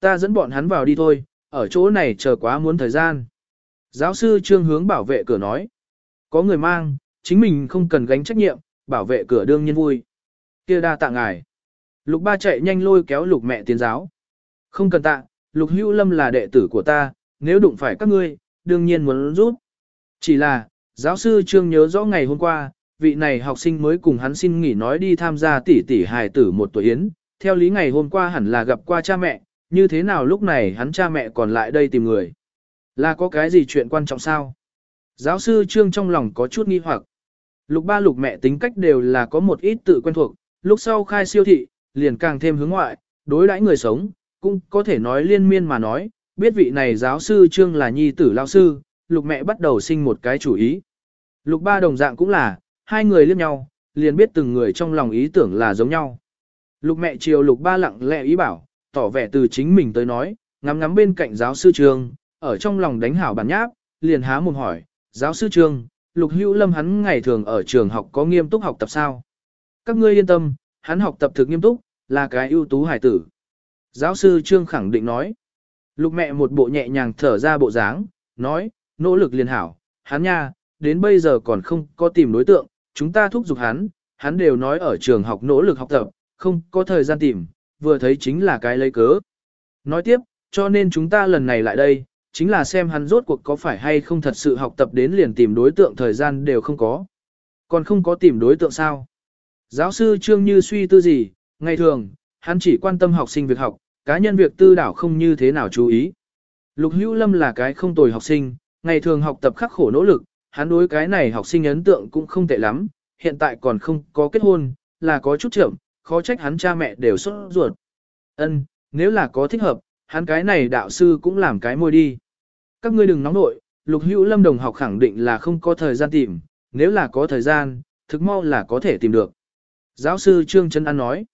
Ta dẫn bọn hắn vào đi thôi, ở chỗ này chờ quá muốn thời gian. Giáo sư trương hướng bảo vệ cửa nói. Có người mang, chính mình không cần gánh trách nhiệm, bảo vệ cửa đương nhiên vui. kia đa tạ ngài. Lục ba chạy nhanh lôi kéo lục mẹ tiến giáo. Không cần tạ, lục hữu lâm là đệ tử của ta, nếu đụng phải các ngươi, đương nhiên muốn rút. Chỉ là, giáo sư trương nhớ rõ ngày hôm qua, vị này học sinh mới cùng hắn xin nghỉ nói đi tham gia tỷ tỷ hài tử một tuổi yến, theo lý ngày hôm qua hẳn là gặp qua cha mẹ, như thế nào lúc này hắn cha mẹ còn lại đây tìm người. Là có cái gì chuyện quan trọng sao? Giáo sư Trương trong lòng có chút nghi hoặc. Lục ba lục mẹ tính cách đều là có một ít tự quen thuộc, lúc sau khai siêu thị, liền càng thêm hướng ngoại, đối đãi người sống, cũng có thể nói liên miên mà nói, biết vị này giáo sư Trương là nhi tử lao sư, lục mẹ bắt đầu sinh một cái chủ ý. Lục ba đồng dạng cũng là, hai người liếc nhau, liền biết từng người trong lòng ý tưởng là giống nhau. Lục mẹ chiều lục ba lặng lẽ ý bảo, tỏ vẻ từ chính mình tới nói, ngắm ngắm bên cạnh giáo sư Trương, ở trong lòng đánh hảo bản nháp, liền há mồm hỏi, giáo sư Trương, lục hữu lâm hắn ngày thường ở trường học có nghiêm túc học tập sao? Các ngươi yên tâm, hắn học tập thực nghiêm túc, là cái ưu tú hải tử. Giáo sư Trương khẳng định nói. Lục mẹ một bộ nhẹ nhàng thở ra bộ dáng, nói, nỗ lực liền hảo, hắn nha, đến bây giờ còn không có tìm đối tượng, chúng ta thúc giục hắn, hắn đều nói ở trường học nỗ lực học tập, không có thời gian tìm, vừa thấy chính là cái lấy cớ. Nói tiếp, cho nên chúng ta lần này lại đây, chính là xem hắn rốt cuộc có phải hay không thật sự học tập đến liền tìm đối tượng thời gian đều không có. Còn không có tìm đối tượng sao? Giáo sư Trương Như suy tư gì, ngày thường, hắn chỉ quan tâm học sinh việc học, cá nhân việc tư đảo không như thế nào chú ý. Lục Hữu Lâm là cái không tồi học sinh, ngày thường học tập khắc khổ nỗ lực, hắn đối cái này học sinh ấn tượng cũng không tệ lắm, hiện tại còn không có kết hôn, là có chút chậm, khó trách hắn cha mẹ đều sốt ruột. Ân, nếu là có thích hợp, hắn cái này đạo sư cũng làm cái môi đi. Các ngươi đừng nóng nội, lục hữu lâm đồng học khẳng định là không có thời gian tìm, nếu là có thời gian, thực mau là có thể tìm được. Giáo sư Trương Trân An nói,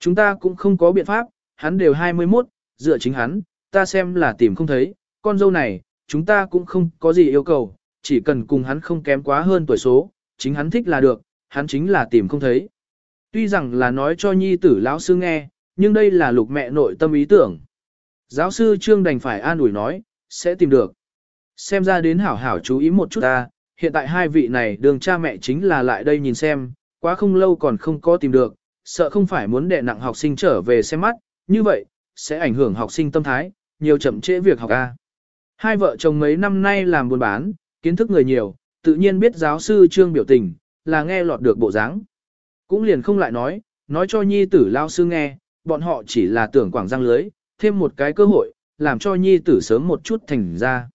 chúng ta cũng không có biện pháp, hắn đều 21, dựa chính hắn, ta xem là tìm không thấy, con dâu này, chúng ta cũng không có gì yêu cầu, chỉ cần cùng hắn không kém quá hơn tuổi số, chính hắn thích là được, hắn chính là tìm không thấy. Tuy rằng là nói cho nhi tử lão sư nghe, nhưng đây là lục mẹ nội tâm ý tưởng. Giáo sư Trương đành phải an ủi nói, sẽ tìm được. Xem ra đến hảo hảo chú ý một chút ta, hiện tại hai vị này đường cha mẹ chính là lại đây nhìn xem, quá không lâu còn không có tìm được, sợ không phải muốn đệ nặng học sinh trở về xem mắt, như vậy, sẽ ảnh hưởng học sinh tâm thái, nhiều chậm trễ việc học A. Hai vợ chồng mấy năm nay làm buôn bán, kiến thức người nhiều, tự nhiên biết giáo sư Trương biểu tình, là nghe lọt được bộ dáng. Cũng liền không lại nói, nói cho nhi tử lao sư nghe, bọn họ chỉ là tưởng quảng răng lưới, thêm một cái cơ hội, làm cho nhi tử sớm một chút thành ra.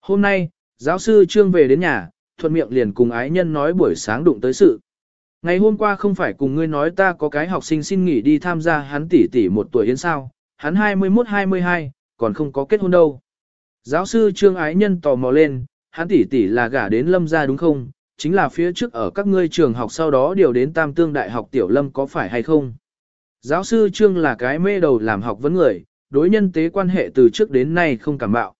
Hôm nay, giáo sư Trương về đến nhà, thuận miệng liền cùng ái nhân nói buổi sáng đụng tới sự. Ngày hôm qua không phải cùng ngươi nói ta có cái học sinh xin nghỉ đi tham gia hắn tỷ tỷ một tuổi yến sao, hắn 21-22, còn không có kết hôn đâu. Giáo sư Trương ái nhân tò mò lên, hắn tỷ tỷ là gả đến lâm gia đúng không, chính là phía trước ở các ngươi trường học sau đó điều đến Tam Tương Đại học Tiểu Lâm có phải hay không? Giáo sư Trương là cái mê đầu làm học vấn người, đối nhân tế quan hệ từ trước đến nay không cảm bạo.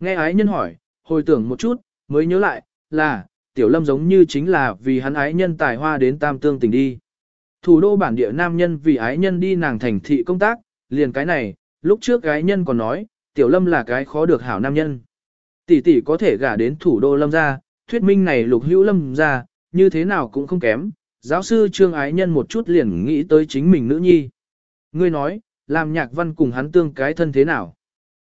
Nghe ái nhân hỏi, hồi tưởng một chút, mới nhớ lại, là, Tiểu Lâm giống như chính là vì hắn ái nhân tài hoa đến Tam Tương tỉnh đi. Thủ đô bản địa nam nhân vì ái nhân đi nàng thành thị công tác, liền cái này, lúc trước ái nhân còn nói, Tiểu Lâm là cái khó được hảo nam nhân. Tỷ tỷ có thể gả đến thủ đô Lâm ra, thuyết minh này lục hữu lâm ra, như thế nào cũng không kém, giáo sư trương ái nhân một chút liền nghĩ tới chính mình nữ nhi. Ngươi nói, làm nhạc văn cùng hắn tương cái thân thế nào?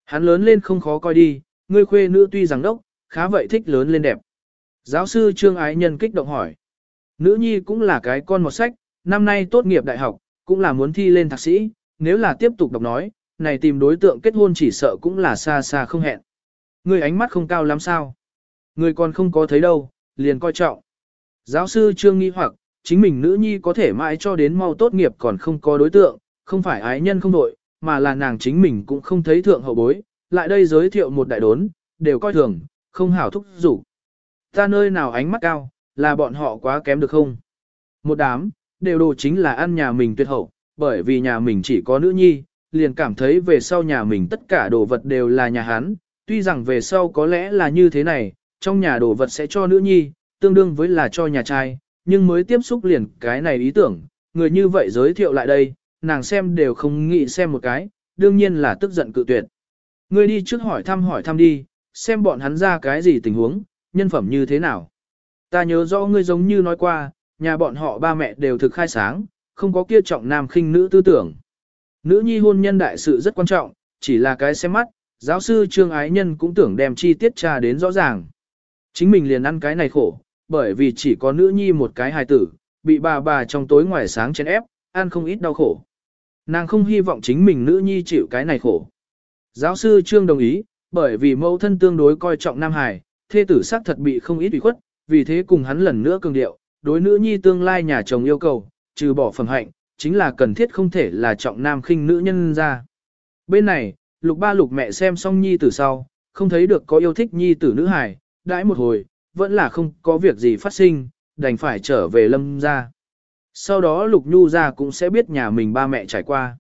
Hắn lớn lên không khó coi đi, ngươi khuê nữ tuy rằng đốc, khá vậy thích lớn lên đẹp. Giáo sư trương ái nhân kích động hỏi. Nữ nhi cũng là cái con một sách, năm nay tốt nghiệp đại học, cũng là muốn thi lên thạc sĩ, nếu là tiếp tục đọc nói, này tìm đối tượng kết hôn chỉ sợ cũng là xa xa không hẹn. Ngươi ánh mắt không cao lắm sao? Người còn không có thấy đâu, liền coi trọng. Giáo sư trương nghi hoặc, chính mình nữ nhi có thể mãi cho đến mau tốt nghiệp còn không có đối tượng, không phải ái nhân không đội, mà là nàng chính mình cũng không thấy thượng hậu bối, lại đây giới thiệu một đại đốn, đều coi thường, không hảo thúc rủ. Ta nơi nào ánh mắt cao, là bọn họ quá kém được không? Một đám, đều đồ chính là ăn nhà mình tuyệt hậu, bởi vì nhà mình chỉ có nữ nhi, liền cảm thấy về sau nhà mình tất cả đồ vật đều là nhà hắn, tuy rằng về sau có lẽ là như thế này, trong nhà đồ vật sẽ cho nữ nhi, tương đương với là cho nhà trai, nhưng mới tiếp xúc liền cái này ý tưởng, người như vậy giới thiệu lại đây, nàng xem đều không nghĩ xem một cái, đương nhiên là tức giận cự tuyệt. Ngươi đi trước hỏi thăm hỏi thăm đi, xem bọn hắn ra cái gì tình huống, nhân phẩm như thế nào. Ta nhớ rõ ngươi giống như nói qua, nhà bọn họ ba mẹ đều thực khai sáng, không có kia trọng nam khinh nữ tư tưởng. Nữ nhi hôn nhân đại sự rất quan trọng, chỉ là cái xem mắt, giáo sư Trương Ái Nhân cũng tưởng đem chi tiết tra đến rõ ràng. Chính mình liền ăn cái này khổ, bởi vì chỉ có nữ nhi một cái hài tử, bị bà bà trong tối ngoài sáng chèn ép, ăn không ít đau khổ. Nàng không hy vọng chính mình nữ nhi chịu cái này khổ. Giáo sư Trương đồng ý, bởi vì mẫu thân tương đối coi trọng Nam Hải, thê tử xác thật bị không ít ủy khuất, vì thế cùng hắn lần nữa cường điệu, đối nữ nhi tương lai nhà chồng yêu cầu, trừ bỏ phẩm hạnh, chính là cần thiết không thể là trọng nam khinh nữ nhân ra. Bên này, lục ba lục mẹ xem xong nhi tử sau, không thấy được có yêu thích nhi tử nữ hải, đãi một hồi, vẫn là không có việc gì phát sinh, đành phải trở về lâm ra. Sau đó lục nhu ra cũng sẽ biết nhà mình ba mẹ trải qua.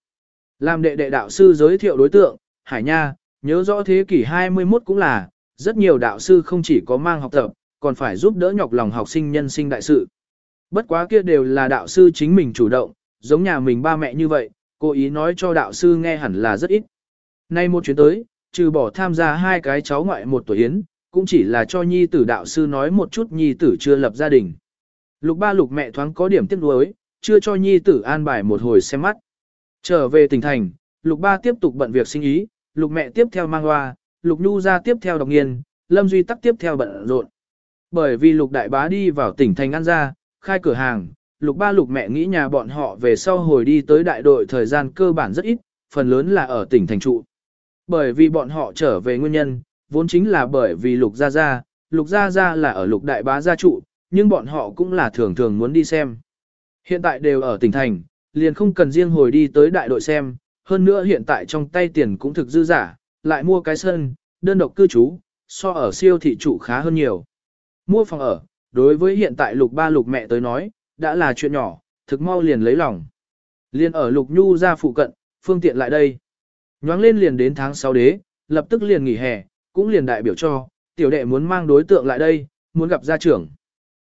Làm đệ đệ đạo sư giới thiệu đối tượng, Hải Nha, nhớ rõ thế kỷ 21 cũng là, rất nhiều đạo sư không chỉ có mang học tập, còn phải giúp đỡ nhọc lòng học sinh nhân sinh đại sự. Bất quá kia đều là đạo sư chính mình chủ động, giống nhà mình ba mẹ như vậy, cố ý nói cho đạo sư nghe hẳn là rất ít. Nay một chuyến tới, trừ bỏ tham gia hai cái cháu ngoại một tuổi yến, cũng chỉ là cho nhi tử đạo sư nói một chút nhi tử chưa lập gia đình. Lục ba lục mẹ thoáng có điểm tiếc nuối, chưa cho nhi tử an bài một hồi xem mắt. Trở về tỉnh thành, lục ba tiếp tục bận việc sinh ý, lục mẹ tiếp theo mang hoa, lục nhu ra tiếp theo đọc nghiên, lâm duy tắc tiếp theo bận rộn. Bởi vì lục đại bá đi vào tỉnh thành ăn ra, khai cửa hàng, lục ba lục mẹ nghĩ nhà bọn họ về sau hồi đi tới đại đội thời gian cơ bản rất ít, phần lớn là ở tỉnh thành trụ. Bởi vì bọn họ trở về nguyên nhân, vốn chính là bởi vì lục gia gia, lục gia gia là ở lục đại bá gia trụ, nhưng bọn họ cũng là thường thường muốn đi xem. Hiện tại đều ở tỉnh thành, liền không cần riêng hồi đi tới đại đội xem, hơn nữa hiện tại trong tay tiền cũng thực dư giả, lại mua cái sân, đơn độc cư trú, so ở siêu thị trụ khá hơn nhiều. Mua phòng ở, đối với hiện tại lục ba lục mẹ tới nói, đã là chuyện nhỏ, thực mau liền lấy lòng. Liền ở lục nhu ra phụ cận, phương tiện lại đây. Nhoáng lên liền đến tháng 6 đế, lập tức liền nghỉ hè, cũng liền đại biểu cho, tiểu đệ muốn mang đối tượng lại đây, muốn gặp gia trưởng.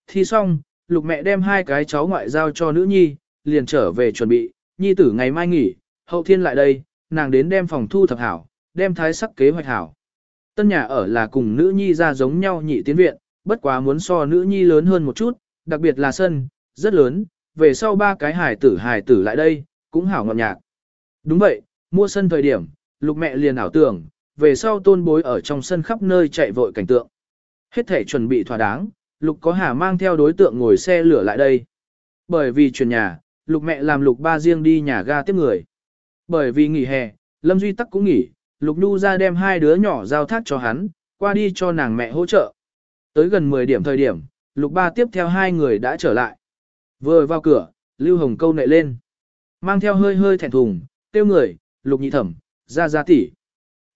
Thi xong, lục mẹ đem hai cái cháu ngoại giao cho nữ nhi, liền trở về chuẩn bị, nhi tử ngày mai nghỉ, hậu thiên lại đây, nàng đến đem phòng thu thập hảo, đem thái sắc kế hoạch hảo. Tân nhà ở là cùng nữ nhi ra giống nhau nhị tiến viện, bất quá muốn so nữ nhi lớn hơn một chút, đặc biệt là sân, rất lớn, về sau ba cái hải tử hải tử lại đây, cũng hảo ngọt nhạc. Đúng vậy, mua sân thời điểm, lục mẹ liền ảo tưởng, về sau tôn bối ở trong sân khắp nơi chạy vội cảnh tượng. Hết thể chuẩn bị thỏa đáng, lục có hà mang theo đối tượng ngồi xe lửa lại đây. Bởi vì chuyển nhà, lục mẹ làm lục ba riêng đi nhà ga tiếp người. Bởi vì nghỉ hè, Lâm Duy Tắc cũng nghỉ, lục nhu ra đem hai đứa nhỏ giao thác cho hắn, qua đi cho nàng mẹ hỗ trợ. Tới gần 10 điểm thời điểm, lục ba tiếp theo hai người đã trở lại. Vừa vào cửa, Lưu Hồng câu nệ lên. Mang theo hơi hơi thẹn thùng, tiêu người, lục nhị thẩm, ra ra tỷ.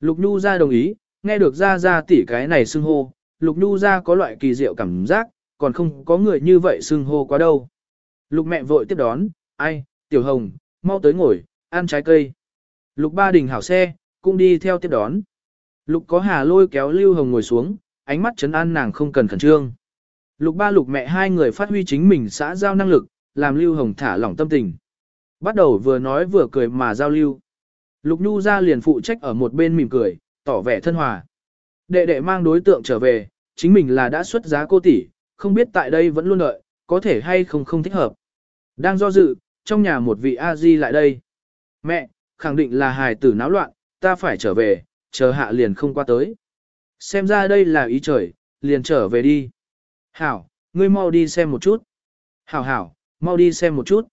Lục nhu ra đồng ý, nghe được ra ra tỷ cái này xưng hô, lục nhu ra có loại kỳ diệu cảm giác, còn không có người như vậy xưng hô quá đâu. Lục mẹ vội tiếp đón, ai, tiểu hồng, mau tới ngồi, ăn trái cây. Lục ba đình hảo xe, cũng đi theo tiếp đón. Lục có hà lôi kéo Lưu Hồng ngồi xuống, ánh mắt chấn an nàng không cần khẩn trương. Lục ba lục mẹ hai người phát huy chính mình xã giao năng lực, làm Lưu Hồng thả lỏng tâm tình. Bắt đầu vừa nói vừa cười mà giao lưu. Lục Nhu ra liền phụ trách ở một bên mỉm cười, tỏ vẻ thân hòa. Đệ đệ mang đối tượng trở về, chính mình là đã xuất giá cô tỷ, không biết tại đây vẫn luôn đợi, có thể hay không không thích hợp. Đang do dự, trong nhà một vị A-di lại đây. Mẹ, khẳng định là hài tử náo loạn, ta phải trở về, chờ hạ liền không qua tới. Xem ra đây là ý trời, liền trở về đi. Hảo, ngươi mau đi xem một chút. Hảo hảo, mau đi xem một chút.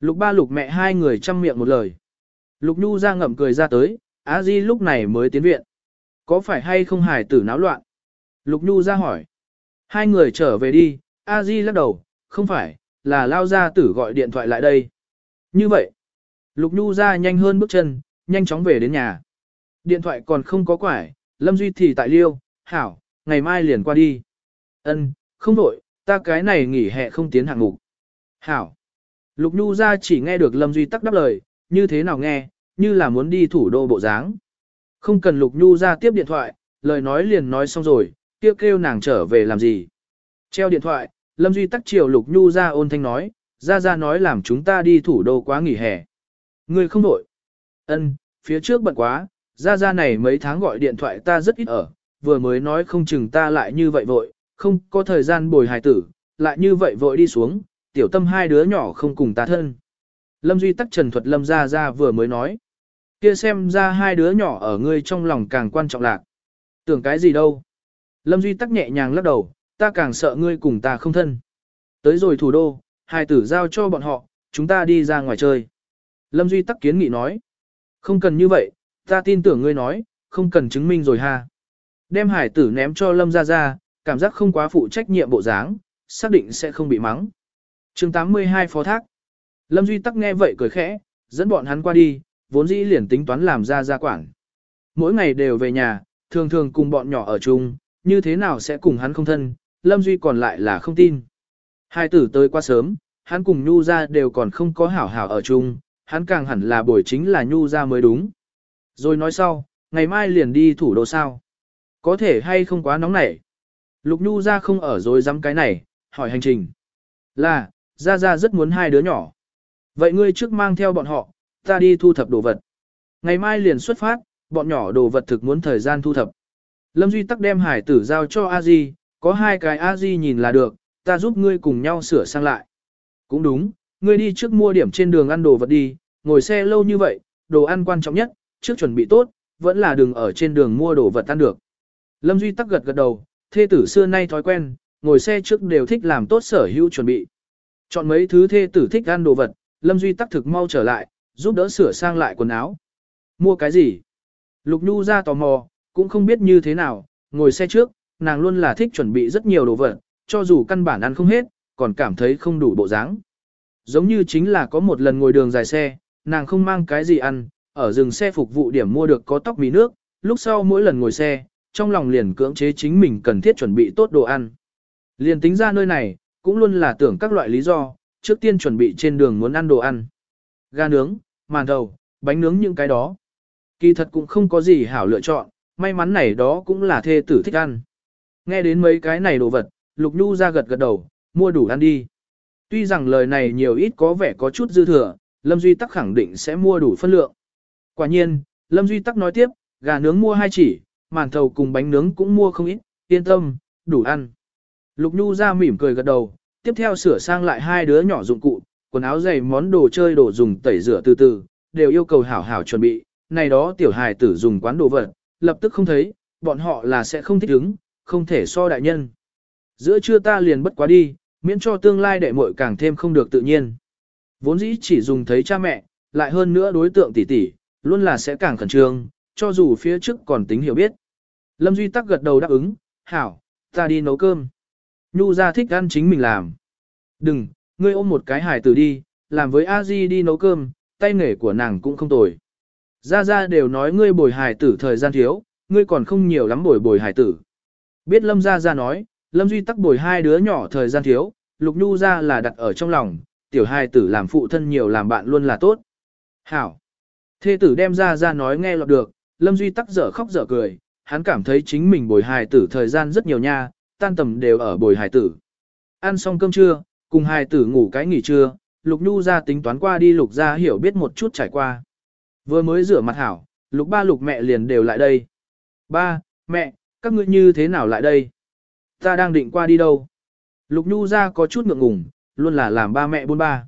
Lục ba lục mẹ hai người chăm miệng một lời. Lục Nhu ra ngậm cười ra tới, A Di lúc này mới tiến viện. Có phải hay không hài tử náo loạn? Lục Nhu ra hỏi. Hai người trở về đi, A Di lắc đầu, không phải, là lao gia tử gọi điện thoại lại đây. Như vậy, Lục Nhu ra nhanh hơn bước chân, nhanh chóng về đến nhà. Điện thoại còn không có quải, Lâm Duy thì tại liêu, hảo, ngày mai liền qua đi. Ân, không đổi, ta cái này nghỉ hè không tiến hạng mục. Hảo. Lục Nhu ra chỉ nghe được Lâm Duy tắc đáp lời, như thế nào nghe, như là muốn đi thủ đô bộ dáng. Không cần Lục Nhu ra tiếp điện thoại, lời nói liền nói xong rồi, kêu kêu nàng trở về làm gì. Treo điện thoại, Lâm Duy tắc chiều Lục Nhu ra ôn thanh nói, ra ra nói làm chúng ta đi thủ đô quá nghỉ hè. Người không đổi. Ân, phía trước bận quá, ra ra này mấy tháng gọi điện thoại ta rất ít ở, vừa mới nói không chừng ta lại như vậy vội, không có thời gian bồi hài tử, lại như vậy vội đi xuống, tiểu tâm hai đứa nhỏ không cùng ta thân. Lâm Duy tắc trần thuật Lâm ra ra vừa mới nói. kia xem ra hai đứa nhỏ ở ngươi trong lòng càng quan trọng lạc. Tưởng cái gì đâu. Lâm Duy tắc nhẹ nhàng lắc đầu, ta càng sợ ngươi cùng ta không thân. Tới rồi thủ đô, hai tử giao cho bọn họ, chúng ta đi ra ngoài chơi. Lâm Duy tắc kiến nghị nói. Không cần như vậy, ta tin tưởng ngươi nói, không cần chứng minh rồi ha. Đem hải tử ném cho Lâm ra ra, cảm giác không quá phụ trách nhiệm bộ dáng, xác định sẽ không bị mắng. chương 82 phó thác. Lâm Duy tắc nghe vậy cười khẽ, dẫn bọn hắn qua đi, vốn dĩ liền tính toán làm ra ra quản. Mỗi ngày đều về nhà, thường thường cùng bọn nhỏ ở chung, như thế nào sẽ cùng hắn không thân, Lâm Duy còn lại là không tin. Hai tử tới quá sớm, hắn cùng Nhu ra đều còn không có hảo hảo ở chung, hắn càng hẳn là buổi chính là Nhu ra mới đúng. Rồi nói sau, ngày mai liền đi thủ đô sao. Có thể hay không quá nóng nảy. Lục Nhu ra không ở rồi dám cái này, hỏi hành trình. Là, ra ra rất muốn hai đứa nhỏ. Vậy ngươi trước mang theo bọn họ, ta đi thu thập đồ vật. Ngày mai liền xuất phát, bọn nhỏ đồ vật thực muốn thời gian thu thập. Lâm Duy tắc đem hải tử giao cho a di có hai cái a di nhìn là được, ta giúp ngươi cùng nhau sửa sang lại. Cũng đúng, ngươi đi trước mua điểm trên đường ăn đồ vật đi, ngồi xe lâu như vậy, đồ ăn quan trọng nhất, trước chuẩn bị tốt, vẫn là đừng ở trên đường mua đồ vật ăn được. Lâm Duy tắc gật gật đầu, thê tử xưa nay thói quen, ngồi xe trước đều thích làm tốt sở hữu chuẩn bị. Chọn mấy thứ thê tử thích ăn đồ vật, Lâm Duy tắc thực mau trở lại, giúp đỡ sửa sang lại quần áo. Mua cái gì? Lục Nhu ra tò mò, cũng không biết như thế nào, ngồi xe trước, nàng luôn là thích chuẩn bị rất nhiều đồ vật, cho dù căn bản ăn không hết, còn cảm thấy không đủ bộ dáng. Giống như chính là có một lần ngồi đường dài xe, nàng không mang cái gì ăn, ở rừng xe phục vụ điểm mua được có tóc mì nước, lúc sau mỗi lần ngồi xe, trong lòng liền cưỡng chế chính mình cần thiết chuẩn bị tốt đồ ăn. Liền tính ra nơi này, cũng luôn là tưởng các loại lý do, trước tiên chuẩn bị trên đường muốn ăn đồ ăn. Gà nướng, màn đầu, bánh nướng những cái đó. Kỳ thật cũng không có gì hảo lựa chọn, may mắn này đó cũng là thê tử thích ăn. Nghe đến mấy cái này đồ vật, Lục Nhu ra gật gật đầu, mua đủ ăn đi. Tuy rằng lời này nhiều ít có vẻ có chút dư thừa, Lâm Duy Tắc khẳng định sẽ mua đủ phân lượng. Quả nhiên, Lâm Duy Tắc nói tiếp, gà nướng mua hai chỉ, màn thầu cùng bánh nướng cũng mua không ít, yên tâm, đủ ăn. Lục Nhu ra mỉm cười gật đầu, tiếp theo sửa sang lại hai đứa nhỏ dụng cụ, quần áo giày món đồ chơi đồ dùng tẩy rửa từ từ, đều yêu cầu hảo hảo chuẩn bị, này đó tiểu hài tử dùng quán đồ vật, lập tức không thấy, bọn họ là sẽ không thích ứng, không thể so đại nhân. Giữa trưa ta liền bất quá đi, miễn cho tương lai đệ muội càng thêm không được tự nhiên. Vốn dĩ chỉ dùng thấy cha mẹ, lại hơn nữa đối tượng tỷ tỷ, luôn là sẽ càng khẩn trương, cho dù phía trước còn tính hiểu biết. Lâm Duy tắc gật đầu đáp ứng, hảo, ta đi nấu cơm. Nhu ra thích ăn chính mình làm. Đừng, ngươi ôm một cái hài tử đi, làm với a di đi nấu cơm, tay nghề của nàng cũng không tồi. Ra ra đều nói ngươi bồi hài tử thời gian thiếu, ngươi còn không nhiều lắm bồi bồi hài tử. Biết Lâm ra ra nói, Lâm Duy tắc bồi hai đứa nhỏ thời gian thiếu, Lục Nhu ra là đặt ở trong lòng, tiểu hài tử làm phụ thân nhiều làm bạn luôn là tốt. Hảo. Thê tử đem ra ra nói nghe lọt được, Lâm Duy tắc dở khóc dở cười, hắn cảm thấy chính mình bồi hài tử thời gian rất nhiều nha, tan tầm đều ở bồi Hải tử. Ăn xong cơm trưa, cùng Hải tử ngủ cái nghỉ trưa, Lục Nhu ra tính toán qua đi Lục ra hiểu biết một chút trải qua. Vừa mới rửa mặt hảo, Lục ba Lục mẹ liền đều lại đây. Ba, mẹ, các ngươi như thế nào lại đây? Ta đang định qua đi đâu? Lục Nhu ra có chút ngượng ngùng, luôn là làm ba mẹ buôn ba.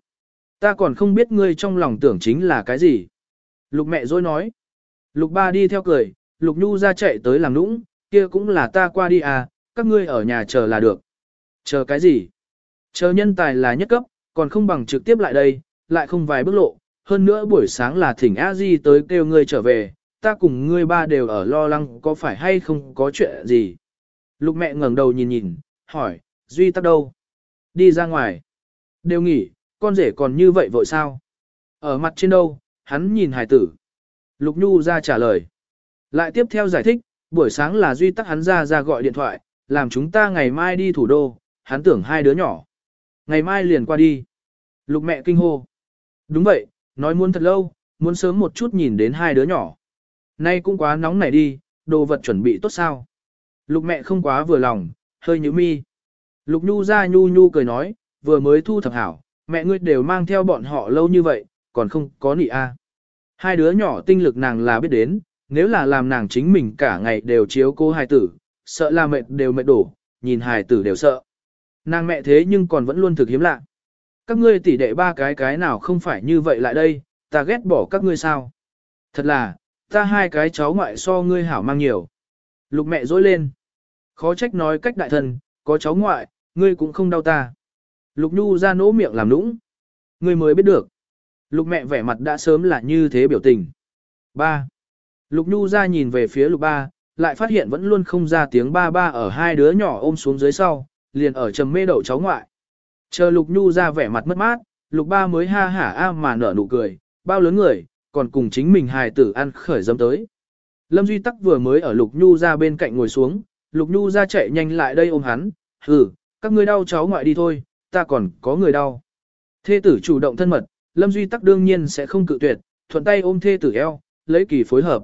Ta còn không biết ngươi trong lòng tưởng chính là cái gì. Lục mẹ dối nói. Lục ba đi theo cười, Lục Nhu ra chạy tới làm nũng, kia cũng là ta qua đi à, các ngươi ở nhà chờ là được. Chờ cái gì? Chờ nhân tài là nhất cấp, còn không bằng trực tiếp lại đây, lại không vài bước lộ. Hơn nữa buổi sáng là thỉnh a di tới kêu ngươi trở về, ta cùng ngươi ba đều ở lo lắng có phải hay không có chuyện gì. Lục mẹ ngẩng đầu nhìn nhìn, hỏi, Duy tắc đâu? Đi ra ngoài. Đều nghỉ, con rể còn như vậy vội sao? Ở mặt trên đâu, hắn nhìn hải tử. Lục Nhu ra trả lời. Lại tiếp theo giải thích, buổi sáng là Duy tắc hắn ra ra gọi điện thoại, làm chúng ta ngày mai đi thủ đô, hắn tưởng hai đứa nhỏ. Ngày mai liền qua đi. Lục mẹ kinh hô. Đúng vậy, nói muốn thật lâu, muốn sớm một chút nhìn đến hai đứa nhỏ. Nay cũng quá nóng này đi, đồ vật chuẩn bị tốt sao. Lục mẹ không quá vừa lòng, hơi nhíu mi. Lục nhu ra nhu nhu cười nói, vừa mới thu thập hảo, mẹ ngươi đều mang theo bọn họ lâu như vậy, còn không có nị a. Hai đứa nhỏ tinh lực nàng là biết đến, nếu là làm nàng chính mình cả ngày đều chiếu cô hai tử, sợ là mệt đều mệt đổ, nhìn hài tử đều sợ. Nàng mẹ thế nhưng còn vẫn luôn thực hiếm lạ. Các ngươi tỷ đệ ba cái cái nào không phải như vậy lại đây, ta ghét bỏ các ngươi sao. Thật là, ta hai cái cháu ngoại so ngươi hảo mang nhiều. Lục mẹ dối lên. Khó trách nói cách đại thần, có cháu ngoại, ngươi cũng không đau ta. Lục Nhu ra nỗ miệng làm nũng. Ngươi mới biết được. Lục mẹ vẻ mặt đã sớm là như thế biểu tình. 3. Lục Nhu ra nhìn về phía lục ba, lại phát hiện vẫn luôn không ra tiếng ba ba ở hai đứa nhỏ ôm xuống dưới sau, liền ở trầm mê đậu cháu ngoại. Chờ Lục Nhu ra vẻ mặt mất mát, Lục ba mới ha hả a mà nở nụ cười, bao lớn người, còn cùng chính mình hài tử ăn khởi dâm tới. Lâm Duy Tắc vừa mới ở Lục Nhu ra bên cạnh ngồi xuống, Lục Nhu ra chạy nhanh lại đây ôm hắn, hừ, các ngươi đau cháu ngoại đi thôi, ta còn có người đau. Thê tử chủ động thân mật, Lâm Duy Tắc đương nhiên sẽ không cự tuyệt, thuận tay ôm thê tử eo, lấy kỳ phối hợp.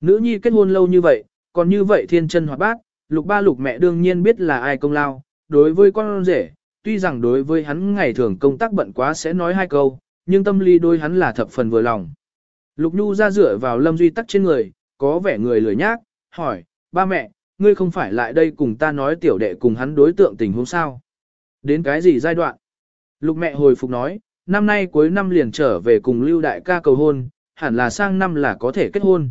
Nữ nhi kết hôn lâu như vậy, còn như vậy thiên chân hoạt bát, lục ba lục mẹ đương nhiên biết là ai công lao, đối với con rể, tuy rằng đối với hắn ngày thường công tác bận quá sẽ nói hai câu, nhưng tâm lý đôi hắn là thập phần vừa lòng. Lục Nhu ra dựa vào Lâm Duy Tắc trên người, có vẻ người lười nhác, hỏi, ba mẹ, ngươi không phải lại đây cùng ta nói tiểu đệ cùng hắn đối tượng tình huống sao? Đến cái gì giai đoạn? Lục mẹ hồi phục nói, năm nay cuối năm liền trở về cùng Lưu Đại ca cầu hôn, hẳn là sang năm là có thể kết hôn.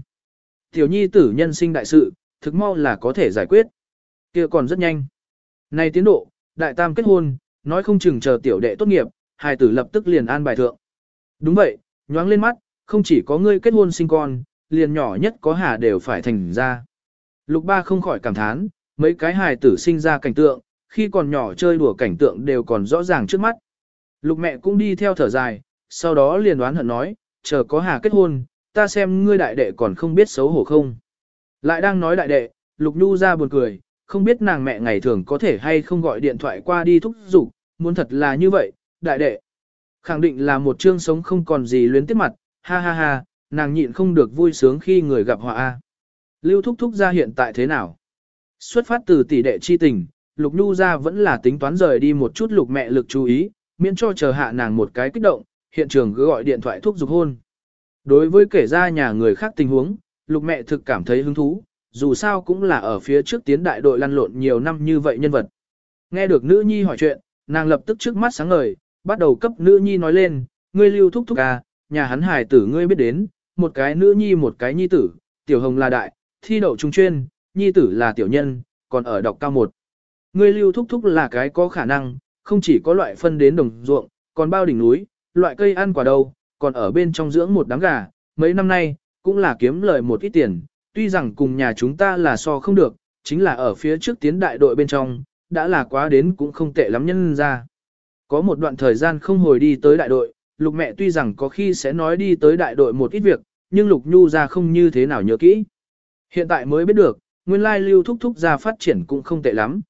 Tiểu nhi tử nhân sinh đại sự, thực mau là có thể giải quyết. kia còn rất nhanh. Nay tiến độ, đại tam kết hôn, nói không chừng chờ tiểu đệ tốt nghiệp, hài tử lập tức liền an bài thượng. Đúng vậy, nhoáng lên mắt, không chỉ có ngươi kết hôn sinh con, liền nhỏ nhất có hà đều phải thành ra. Lục ba không khỏi cảm thán, mấy cái hài tử sinh ra cảnh tượng, khi còn nhỏ chơi đùa cảnh tượng đều còn rõ ràng trước mắt. Lục mẹ cũng đi theo thở dài, sau đó liền đoán hận nói, chờ có hà kết hôn, ta xem ngươi đại đệ còn không biết xấu hổ không. Lại đang nói đại đệ, Lục Nhu ra buồn cười, không biết nàng mẹ ngày thường có thể hay không gọi điện thoại qua đi thúc giục, muốn thật là như vậy, đại đệ. Khẳng định là một chương sống không còn gì luyến tiếp mặt, ha ha ha, nàng nhịn không được vui sướng khi người gặp họa a. Lưu thúc thúc ra hiện tại thế nào? Xuất phát từ tỷ đệ chi tình, Lục Nhu ra vẫn là tính toán rời đi một chút lục mẹ lực chú ý, miễn cho chờ hạ nàng một cái kích động, hiện trường cứ gọi điện thoại thúc giục hôn. Đối với kể ra nhà người khác tình huống, lục mẹ thực cảm thấy hứng thú, dù sao cũng là ở phía trước tiến đại đội lăn lộn nhiều năm như vậy nhân vật. Nghe được nữ nhi hỏi chuyện, nàng lập tức trước mắt sáng ngời, bắt đầu cấp nữ nhi nói lên, ngươi lưu thúc thúc à, nhà hắn hài tử ngươi biết đến, một cái nữ nhi một cái nhi tử, tiểu hồng là đại, thi đậu trung chuyên, nhi tử là tiểu nhân, còn ở đọc cao một. Ngươi lưu thúc thúc là cái có khả năng, không chỉ có loại phân đến đồng ruộng, còn bao đỉnh núi, loại cây ăn quả đâu, còn ở bên trong dưỡng một đám gà, mấy năm nay, cũng là kiếm lời một ít tiền, tuy rằng cùng nhà chúng ta là so không được, chính là ở phía trước tiến đại đội bên trong, đã là quá đến cũng không tệ lắm nhân ra. Có một đoạn thời gian không hồi đi tới đại đội, lục mẹ tuy rằng có khi sẽ nói đi tới đại đội một ít việc, nhưng lục nhu ra không như thế nào nhớ kỹ. Hiện tại mới biết được, nguyên lai lưu thúc thúc ra phát triển cũng không tệ lắm.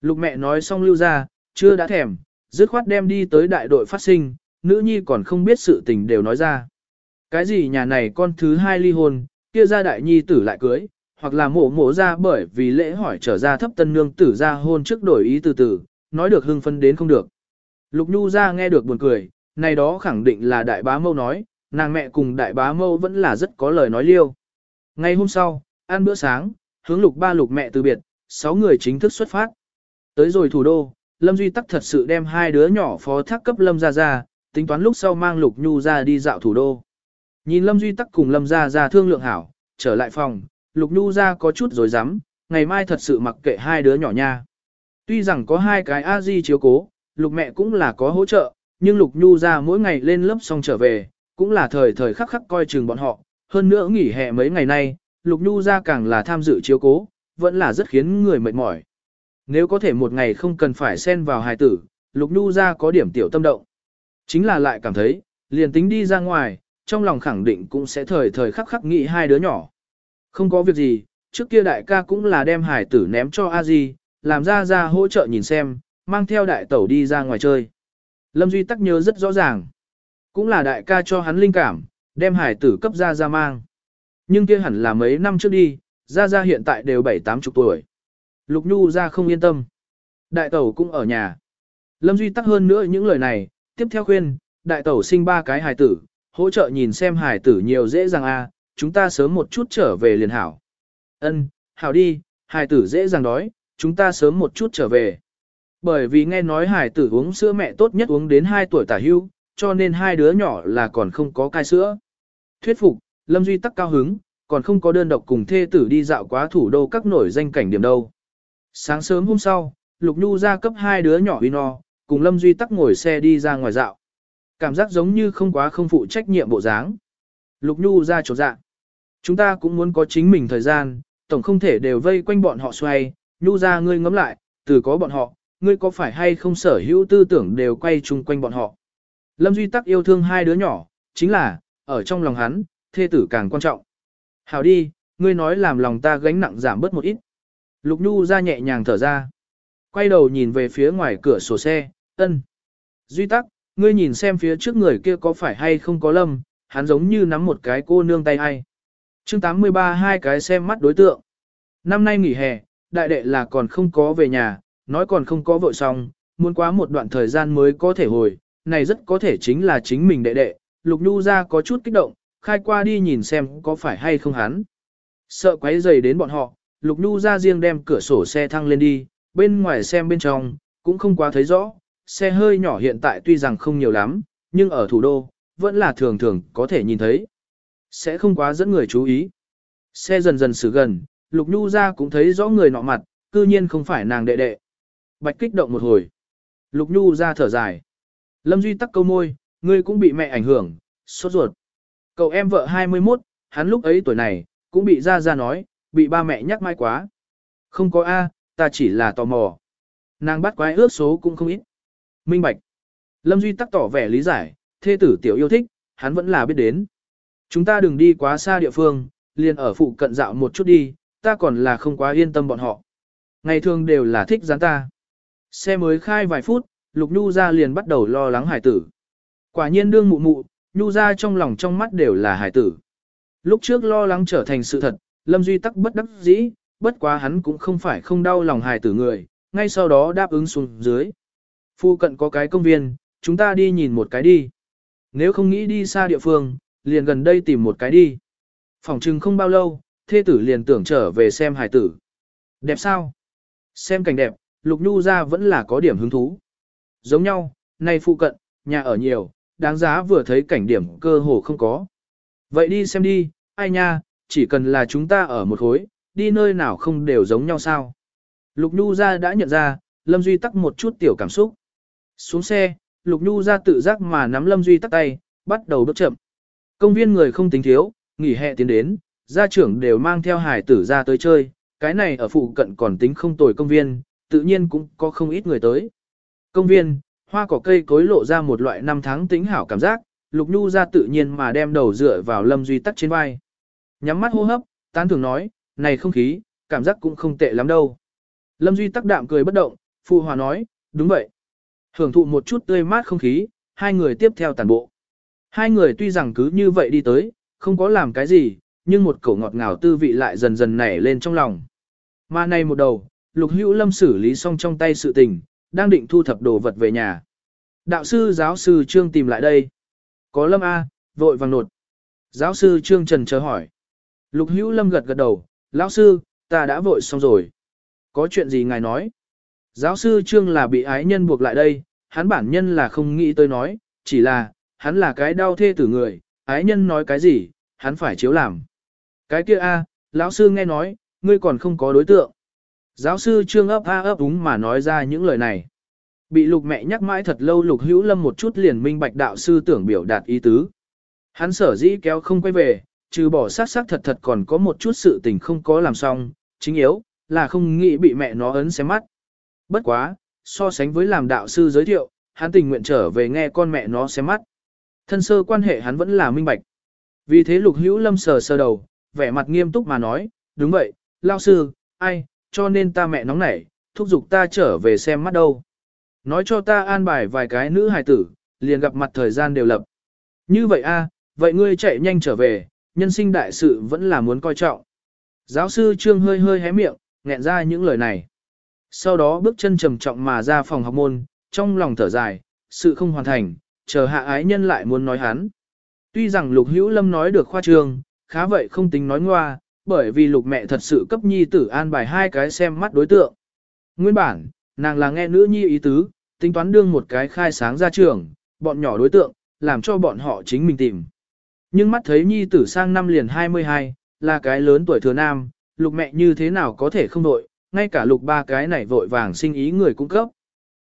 Lục mẹ nói xong lưu ra, chưa đã thèm, dứt khoát đem đi tới đại đội phát sinh, nữ nhi còn không biết sự tình đều nói ra. Cái gì nhà này con thứ hai ly hôn, kia ra đại nhi tử lại cưới, hoặc là mổ mổ ra bởi vì lễ hỏi trở ra thấp tân nương tử ra hôn trước đổi ý từ từ, nói được hưng phân đến không được. Lục Nhu ra nghe được buồn cười, này đó khẳng định là đại bá mâu nói, nàng mẹ cùng đại bá mâu vẫn là rất có lời nói liêu. Ngày hôm sau, ăn bữa sáng, hướng lục ba lục mẹ từ biệt, sáu người chính thức xuất phát. Tới rồi thủ đô, Lâm Duy Tắc thật sự đem hai đứa nhỏ phó thác cấp Lâm ra ra, tính toán lúc sau mang Lục Nhu ra đi dạo thủ đô. Nhìn Lâm Duy Tắc cùng Lâm gia gia thương lượng hảo, trở lại phòng, Lục Nhu ra có chút rồi dám, ngày mai thật sự mặc kệ hai đứa nhỏ nha. Tuy rằng có hai cái a di chiếu cố, Lục mẹ cũng là có hỗ trợ, nhưng Lục Nhu ra mỗi ngày lên lớp xong trở về, cũng là thời thời khắc khắc coi chừng bọn họ. Hơn nữa nghỉ hè mấy ngày nay, Lục Nhu ra càng là tham dự chiếu cố, vẫn là rất khiến người mệt mỏi. Nếu có thể một ngày không cần phải xen vào hài tử, Lục Nhu ra có điểm tiểu tâm động. Chính là lại cảm thấy, liền tính đi ra ngoài, trong lòng khẳng định cũng sẽ thời thời khắc khắc nghĩ hai đứa nhỏ. Không có việc gì, trước kia đại ca cũng là đem hải tử ném cho a di, làm ra ra hỗ trợ nhìn xem, mang theo đại tẩu đi ra ngoài chơi. Lâm Duy tắc nhớ rất rõ ràng. Cũng là đại ca cho hắn linh cảm, đem hải tử cấp ra ra mang. Nhưng kia hẳn là mấy năm trước đi, ra ra hiện tại đều bảy tám chục tuổi. Lục Nhu ra không yên tâm. Đại tẩu cũng ở nhà. Lâm Duy tắc hơn nữa những lời này, tiếp theo khuyên, đại tẩu sinh ba cái hài tử, hỗ trợ nhìn xem hài tử nhiều dễ dàng a, chúng ta sớm một chút trở về liền hảo. Ân, hảo đi, hài tử dễ dàng đói, chúng ta sớm một chút trở về. Bởi vì nghe nói hài tử uống sữa mẹ tốt nhất uống đến 2 tuổi tả hưu, cho nên hai đứa nhỏ là còn không có cai sữa. Thuyết phục, Lâm Duy tắc cao hứng, còn không có đơn độc cùng thê tử đi dạo quá thủ đô các nổi danh cảnh điểm đâu. Sáng sớm hôm sau, Lục Nhu ra cấp hai đứa nhỏ uy no, cùng Lâm Duy tắc ngồi xe đi ra ngoài dạo. Cảm giác giống như không quá không phụ trách nhiệm bộ dáng. Lục Nhu ra chỗ dạ. Chúng ta cũng muốn có chính mình thời gian, tổng không thể đều vây quanh bọn họ xoay, Nhu ra ngươi ngắm lại, từ có bọn họ, ngươi có phải hay không sở hữu tư tưởng đều quay chung quanh bọn họ. Lâm Duy tắc yêu thương hai đứa nhỏ, chính là, ở trong lòng hắn, thê tử càng quan trọng. Hảo đi, ngươi nói làm lòng ta gánh nặng giảm bớt một ít. Lục Nhu ra nhẹ nhàng thở ra. Quay đầu nhìn về phía ngoài cửa sổ xe, ân. Duy tắc, ngươi nhìn xem phía trước người kia có phải hay không có lâm, hắn giống như nắm một cái cô nương tay hay. chương 83 hai cái xem mắt đối tượng. Năm nay nghỉ hè, đại đệ là còn không có về nhà, nói còn không có vội xong, muốn quá một đoạn thời gian mới có thể hồi, này rất có thể chính là chính mình đệ đệ, Lục Nhu ra có chút kích động, khai qua đi nhìn xem có phải hay không hắn. Sợ quấy rầy đến bọn họ, Lục Nhu ra riêng đem cửa sổ xe thăng lên đi, bên ngoài xem bên trong, cũng không quá thấy rõ, xe hơi nhỏ hiện tại tuy rằng không nhiều lắm, nhưng ở thủ đô, vẫn là thường thường có thể nhìn thấy. Sẽ không quá dẫn người chú ý. Xe dần dần xử gần, Lục Nhu ra cũng thấy rõ người nọ mặt, cư nhiên không phải nàng đệ đệ. Bạch kích động một hồi. Lục Nhu ra thở dài. Lâm Duy tắc câu môi, ngươi cũng bị mẹ ảnh hưởng, sốt ruột. Cậu em vợ 21, hắn lúc ấy tuổi này, cũng bị ra ra nói, bị ba mẹ nhắc mai quá. Không có A, ta chỉ là tò mò. Nàng bắt quái ước số cũng không ít. Minh Bạch. Lâm Duy tắc tỏ vẻ lý giải, thê tử tiểu yêu thích, hắn vẫn là biết đến. Chúng ta đừng đi quá xa địa phương, liền ở phụ cận dạo một chút đi, ta còn là không quá yên tâm bọn họ. Ngày thường đều là thích gián ta. Xe mới khai vài phút, Lục Nhu ra liền bắt đầu lo lắng hải tử. Quả nhiên đương mụ mụ, Nhu ra trong lòng trong mắt đều là hải tử. Lúc trước lo lắng trở thành sự thật, Lâm Duy tắc bất đắc dĩ, bất quá hắn cũng không phải không đau lòng hải tử người, ngay sau đó đáp ứng xuống dưới. Phu cận có cái công viên, chúng ta đi nhìn một cái đi. Nếu không nghĩ đi xa địa phương, liền gần đây tìm một cái đi. Phòng trừng không bao lâu, thê tử liền tưởng trở về xem hải tử. Đẹp sao? Xem cảnh đẹp, Lục Nhu ra vẫn là có điểm hứng thú. Giống nhau, nay phụ cận, nhà ở nhiều, đáng giá vừa thấy cảnh điểm cơ hồ không có. Vậy đi xem đi, ai nha, chỉ cần là chúng ta ở một khối, đi nơi nào không đều giống nhau sao. Lục Nhu ra đã nhận ra, Lâm Duy tắc một chút tiểu cảm xúc. Xuống xe, Lục Nhu ra tự giác mà nắm Lâm Duy tắc tay, bắt đầu bước chậm. Công viên người không tính thiếu, nghỉ hè tiến đến, gia trưởng đều mang theo hải tử ra tới chơi, cái này ở phụ cận còn tính không tồi công viên, tự nhiên cũng có không ít người tới. Công viên, hoa cỏ cây cối lộ ra một loại năm tháng tính hảo cảm giác, Lục Nhu ra tự nhiên mà đem đầu dựa vào Lâm Duy tắc trên vai. Nhắm mắt hô hấp, tán thường nói, này không khí, cảm giác cũng không tệ lắm đâu. Lâm Duy tắc đạm cười bất động, phụ hòa nói, đúng vậy. Hưởng thụ một chút tươi mát không khí, hai người tiếp theo tàn bộ. Hai người tuy rằng cứ như vậy đi tới, không có làm cái gì, nhưng một cổ ngọt ngào tư vị lại dần dần nảy lên trong lòng. Mà này một đầu, Lục Hữu Lâm xử lý xong trong tay sự tình, đang định thu thập đồ vật về nhà. Đạo sư giáo sư Trương tìm lại đây. Có Lâm A, vội vàng nột. Giáo sư Trương Trần chờ hỏi. Lục Hữu Lâm gật gật đầu, lão sư, ta đã vội xong rồi. Có chuyện gì ngài nói? Giáo sư Trương là bị ái nhân buộc lại đây, hắn bản nhân là không nghĩ tới nói, chỉ là, hắn là cái đau thê tử người, ái nhân nói cái gì, hắn phải chiếu làm. Cái kia a, lão sư nghe nói, ngươi còn không có đối tượng. Giáo sư Trương ấp a ấp úng mà nói ra những lời này. Bị lục mẹ nhắc mãi thật lâu lục hữu lâm một chút liền minh bạch đạo sư tưởng biểu đạt ý tứ. Hắn sở dĩ kéo không quay về, trừ bỏ sát sát thật thật còn có một chút sự tình không có làm xong, chính yếu, là không nghĩ bị mẹ nó ấn xé mắt. Bất quá, so sánh với làm đạo sư giới thiệu, hắn tình nguyện trở về nghe con mẹ nó xem mắt. Thân sơ quan hệ hắn vẫn là minh bạch. Vì thế lục hữu lâm sờ sờ đầu, vẻ mặt nghiêm túc mà nói, đúng vậy, lao sư, ai, cho nên ta mẹ nóng nảy, thúc giục ta trở về xem mắt đâu. Nói cho ta an bài vài cái nữ hài tử, liền gặp mặt thời gian đều lập. Như vậy a, vậy ngươi chạy nhanh trở về, nhân sinh đại sự vẫn là muốn coi trọng. Giáo sư Trương hơi hơi hé miệng, nghẹn ra những lời này. Sau đó bước chân trầm trọng mà ra phòng học môn, trong lòng thở dài, sự không hoàn thành, chờ hạ ái nhân lại muốn nói hắn. Tuy rằng lục hữu lâm nói được khoa trương, khá vậy không tính nói ngoa, bởi vì lục mẹ thật sự cấp nhi tử an bài hai cái xem mắt đối tượng. Nguyên bản, nàng là nghe nữ nhi ý tứ, tính toán đương một cái khai sáng ra trường, bọn nhỏ đối tượng, làm cho bọn họ chính mình tìm. Nhưng mắt thấy nhi tử sang năm liền 22, là cái lớn tuổi thừa nam, lục mẹ như thế nào có thể không đội, ngay cả lục ba cái này vội vàng sinh ý người cung cấp.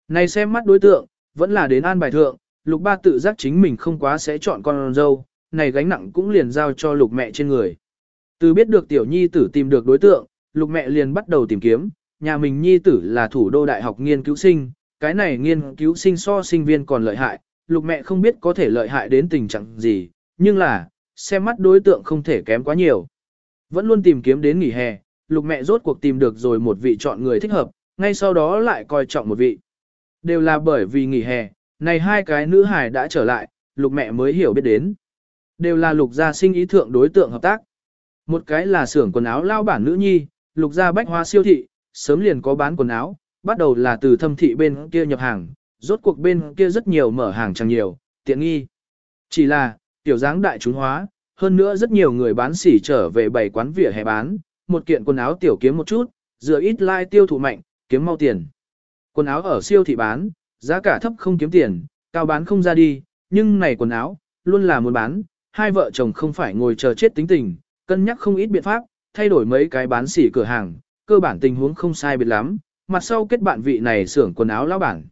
Này xem mắt đối tượng, vẫn là đến an bài thượng, lục ba tự giác chính mình không quá sẽ chọn con dâu, này gánh nặng cũng liền giao cho lục mẹ trên người. Từ biết được tiểu nhi tử tìm được đối tượng, lục mẹ liền bắt đầu tìm kiếm, nhà mình nhi tử là thủ đô đại học nghiên cứu sinh, cái này nghiên cứu sinh so sinh viên còn lợi hại, lục mẹ không biết có thể lợi hại đến tình trạng gì, nhưng là, xem mắt đối tượng không thể kém quá nhiều. Vẫn luôn tìm kiếm đến nghỉ hè, lục mẹ rốt cuộc tìm được rồi một vị chọn người thích hợp, ngay sau đó lại coi trọng một vị. Đều là bởi vì nghỉ hè, này hai cái nữ hài đã trở lại, lục mẹ mới hiểu biết đến. Đều là lục gia sinh ý thượng đối tượng hợp tác. Một cái là xưởng quần áo lao bản nữ nhi, lục gia bách hoa siêu thị, sớm liền có bán quần áo, bắt đầu là từ thâm thị bên kia nhập hàng, rốt cuộc bên kia rất nhiều mở hàng chẳng nhiều, tiện nghi. Chỉ là, tiểu dáng đại chúng hóa, hơn nữa rất nhiều người bán xỉ trở về bày quán vỉa hè bán, một kiện quần áo tiểu kiếm một chút, dựa ít lai like tiêu thụ mạnh, kiếm mau tiền. Quần áo ở siêu thị bán, giá cả thấp không kiếm tiền, cao bán không ra đi, nhưng này quần áo, luôn là muốn bán, hai vợ chồng không phải ngồi chờ chết tính tình, cân nhắc không ít biện pháp, thay đổi mấy cái bán xỉ cửa hàng, cơ bản tình huống không sai biệt lắm, mặt sau kết bạn vị này xưởng quần áo lao bản.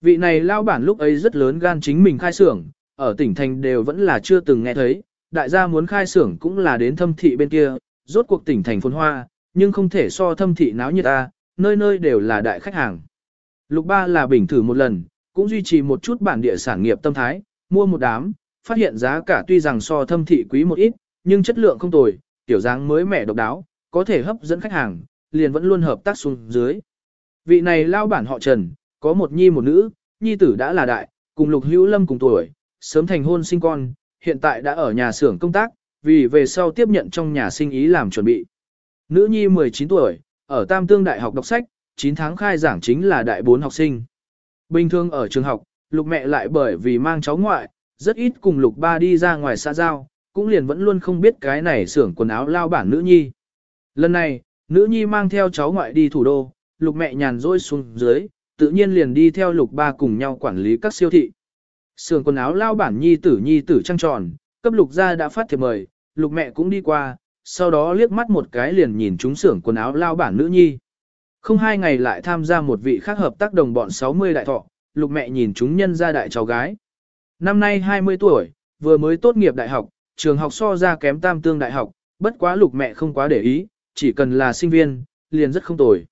Vị này lao bản lúc ấy rất lớn gan chính mình khai xưởng, ở tỉnh thành đều vẫn là chưa từng nghe thấy, đại gia muốn khai xưởng cũng là đến thâm thị bên kia, rốt cuộc tỉnh thành phồn hoa, nhưng không thể so thâm thị náo như ta, nơi nơi đều là đại khách hàng. Lục ba là bình thử một lần, cũng duy trì một chút bản địa sản nghiệp tâm thái, mua một đám, phát hiện giá cả tuy rằng so thâm thị quý một ít, nhưng chất lượng không tồi, tiểu dáng mới mẻ độc đáo, có thể hấp dẫn khách hàng, liền vẫn luôn hợp tác xuống dưới. Vị này lao bản họ Trần, có một nhi một nữ, nhi tử đã là đại, cùng lục hữu lâm cùng tuổi, sớm thành hôn sinh con, hiện tại đã ở nhà xưởng công tác, vì về sau tiếp nhận trong nhà sinh ý làm chuẩn bị. Nữ nhi 19 tuổi, ở Tam Tương Đại học đọc sách, 9 tháng khai giảng chính là đại 4 học sinh. Bình thường ở trường học, lục mẹ lại bởi vì mang cháu ngoại, rất ít cùng lục ba đi ra ngoài xã giao, cũng liền vẫn luôn không biết cái này xưởng quần áo lao bản nữ nhi. Lần này, nữ nhi mang theo cháu ngoại đi thủ đô, lục mẹ nhàn rỗi xuống dưới, tự nhiên liền đi theo lục ba cùng nhau quản lý các siêu thị. Sưởng quần áo lao bản nhi tử nhi tử trăng tròn, cấp lục gia đã phát thiệp mời, lục mẹ cũng đi qua, sau đó liếc mắt một cái liền nhìn chúng xưởng quần áo lao bản nữ nhi. Không hai ngày lại tham gia một vị khác hợp tác đồng bọn 60 đại thọ, lục mẹ nhìn chúng nhân gia đại cháu gái. Năm nay 20 tuổi, vừa mới tốt nghiệp đại học, trường học so ra kém tam tương đại học, bất quá lục mẹ không quá để ý, chỉ cần là sinh viên, liền rất không tồi.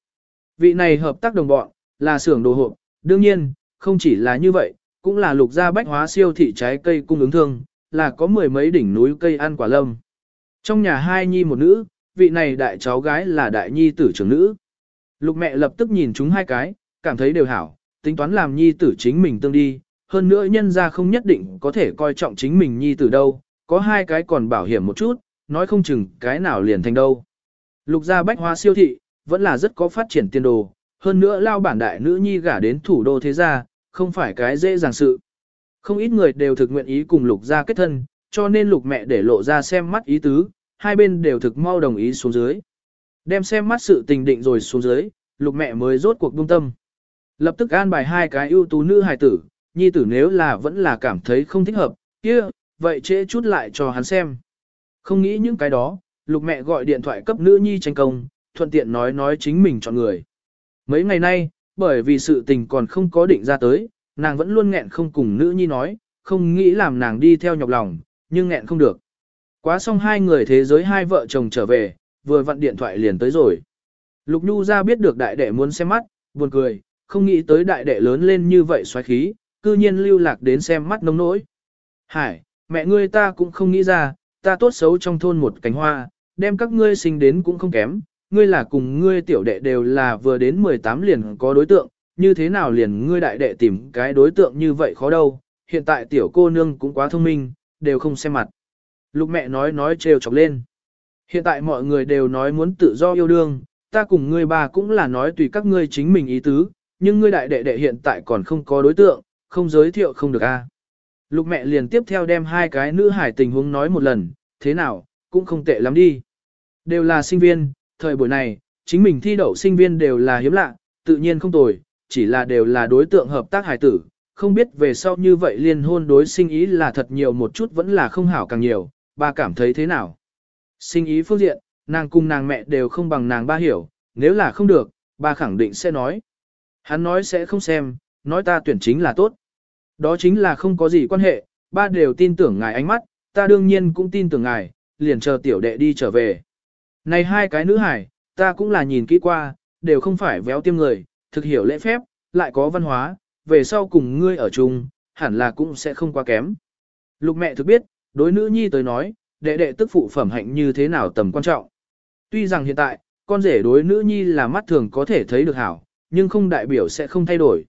Vị này hợp tác đồng bọn, là xưởng đồ hộp, đương nhiên, không chỉ là như vậy, cũng là lục gia bách hóa siêu thị trái cây cung ứng thương, là có mười mấy đỉnh núi cây ăn quả lâm. Trong nhà hai nhi một nữ, vị này đại cháu gái là đại nhi tử trưởng nữ. Lục mẹ lập tức nhìn chúng hai cái, cảm thấy đều hảo, tính toán làm nhi tử chính mình tương đi, hơn nữa nhân ra không nhất định có thể coi trọng chính mình nhi tử đâu, có hai cái còn bảo hiểm một chút, nói không chừng cái nào liền thành đâu. Lục gia bách hoa siêu thị, vẫn là rất có phát triển tiền đồ, hơn nữa lao bản đại nữ nhi gả đến thủ đô thế gia, không phải cái dễ dàng sự. Không ít người đều thực nguyện ý cùng lục gia kết thân, cho nên lục mẹ để lộ ra xem mắt ý tứ, hai bên đều thực mau đồng ý xuống dưới. Đem xem mắt sự tình định rồi xuống dưới, lục mẹ mới rốt cuộc buông tâm. Lập tức an bài hai cái ưu tú nữ hài tử, nhi tử nếu là vẫn là cảm thấy không thích hợp, kia, vậy trễ chút lại cho hắn xem. Không nghĩ những cái đó, lục mẹ gọi điện thoại cấp nữ nhi tranh công, thuận tiện nói nói chính mình chọn người. Mấy ngày nay, bởi vì sự tình còn không có định ra tới, nàng vẫn luôn nghẹn không cùng nữ nhi nói, không nghĩ làm nàng đi theo nhọc lòng, nhưng nghẹn không được. Quá xong hai người thế giới hai vợ chồng trở về, vừa vặn điện thoại liền tới rồi. Lục Nhu ra biết được đại đệ muốn xem mắt, buồn cười, không nghĩ tới đại đệ lớn lên như vậy xoáy khí, cư nhiên lưu lạc đến xem mắt nông nỗi. Hải, mẹ ngươi ta cũng không nghĩ ra, ta tốt xấu trong thôn một cánh hoa, đem các ngươi sinh đến cũng không kém, ngươi là cùng ngươi tiểu đệ đều là vừa đến 18 liền có đối tượng, như thế nào liền ngươi đại đệ tìm cái đối tượng như vậy khó đâu, hiện tại tiểu cô nương cũng quá thông minh, đều không xem mặt. Lục mẹ nói nói trêu chọc lên. Hiện tại mọi người đều nói muốn tự do yêu đương, ta cùng ngươi bà cũng là nói tùy các ngươi chính mình ý tứ, nhưng ngươi đại đệ đệ hiện tại còn không có đối tượng, không giới thiệu không được a. Lục mẹ liền tiếp theo đem hai cái nữ hải tình huống nói một lần, thế nào, cũng không tệ lắm đi. Đều là sinh viên, thời buổi này, chính mình thi đậu sinh viên đều là hiếm lạ, tự nhiên không tồi, chỉ là đều là đối tượng hợp tác hải tử, không biết về sau như vậy liên hôn đối sinh ý là thật nhiều một chút vẫn là không hảo càng nhiều, ba cảm thấy thế nào. Sinh ý phương diện, nàng cùng nàng mẹ đều không bằng nàng ba hiểu, nếu là không được, ba khẳng định sẽ nói. Hắn nói sẽ không xem, nói ta tuyển chính là tốt. Đó chính là không có gì quan hệ, ba đều tin tưởng ngài ánh mắt, ta đương nhiên cũng tin tưởng ngài, liền chờ tiểu đệ đi trở về. Này hai cái nữ hải, ta cũng là nhìn kỹ qua, đều không phải véo tiêm người, thực hiểu lễ phép, lại có văn hóa, về sau cùng ngươi ở chung, hẳn là cũng sẽ không quá kém. Lục mẹ thực biết, đối nữ nhi tới nói, đệ đệ tức phụ phẩm hạnh như thế nào tầm quan trọng. Tuy rằng hiện tại, con rể đối nữ nhi là mắt thường có thể thấy được hảo, nhưng không đại biểu sẽ không thay đổi.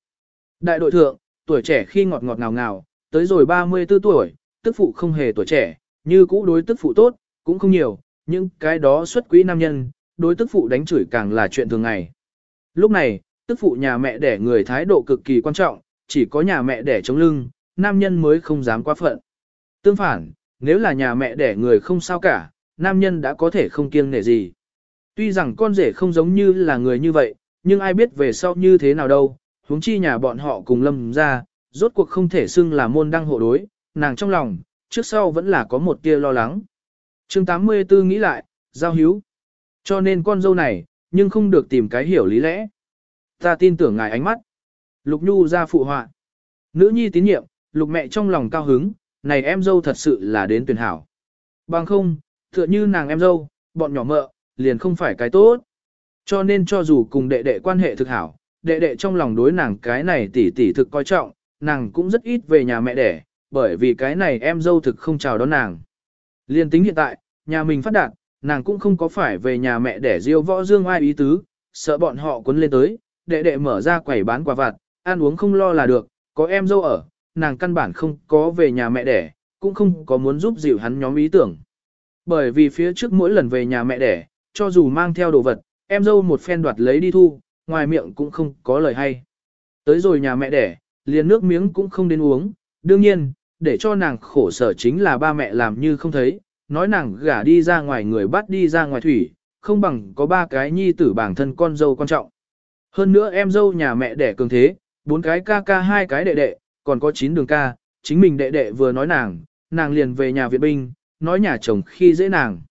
Đại đội thượng, tuổi trẻ khi ngọt ngọt ngào ngào, tới rồi 34 tuổi, tức phụ không hề tuổi trẻ, như cũ đối tức phụ tốt, cũng không nhiều, nhưng cái đó xuất quỹ nam nhân, đối tức phụ đánh chửi càng là chuyện thường ngày. Lúc này, tức phụ nhà mẹ đẻ người thái độ cực kỳ quan trọng, chỉ có nhà mẹ đẻ chống lưng, nam nhân mới không dám quá phận. Tương phản, nếu là nhà mẹ đẻ người không sao cả, nam nhân đã có thể không kiêng nể gì. Tuy rằng con rể không giống như là người như vậy, nhưng ai biết về sau như thế nào đâu, huống chi nhà bọn họ cùng lâm ra, rốt cuộc không thể xưng là môn đăng hộ đối, nàng trong lòng, trước sau vẫn là có một tia lo lắng. chương 84 nghĩ lại, giao hiếu. Cho nên con dâu này, nhưng không được tìm cái hiểu lý lẽ. Ta tin tưởng ngài ánh mắt. Lục Nhu ra phụ họa. Nữ nhi tín nhiệm, lục mẹ trong lòng cao hứng, này em dâu thật sự là đến tuyển hảo. Bằng không, tựa như nàng em dâu, bọn nhỏ mợ, liền không phải cái tốt. Cho nên cho dù cùng đệ đệ quan hệ thực hảo, đệ đệ trong lòng đối nàng cái này tỷ tỷ thực coi trọng, nàng cũng rất ít về nhà mẹ đẻ, bởi vì cái này em dâu thực không chào đón nàng. Liên tính hiện tại, nhà mình phát đạt, nàng cũng không có phải về nhà mẹ đẻ diêu võ dương ai ý tứ, sợ bọn họ cuốn lên tới, đệ đệ mở ra quầy bán quà vặt, ăn uống không lo là được, có em dâu ở, nàng căn bản không có về nhà mẹ đẻ, cũng không có muốn giúp dịu hắn nhóm ý tưởng. Bởi vì phía trước mỗi lần về nhà mẹ đẻ, cho dù mang theo đồ vật, em dâu một phen đoạt lấy đi thu, ngoài miệng cũng không có lời hay. Tới rồi nhà mẹ đẻ, liền nước miếng cũng không đến uống, đương nhiên, để cho nàng khổ sở chính là ba mẹ làm như không thấy, nói nàng gả đi ra ngoài người bắt đi ra ngoài thủy, không bằng có ba cái nhi tử bản thân con dâu quan trọng. Hơn nữa em dâu nhà mẹ đẻ cường thế, bốn cái ca ca hai cái đệ đệ, còn có chín đường ca, chính mình đệ đệ vừa nói nàng, nàng liền về nhà viện binh, nói nhà chồng khi dễ nàng.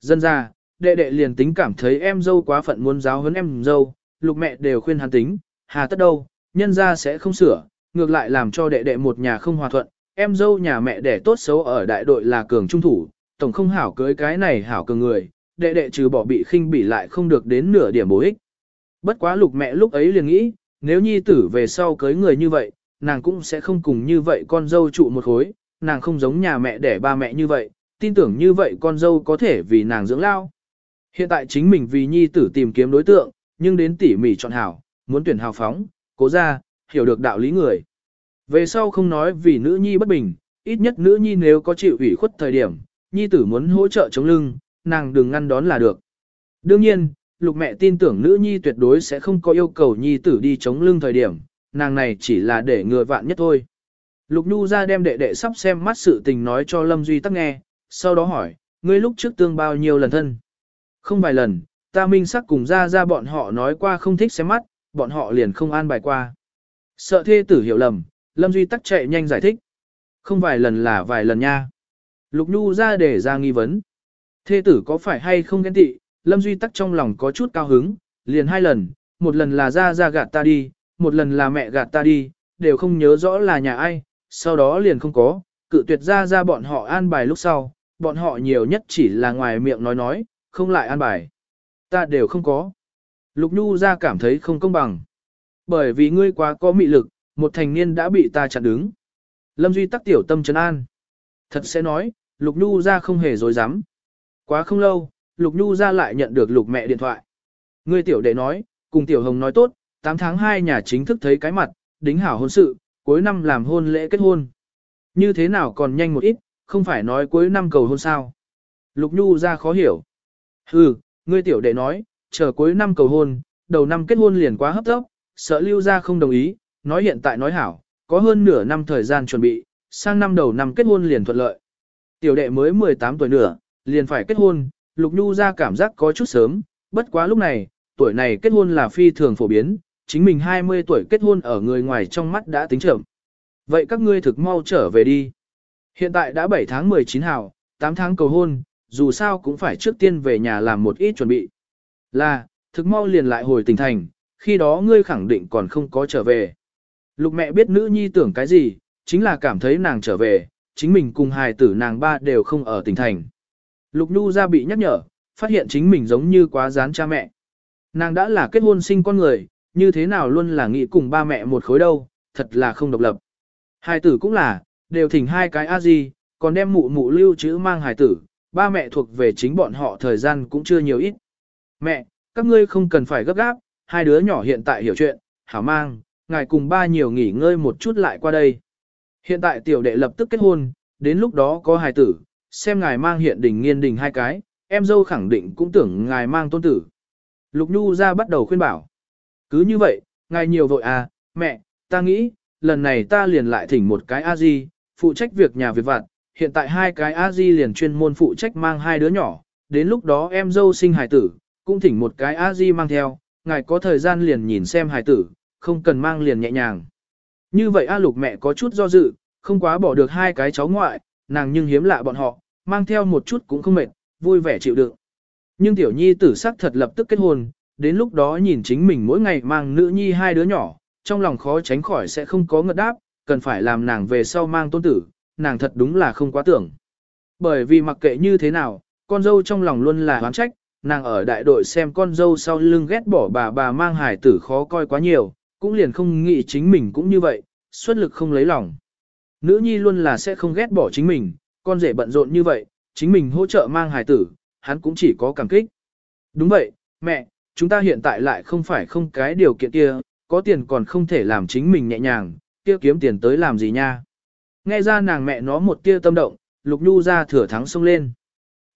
Dân ra, đệ đệ liền tính cảm thấy em dâu quá phận muốn giáo huấn em dâu, lục mẹ đều khuyên hắn tính, hà tất đâu, nhân ra sẽ không sửa, ngược lại làm cho đệ đệ một nhà không hòa thuận, em dâu nhà mẹ đẻ tốt xấu ở đại đội là cường trung thủ, tổng không hảo cưới cái này hảo cường người, đệ đệ trừ bỏ bị khinh bỉ lại không được đến nửa điểm bổ ích. Bất quá lục mẹ lúc ấy liền nghĩ, nếu nhi tử về sau cưới người như vậy, nàng cũng sẽ không cùng như vậy con dâu trụ một khối, nàng không giống nhà mẹ đẻ ba mẹ như vậy, tin tưởng như vậy con dâu có thể vì nàng dưỡng lao. Hiện tại chính mình vì nhi tử tìm kiếm đối tượng, nhưng đến tỉ mỉ chọn hảo, muốn tuyển hào phóng, cố ra, hiểu được đạo lý người. Về sau không nói vì nữ nhi bất bình, ít nhất nữ nhi nếu có chịu ủy khuất thời điểm, nhi tử muốn hỗ trợ chống lưng, nàng đừng ngăn đón là được. Đương nhiên, lục mẹ tin tưởng nữ nhi tuyệt đối sẽ không có yêu cầu nhi tử đi chống lưng thời điểm, nàng này chỉ là để ngừa vạn nhất thôi. Lục Nhu ra đem đệ đệ sắp xem mắt sự tình nói cho Lâm Duy tắc nghe, sau đó hỏi, ngươi lúc trước tương bao nhiêu lần thân? Không vài lần, ta minh sắc cùng ra ra bọn họ nói qua không thích xem mắt, bọn họ liền không an bài qua. Sợ thê tử hiểu lầm, Lâm Duy tắc chạy nhanh giải thích. Không vài lần là vài lần nha. Lục Nhu ra để ra nghi vấn. Thê tử có phải hay không ghen tị, Lâm Duy tắc trong lòng có chút cao hứng, liền hai lần, một lần là ra ra gạt ta đi, một lần là mẹ gạt ta đi, đều không nhớ rõ là nhà ai, sau đó liền không có, cự tuyệt ra ra bọn họ an bài lúc sau, bọn họ nhiều nhất chỉ là ngoài miệng nói nói, không lại an bài. Ta đều không có. Lục Nhu ra cảm thấy không công bằng. Bởi vì ngươi quá có mị lực, một thành niên đã bị ta chặn đứng. Lâm Duy tắc tiểu tâm trấn an. Thật sẽ nói, Lục Nhu ra không hề dối dám. Quá không lâu, Lục Nhu ra lại nhận được Lục mẹ điện thoại. Ngươi tiểu đệ nói, cùng tiểu hồng nói tốt, 8 tháng 2 nhà chính thức thấy cái mặt, đính hảo hôn sự, cuối năm làm hôn lễ kết hôn. Như thế nào còn nhanh một ít, không phải nói cuối năm cầu hôn sao. Lục Nhu ra khó hiểu. Hừ, ngươi tiểu đệ nói, chờ cuối năm cầu hôn, đầu năm kết hôn liền quá hấp tốc, sợ lưu ra không đồng ý, nói hiện tại nói hảo, có hơn nửa năm thời gian chuẩn bị, sang năm đầu năm kết hôn liền thuận lợi. Tiểu đệ mới 18 tuổi nữa, liền phải kết hôn, Lục Nhu ra cảm giác có chút sớm, bất quá lúc này, tuổi này kết hôn là phi thường phổ biến, chính mình 20 tuổi kết hôn ở người ngoài trong mắt đã tính chậm. Vậy các ngươi thực mau trở về đi. Hiện tại đã 7 tháng 19 hào, 8 tháng cầu hôn, dù sao cũng phải trước tiên về nhà làm một ít chuẩn bị. Là, thực mau liền lại hồi tỉnh thành, khi đó ngươi khẳng định còn không có trở về. Lục mẹ biết nữ nhi tưởng cái gì, chính là cảm thấy nàng trở về, chính mình cùng hài tử nàng ba đều không ở tỉnh thành. Lục Nhu ra bị nhắc nhở, phát hiện chính mình giống như quá dán cha mẹ. Nàng đã là kết hôn sinh con người, như thế nào luôn là nghĩ cùng ba mẹ một khối đâu, thật là không độc lập. Hai tử cũng là, đều thỉnh hai cái a di, còn đem mụ mụ lưu trữ mang hài tử, ba mẹ thuộc về chính bọn họ thời gian cũng chưa nhiều ít. Mẹ, các ngươi không cần phải gấp gáp, hai đứa nhỏ hiện tại hiểu chuyện, hảo mang, ngài cùng ba nhiều nghỉ ngơi một chút lại qua đây. Hiện tại tiểu đệ lập tức kết hôn, đến lúc đó có hài tử, xem ngài mang hiện đình nghiên đình hai cái, em dâu khẳng định cũng tưởng ngài mang tôn tử. Lục Nhu ra bắt đầu khuyên bảo. Cứ như vậy, ngài nhiều vội à, mẹ, ta nghĩ, lần này ta liền lại thỉnh một cái A-di, phụ trách việc nhà việc vặt, hiện tại hai cái A-di liền chuyên môn phụ trách mang hai đứa nhỏ, đến lúc đó em dâu sinh hài tử, cũng thỉnh một cái A-di mang theo, ngài có thời gian liền nhìn xem hài tử, không cần mang liền nhẹ nhàng. Như vậy A Lục mẹ có chút do dự, không quá bỏ được hai cái cháu ngoại, nàng nhưng hiếm lạ bọn họ, mang theo một chút cũng không mệt, vui vẻ chịu đựng. Nhưng tiểu nhi tử sắc thật lập tức kết hôn, đến lúc đó nhìn chính mình mỗi ngày mang nữ nhi hai đứa nhỏ, trong lòng khó tránh khỏi sẽ không có ngợt đáp, cần phải làm nàng về sau mang tôn tử, nàng thật đúng là không quá tưởng. Bởi vì mặc kệ như thế nào, con dâu trong lòng luôn là oán trách, nàng ở đại đội xem con dâu sau lưng ghét bỏ bà bà mang hải tử khó coi quá nhiều, cũng liền không nghĩ chính mình cũng như vậy, xuất lực không lấy lòng. Nữ nhi luôn là sẽ không ghét bỏ chính mình, con rể bận rộn như vậy, chính mình hỗ trợ mang hài tử, hắn cũng chỉ có cảm kích. Đúng vậy, mẹ, chúng ta hiện tại lại không phải không cái điều kiện kia, có tiền còn không thể làm chính mình nhẹ nhàng, kia kiếm tiền tới làm gì nha. Nghe ra nàng mẹ nó một tia tâm động, Lục Nhu ra thừa thắng xông lên.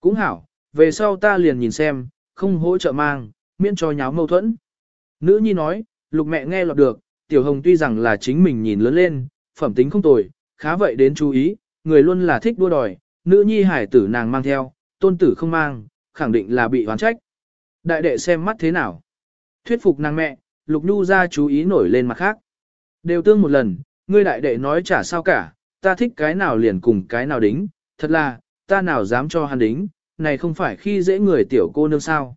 Cũng hảo, về sau ta liền nhìn xem, không hỗ trợ mang, miễn cho nháo mâu thuẫn. Nữ nhi nói, Lục mẹ nghe lọt được, Tiểu Hồng tuy rằng là chính mình nhìn lớn lên, phẩm tính không tồi, khá vậy đến chú ý, người luôn là thích đua đòi, nữ nhi hải tử nàng mang theo, tôn tử không mang, khẳng định là bị oán trách. Đại đệ xem mắt thế nào? Thuyết phục nàng mẹ, Lục Nhu ra chú ý nổi lên mặt khác. Đều tương một lần, ngươi đại đệ nói chả sao cả, ta thích cái nào liền cùng cái nào đính, thật là, ta nào dám cho hắn đính, này không phải khi dễ người tiểu cô nương sao.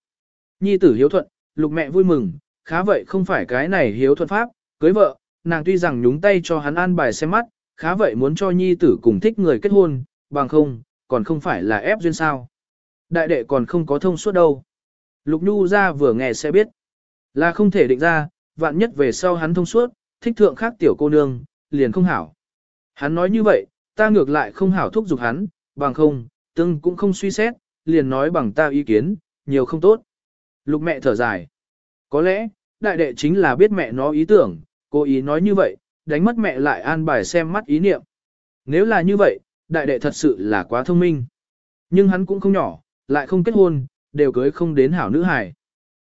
Nhi tử hiếu thuận, lục mẹ vui mừng, khá vậy không phải cái này hiếu thuận pháp, cưới vợ, nàng tuy rằng nhúng tay cho hắn an bài xem mắt, khá vậy muốn cho nhi tử cùng thích người kết hôn, bằng không, còn không phải là ép duyên sao. Đại đệ còn không có thông suốt đâu. Lục Nhu ra vừa nghe sẽ biết. Là không thể định ra, vạn nhất về sau hắn thông suốt, thích thượng khác tiểu cô nương, liền không hảo. Hắn nói như vậy, ta ngược lại không hảo thúc giục hắn, bằng không, tương cũng không suy xét, liền nói bằng ta ý kiến, nhiều không tốt. Lục mẹ thở dài. Có lẽ, đại đệ chính là biết mẹ nó ý tưởng, cố ý nói như vậy, đánh mất mẹ lại an bài xem mắt ý niệm. Nếu là như vậy, đại đệ thật sự là quá thông minh. Nhưng hắn cũng không nhỏ, lại không kết hôn, đều cưới không đến hảo nữ hài.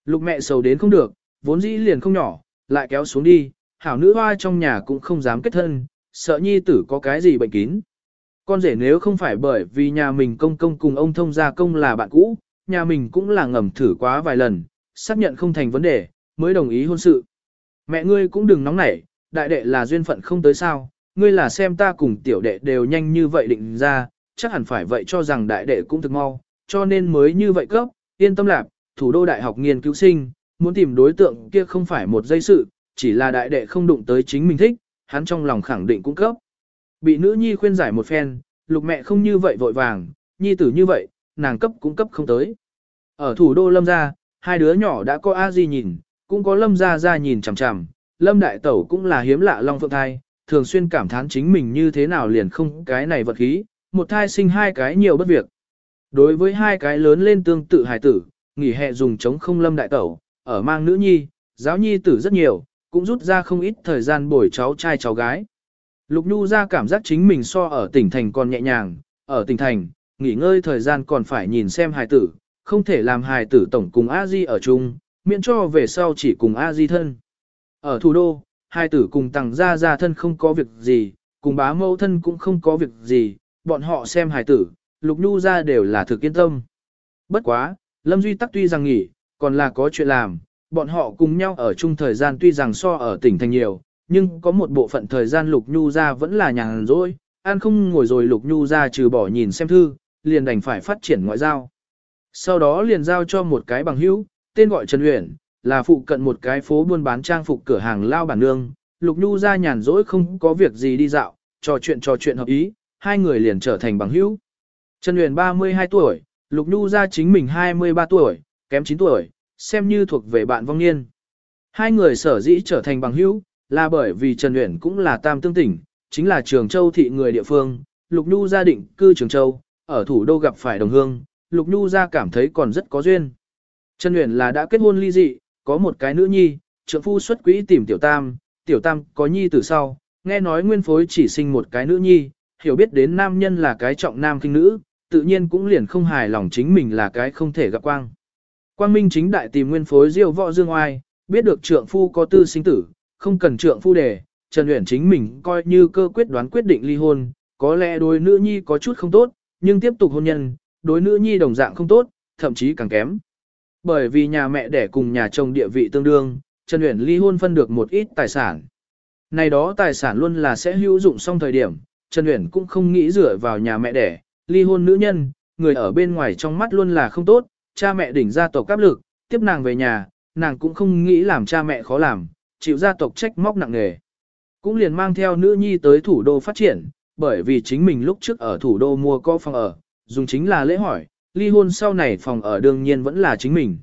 Lục mẹ sầu đến không được, vốn dĩ liền không nhỏ, lại kéo xuống đi, hảo nữ hoa trong nhà cũng không dám kết thân, sợ nhi tử có cái gì bệnh kín. Con rể nếu không phải bởi vì nhà mình công công cùng ông thông gia công là bạn cũ, nhà mình cũng là ngầm thử quá vài lần, xác nhận không thành vấn đề, mới đồng ý hôn sự. Mẹ ngươi cũng đừng nóng nảy, đại đệ là duyên phận không tới sao, ngươi là xem ta cùng tiểu đệ đều nhanh như vậy định ra, chắc hẳn phải vậy cho rằng đại đệ cũng thực mau, cho nên mới như vậy cấp, yên tâm lạc, thủ đô đại học nghiên cứu sinh, muốn tìm đối tượng kia không phải một dây sự, chỉ là đại đệ không đụng tới chính mình thích, hắn trong lòng khẳng định cũng cấp. Bị nữ nhi khuyên giải một phen, lục mẹ không như vậy vội vàng, nhi tử như vậy, nàng cấp cũng cấp không tới. Ở thủ đô lâm gia, hai đứa nhỏ đã có a di nhìn, cũng có lâm gia ra nhìn chằm chằm, lâm đại tẩu cũng là hiếm lạ long phượng thai, thường xuyên cảm thán chính mình như thế nào liền không cái này vật khí, một thai sinh hai cái nhiều bất việc. Đối với hai cái lớn lên tương tự hài tử, nghỉ hè dùng chống không lâm đại tẩu, ở mang nữ nhi, giáo nhi tử rất nhiều, cũng rút ra không ít thời gian bồi cháu trai cháu gái. Lục Nhu ra cảm giác chính mình so ở tỉnh thành còn nhẹ nhàng, ở tỉnh thành, nghỉ ngơi thời gian còn phải nhìn xem hài tử, không thể làm hài tử tổng cùng a di ở chung, miễn cho về sau chỉ cùng a di thân. Ở thủ đô, hai tử cùng tàng gia gia thân không có việc gì, cùng bá mẫu thân cũng không có việc gì, bọn họ xem hài tử, Lục Nhu ra đều là thực yên tâm. Bất quá, Lâm Duy tắc tuy rằng nghỉ, còn là có chuyện làm, bọn họ cùng nhau ở chung thời gian tuy rằng so ở tỉnh thành nhiều, nhưng có một bộ phận thời gian Lục Nhu ra vẫn là nhàn rỗi, an không ngồi rồi Lục Nhu ra trừ bỏ nhìn xem thư, liền đành phải phát triển ngoại giao. Sau đó liền giao cho một cái bằng hữu, tên gọi Trần Uyển, là phụ cận một cái phố buôn bán trang phục cửa hàng lao bản nương, Lục Nhu ra nhàn rỗi không có việc gì đi dạo, trò chuyện trò chuyện hợp ý, hai người liền trở thành bằng hữu. Trần Uyển 32 tuổi, Lục Nhu ra chính mình 23 tuổi, kém 9 tuổi, xem như thuộc về bạn vong niên. Hai người sở dĩ trở thành bằng hữu, là bởi vì Trần Uyển cũng là tam tương tỉnh, chính là Trường Châu thị người địa phương, Lục Nhu gia định cư Trường Châu, ở thủ đô gặp phải đồng hương, Lục Nhu gia cảm thấy còn rất có duyên. Trần Uyển là đã kết hôn ly dị, có một cái nữ nhi, trượng phu xuất quỹ tìm tiểu tam, tiểu tam có nhi từ sau, nghe nói nguyên phối chỉ sinh một cái nữ nhi, hiểu biết đến nam nhân là cái trọng nam kinh nữ, tự nhiên cũng liền không hài lòng chính mình là cái không thể gặp quang. Quang Minh chính đại tìm nguyên phối diêu võ dương oai, biết được trượng phu có tư sinh tử, không cần trượng phu đề, Trần Uyển chính mình coi như cơ quyết đoán quyết định ly hôn, có lẽ đối nữ nhi có chút không tốt, nhưng tiếp tục hôn nhân, đối nữ nhi đồng dạng không tốt, thậm chí càng kém. Bởi vì nhà mẹ đẻ cùng nhà chồng địa vị tương đương, Trần Uyển ly hôn phân được một ít tài sản. Này đó tài sản luôn là sẽ hữu dụng xong thời điểm, Trần Uyển cũng không nghĩ dựa vào nhà mẹ đẻ, ly hôn nữ nhân, người ở bên ngoài trong mắt luôn là không tốt, cha mẹ đỉnh gia tộc áp lực, tiếp nàng về nhà, nàng cũng không nghĩ làm cha mẹ khó làm, chịu gia tộc trách móc nặng nề. Cũng liền mang theo nữ nhi tới thủ đô phát triển, bởi vì chính mình lúc trước ở thủ đô mua có phòng ở, dùng chính là lễ hỏi, ly hôn sau này phòng ở đương nhiên vẫn là chính mình.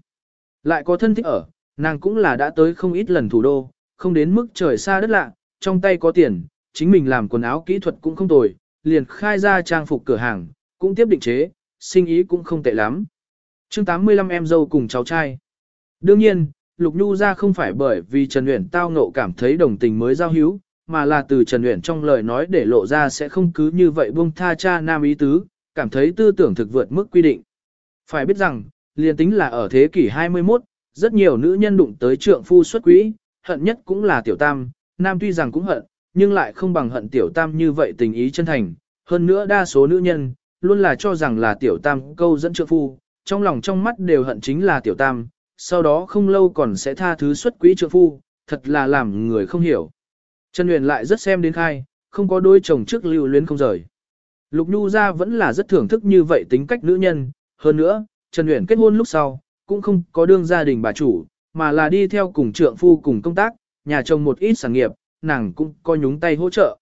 Lại có thân thích ở, nàng cũng là đã tới không ít lần thủ đô, không đến mức trời xa đất lạ, trong tay có tiền, chính mình làm quần áo kỹ thuật cũng không tồi, liền khai ra trang phục cửa hàng, cũng tiếp định chế, sinh ý cũng không tệ lắm. chương 85 em dâu cùng cháu trai. Đương nhiên, Lục Nhu ra không phải bởi vì Trần Uyển tao ngộ cảm thấy đồng tình mới giao hữu, mà là từ Trần Uyển trong lời nói để lộ ra sẽ không cứ như vậy buông tha cha nam ý tứ, cảm thấy tư tưởng thực vượt mức quy định. Phải biết rằng, liền tính là ở thế kỷ 21, rất nhiều nữ nhân đụng tới trượng phu xuất quỹ, hận nhất cũng là tiểu tam, nam tuy rằng cũng hận, nhưng lại không bằng hận tiểu tam như vậy tình ý chân thành. Hơn nữa đa số nữ nhân, luôn là cho rằng là tiểu tam câu dẫn trượng phu, trong lòng trong mắt đều hận chính là tiểu tam, sau đó không lâu còn sẽ tha thứ xuất quỹ trượng phu, thật là làm người không hiểu. Trần Huyền lại rất xem đến khai, không có đôi chồng trước lưu luyến không rời. Lục Nhu ra vẫn là rất thưởng thức như vậy tính cách nữ nhân, hơn nữa, Trần Uyển kết hôn lúc sau, cũng không có đương gia đình bà chủ, mà là đi theo cùng trượng phu cùng công tác, nhà chồng một ít sản nghiệp, nàng cũng coi nhúng tay hỗ trợ.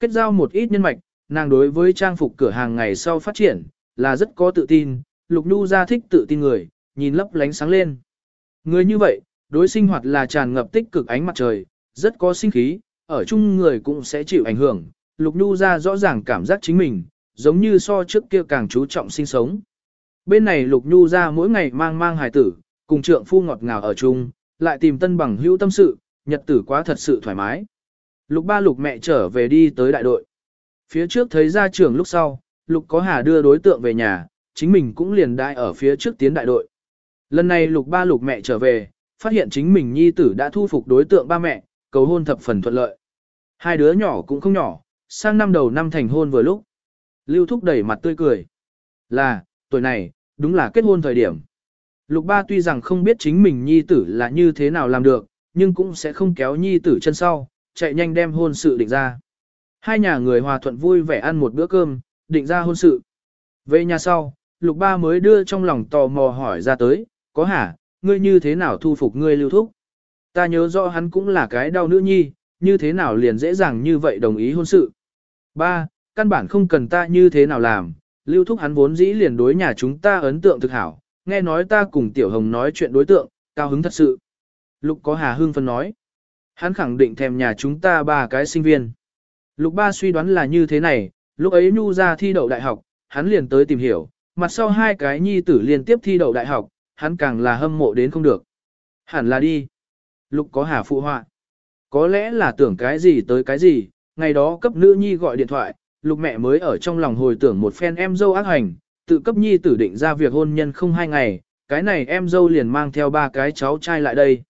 Kết giao một ít nhân mạch, nàng đối với trang phục cửa hàng ngày sau phát triển, là rất có tự tin, Lục Nhu ra thích tự tin người, nhìn lấp lánh sáng lên. Người như vậy, đối sinh hoạt là tràn ngập tích cực ánh mặt trời, rất có sinh khí, ở chung người cũng sẽ chịu ảnh hưởng. Lục Nhu ra rõ ràng cảm giác chính mình, giống như so trước kia càng chú trọng sinh sống. Bên này Lục Nhu ra mỗi ngày mang mang hài tử, cùng trượng phu ngọt ngào ở chung, lại tìm tân bằng hữu tâm sự, nhật tử quá thật sự thoải mái. Lục ba lục mẹ trở về đi tới đại đội. Phía trước thấy ra trường lúc sau, lục có hà đưa đối tượng về nhà, chính mình cũng liền đại ở phía trước tiến đại đội. Lần này lục ba lục mẹ trở về, phát hiện chính mình nhi tử đã thu phục đối tượng ba mẹ, cầu hôn thập phần thuận lợi. Hai đứa nhỏ cũng không nhỏ, sang năm đầu năm thành hôn vừa lúc. Lưu thúc đẩy mặt tươi cười. Là, tuổi này, đúng là kết hôn thời điểm. Lục ba tuy rằng không biết chính mình nhi tử là như thế nào làm được, nhưng cũng sẽ không kéo nhi tử chân sau, chạy nhanh đem hôn sự định ra. Hai nhà người hòa thuận vui vẻ ăn một bữa cơm, định ra hôn sự. Về nhà sau, lục ba mới đưa trong lòng tò mò hỏi ra tới, có hả, ngươi như thế nào thu phục ngươi lưu thúc? Ta nhớ rõ hắn cũng là cái đau nữ nhi, như thế nào liền dễ dàng như vậy đồng ý hôn sự. Ba, căn bản không cần ta như thế nào làm, lưu thúc hắn vốn dĩ liền đối nhà chúng ta ấn tượng thực hảo, nghe nói ta cùng Tiểu Hồng nói chuyện đối tượng, cao hứng thật sự. Lục có Hà Hương phân nói, hắn khẳng định thèm nhà chúng ta ba cái sinh viên. Lục ba suy đoán là như thế này, lúc ấy Nhu ra thi đậu đại học, hắn liền tới tìm hiểu, mặt sau hai cái nhi tử liên tiếp thi đậu đại học, hắn càng là hâm mộ đến không được. Hẳn là đi. Lục có Hà phụ họa. Có lẽ là tưởng cái gì tới cái gì, ngày đó cấp nữ nhi gọi điện thoại, lục mẹ mới ở trong lòng hồi tưởng một phen em dâu ác hành, tự cấp nhi tử định ra việc hôn nhân không hai ngày, cái này em dâu liền mang theo ba cái cháu trai lại đây.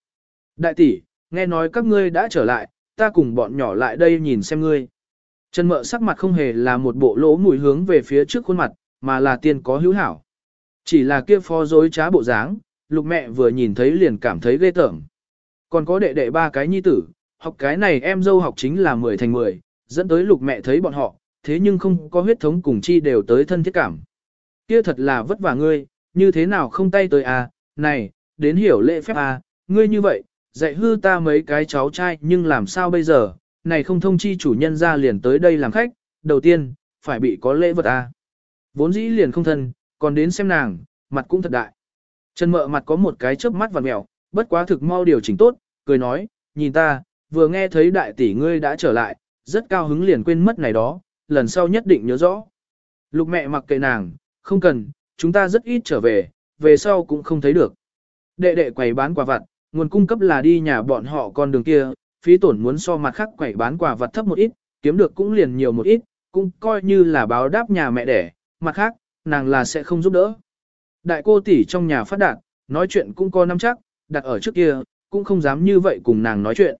Đại tỷ, nghe nói các ngươi đã trở lại, ta cùng bọn nhỏ lại đây nhìn xem ngươi. Trần mợ sắc mặt không hề là một bộ lỗ mũi hướng về phía trước khuôn mặt, mà là tiên có hữu hảo. Chỉ là kia phó dối trá bộ dáng, lục mẹ vừa nhìn thấy liền cảm thấy ghê tởm. Còn có đệ đệ ba cái nhi tử, học cái này em dâu học chính là 10 thành 10, dẫn tới lục mẹ thấy bọn họ, thế nhưng không có huyết thống cùng chi đều tới thân thiết cảm. Kia thật là vất vả ngươi, như thế nào không tay tới à, này, đến hiểu lễ phép à, ngươi như vậy, dạy hư ta mấy cái cháu trai nhưng làm sao bây giờ, này không thông chi chủ nhân ra liền tới đây làm khách, đầu tiên, phải bị có lễ vật à. Vốn dĩ liền không thân, còn đến xem nàng, mặt cũng thật đại. Trần mợ mặt có một cái chớp mắt và mèo, bất quá thực mau điều chỉnh tốt, cười nói, nhìn ta, vừa nghe thấy đại tỷ ngươi đã trở lại, rất cao hứng liền quên mất này đó, lần sau nhất định nhớ rõ. Lục mẹ mặc kệ nàng, không cần, chúng ta rất ít trở về, về sau cũng không thấy được. Đệ đệ quầy bán quà vặt, nguồn cung cấp là đi nhà bọn họ con đường kia, phí tổn muốn so mặt khác quầy bán quà vặt thấp một ít, kiếm được cũng liền nhiều một ít, cũng coi như là báo đáp nhà mẹ đẻ, mặt khác, nàng là sẽ không giúp đỡ. Đại cô tỷ trong nhà phát đạt, nói chuyện cũng có nắm chắc, đặt ở trước kia, cũng không dám như vậy cùng nàng nói chuyện.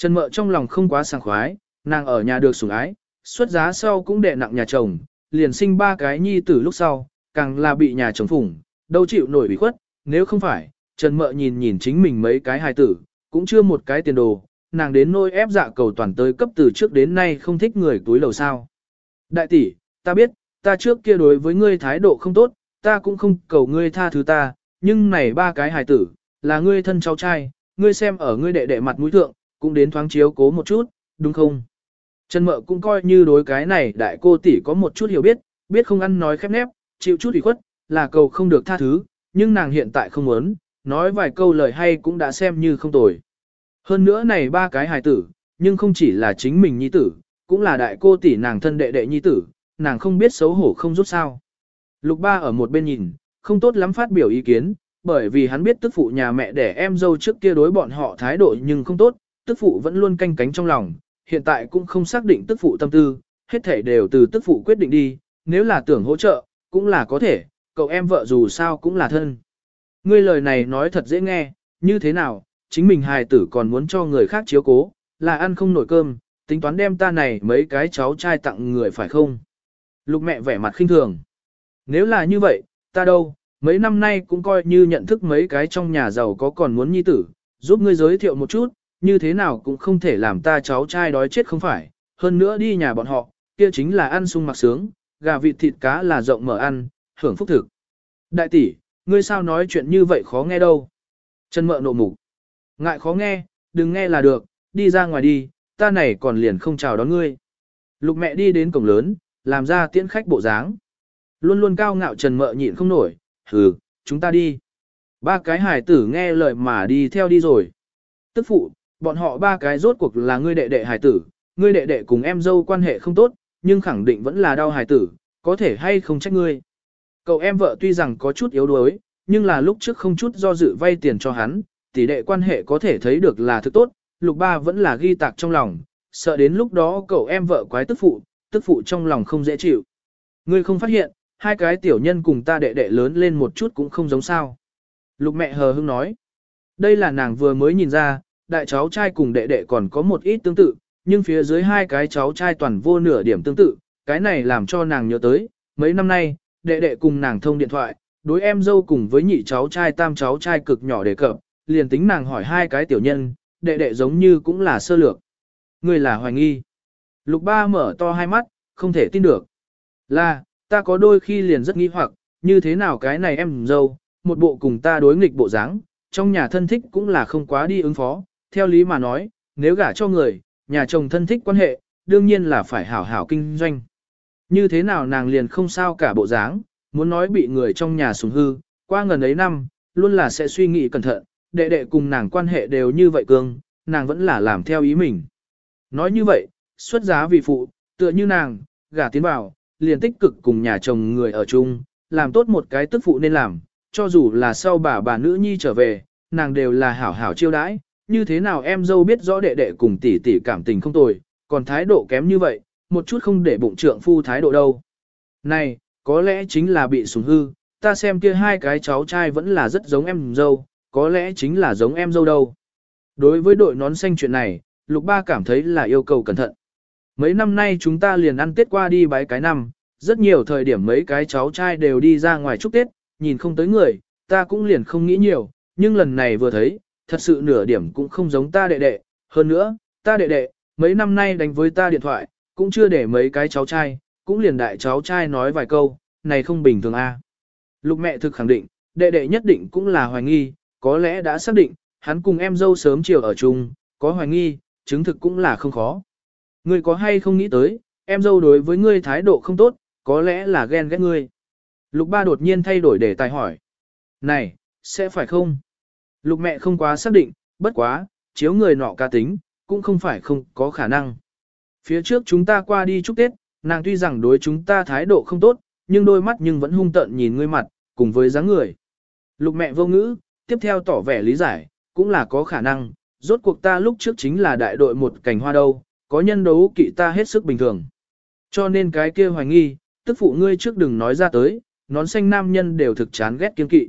Trần mợ trong lòng không quá sảng khoái, nàng ở nhà được sủng ái, xuất giá sau cũng đệ nặng nhà chồng, liền sinh ba cái nhi tử lúc sau, càng là bị nhà chồng phủng, đâu chịu nổi bị khuất, nếu không phải, Trần mợ nhìn nhìn chính mình mấy cái hài tử, cũng chưa một cái tiền đồ, nàng đến nôi ép dạ cầu toàn tới cấp từ trước đến nay không thích người túi lầu sao. Đại tỷ, ta biết, ta trước kia đối với ngươi thái độ không tốt, ta cũng không cầu ngươi tha thứ ta, nhưng này ba cái hài tử, là ngươi thân cháu trai, ngươi xem ở ngươi đệ đệ mặt mũi thượng, cũng đến thoáng chiếu cố một chút, đúng không? Trần mợ cũng coi như đối cái này đại cô tỷ có một chút hiểu biết, biết không ăn nói khép nép, chịu chút ủy khuất, là cầu không được tha thứ, nhưng nàng hiện tại không muốn, nói vài câu lời hay cũng đã xem như không tồi. Hơn nữa này ba cái hài tử, nhưng không chỉ là chính mình nhi tử, cũng là đại cô tỷ nàng thân đệ đệ nhi tử, nàng không biết xấu hổ không rút sao. Lục ba ở một bên nhìn, không tốt lắm phát biểu ý kiến, bởi vì hắn biết tức phụ nhà mẹ để em dâu trước kia đối bọn họ thái độ nhưng không tốt, tức phụ vẫn luôn canh cánh trong lòng, hiện tại cũng không xác định tức phụ tâm tư, hết thể đều từ tức phụ quyết định đi, nếu là tưởng hỗ trợ, cũng là có thể, cậu em vợ dù sao cũng là thân. Ngươi lời này nói thật dễ nghe, như thế nào, chính mình hài tử còn muốn cho người khác chiếu cố, là ăn không nổi cơm, tính toán đem ta này mấy cái cháu trai tặng người phải không? Lục mẹ vẻ mặt khinh thường. Nếu là như vậy, ta đâu, mấy năm nay cũng coi như nhận thức mấy cái trong nhà giàu có còn muốn nhi tử, giúp ngươi giới thiệu một chút, như thế nào cũng không thể làm ta cháu trai đói chết không phải, hơn nữa đi nhà bọn họ, kia chính là ăn sung mặc sướng, gà vịt thịt cá là rộng mở ăn, hưởng phúc thực. Đại tỷ, ngươi sao nói chuyện như vậy khó nghe đâu? Trần mợ nộ mục. Ngại khó nghe, đừng nghe là được, đi ra ngoài đi, ta này còn liền không chào đón ngươi. Lục mẹ đi đến cổng lớn, làm ra tiễn khách bộ dáng. Luôn luôn cao ngạo trần mợ nhịn không nổi, hừ, chúng ta đi. Ba cái hải tử nghe lời mà đi theo đi rồi. Tức phụ, bọn họ ba cái rốt cuộc là ngươi đệ đệ hải tử, ngươi đệ đệ cùng em dâu quan hệ không tốt, nhưng khẳng định vẫn là đau hải tử, có thể hay không trách ngươi. Cậu em vợ tuy rằng có chút yếu đuối, nhưng là lúc trước không chút do dự vay tiền cho hắn, tỷ đệ quan hệ có thể thấy được là thứ tốt, lục ba vẫn là ghi tạc trong lòng, sợ đến lúc đó cậu em vợ quái tức phụ, tức phụ trong lòng không dễ chịu. Ngươi không phát hiện, hai cái tiểu nhân cùng ta đệ đệ lớn lên một chút cũng không giống sao. Lục mẹ hờ hững nói, đây là nàng vừa mới nhìn ra, đại cháu trai cùng đệ đệ còn có một ít tương tự, nhưng phía dưới hai cái cháu trai toàn vô nửa điểm tương tự, cái này làm cho nàng nhớ tới, mấy năm nay, đệ đệ cùng nàng thông điện thoại, đối em dâu cùng với nhị cháu trai tam cháu trai cực nhỏ đề cập, liền tính nàng hỏi hai cái tiểu nhân, đệ đệ giống như cũng là sơ lược. Người là hoài nghi. Lục ba mở to hai mắt, không thể tin được. Là, ta có đôi khi liền rất nghi hoặc, như thế nào cái này em dâu, một bộ cùng ta đối nghịch bộ dáng, trong nhà thân thích cũng là không quá đi ứng phó, theo lý mà nói, nếu gả cho người, nhà chồng thân thích quan hệ, đương nhiên là phải hảo hảo kinh doanh. Như thế nào nàng liền không sao cả bộ dáng, muốn nói bị người trong nhà sủng hư, qua ngần ấy năm, luôn là sẽ suy nghĩ cẩn thận, đệ đệ cùng nàng quan hệ đều như vậy cương, nàng vẫn là làm theo ý mình. Nói như vậy, xuất giá vì phụ, tựa như nàng, gả tiến vào, liền tích cực cùng nhà chồng người ở chung, làm tốt một cái tức phụ nên làm, cho dù là sau bà bà nữ nhi trở về, nàng đều là hảo hảo chiêu đãi, như thế nào em dâu biết rõ đệ đệ cùng tỷ tỷ cảm tình không tồi, còn thái độ kém như vậy, một chút không để bụng trượng phu thái độ đâu. Này, có lẽ chính là bị sủng hư, ta xem kia hai cái cháu trai vẫn là rất giống em dâu, có lẽ chính là giống em dâu đâu. Đối với đội nón xanh chuyện này, Lục Ba cảm thấy là yêu cầu cẩn thận. Mấy năm nay chúng ta liền ăn Tết qua đi bái cái năm, rất nhiều thời điểm mấy cái cháu trai đều đi ra ngoài chúc Tết, nhìn không tới người, ta cũng liền không nghĩ nhiều, nhưng lần này vừa thấy, thật sự nửa điểm cũng không giống ta đệ đệ, hơn nữa, ta đệ đệ, mấy năm nay đánh với ta điện thoại, cũng chưa để mấy cái cháu trai, cũng liền đại cháu trai nói vài câu, này không bình thường a. Lục mẹ thực khẳng định, đệ đệ nhất định cũng là hoài nghi, có lẽ đã xác định, hắn cùng em dâu sớm chiều ở chung, có hoài nghi, chứng thực cũng là không khó. Ngươi có hay không nghĩ tới, em dâu đối với ngươi thái độ không tốt, có lẽ là ghen ghét ngươi. Lục ba đột nhiên thay đổi để tài hỏi. Này, sẽ phải không? Lục mẹ không quá xác định, bất quá, chiếu người nọ ca tính, cũng không phải không có khả năng. Phía trước chúng ta qua đi chúc Tết, nàng tuy rằng đối chúng ta thái độ không tốt, nhưng đôi mắt nhưng vẫn hung tợn nhìn ngươi mặt, cùng với dáng người. Lục mẹ vô ngữ, tiếp theo tỏ vẻ lý giải, cũng là có khả năng, rốt cuộc ta lúc trước chính là đại đội một cảnh hoa đâu, có nhân đấu kỵ ta hết sức bình thường. Cho nên cái kia hoài nghi, tức phụ ngươi trước đừng nói ra tới, nón xanh nam nhân đều thực chán ghét kiên kỵ.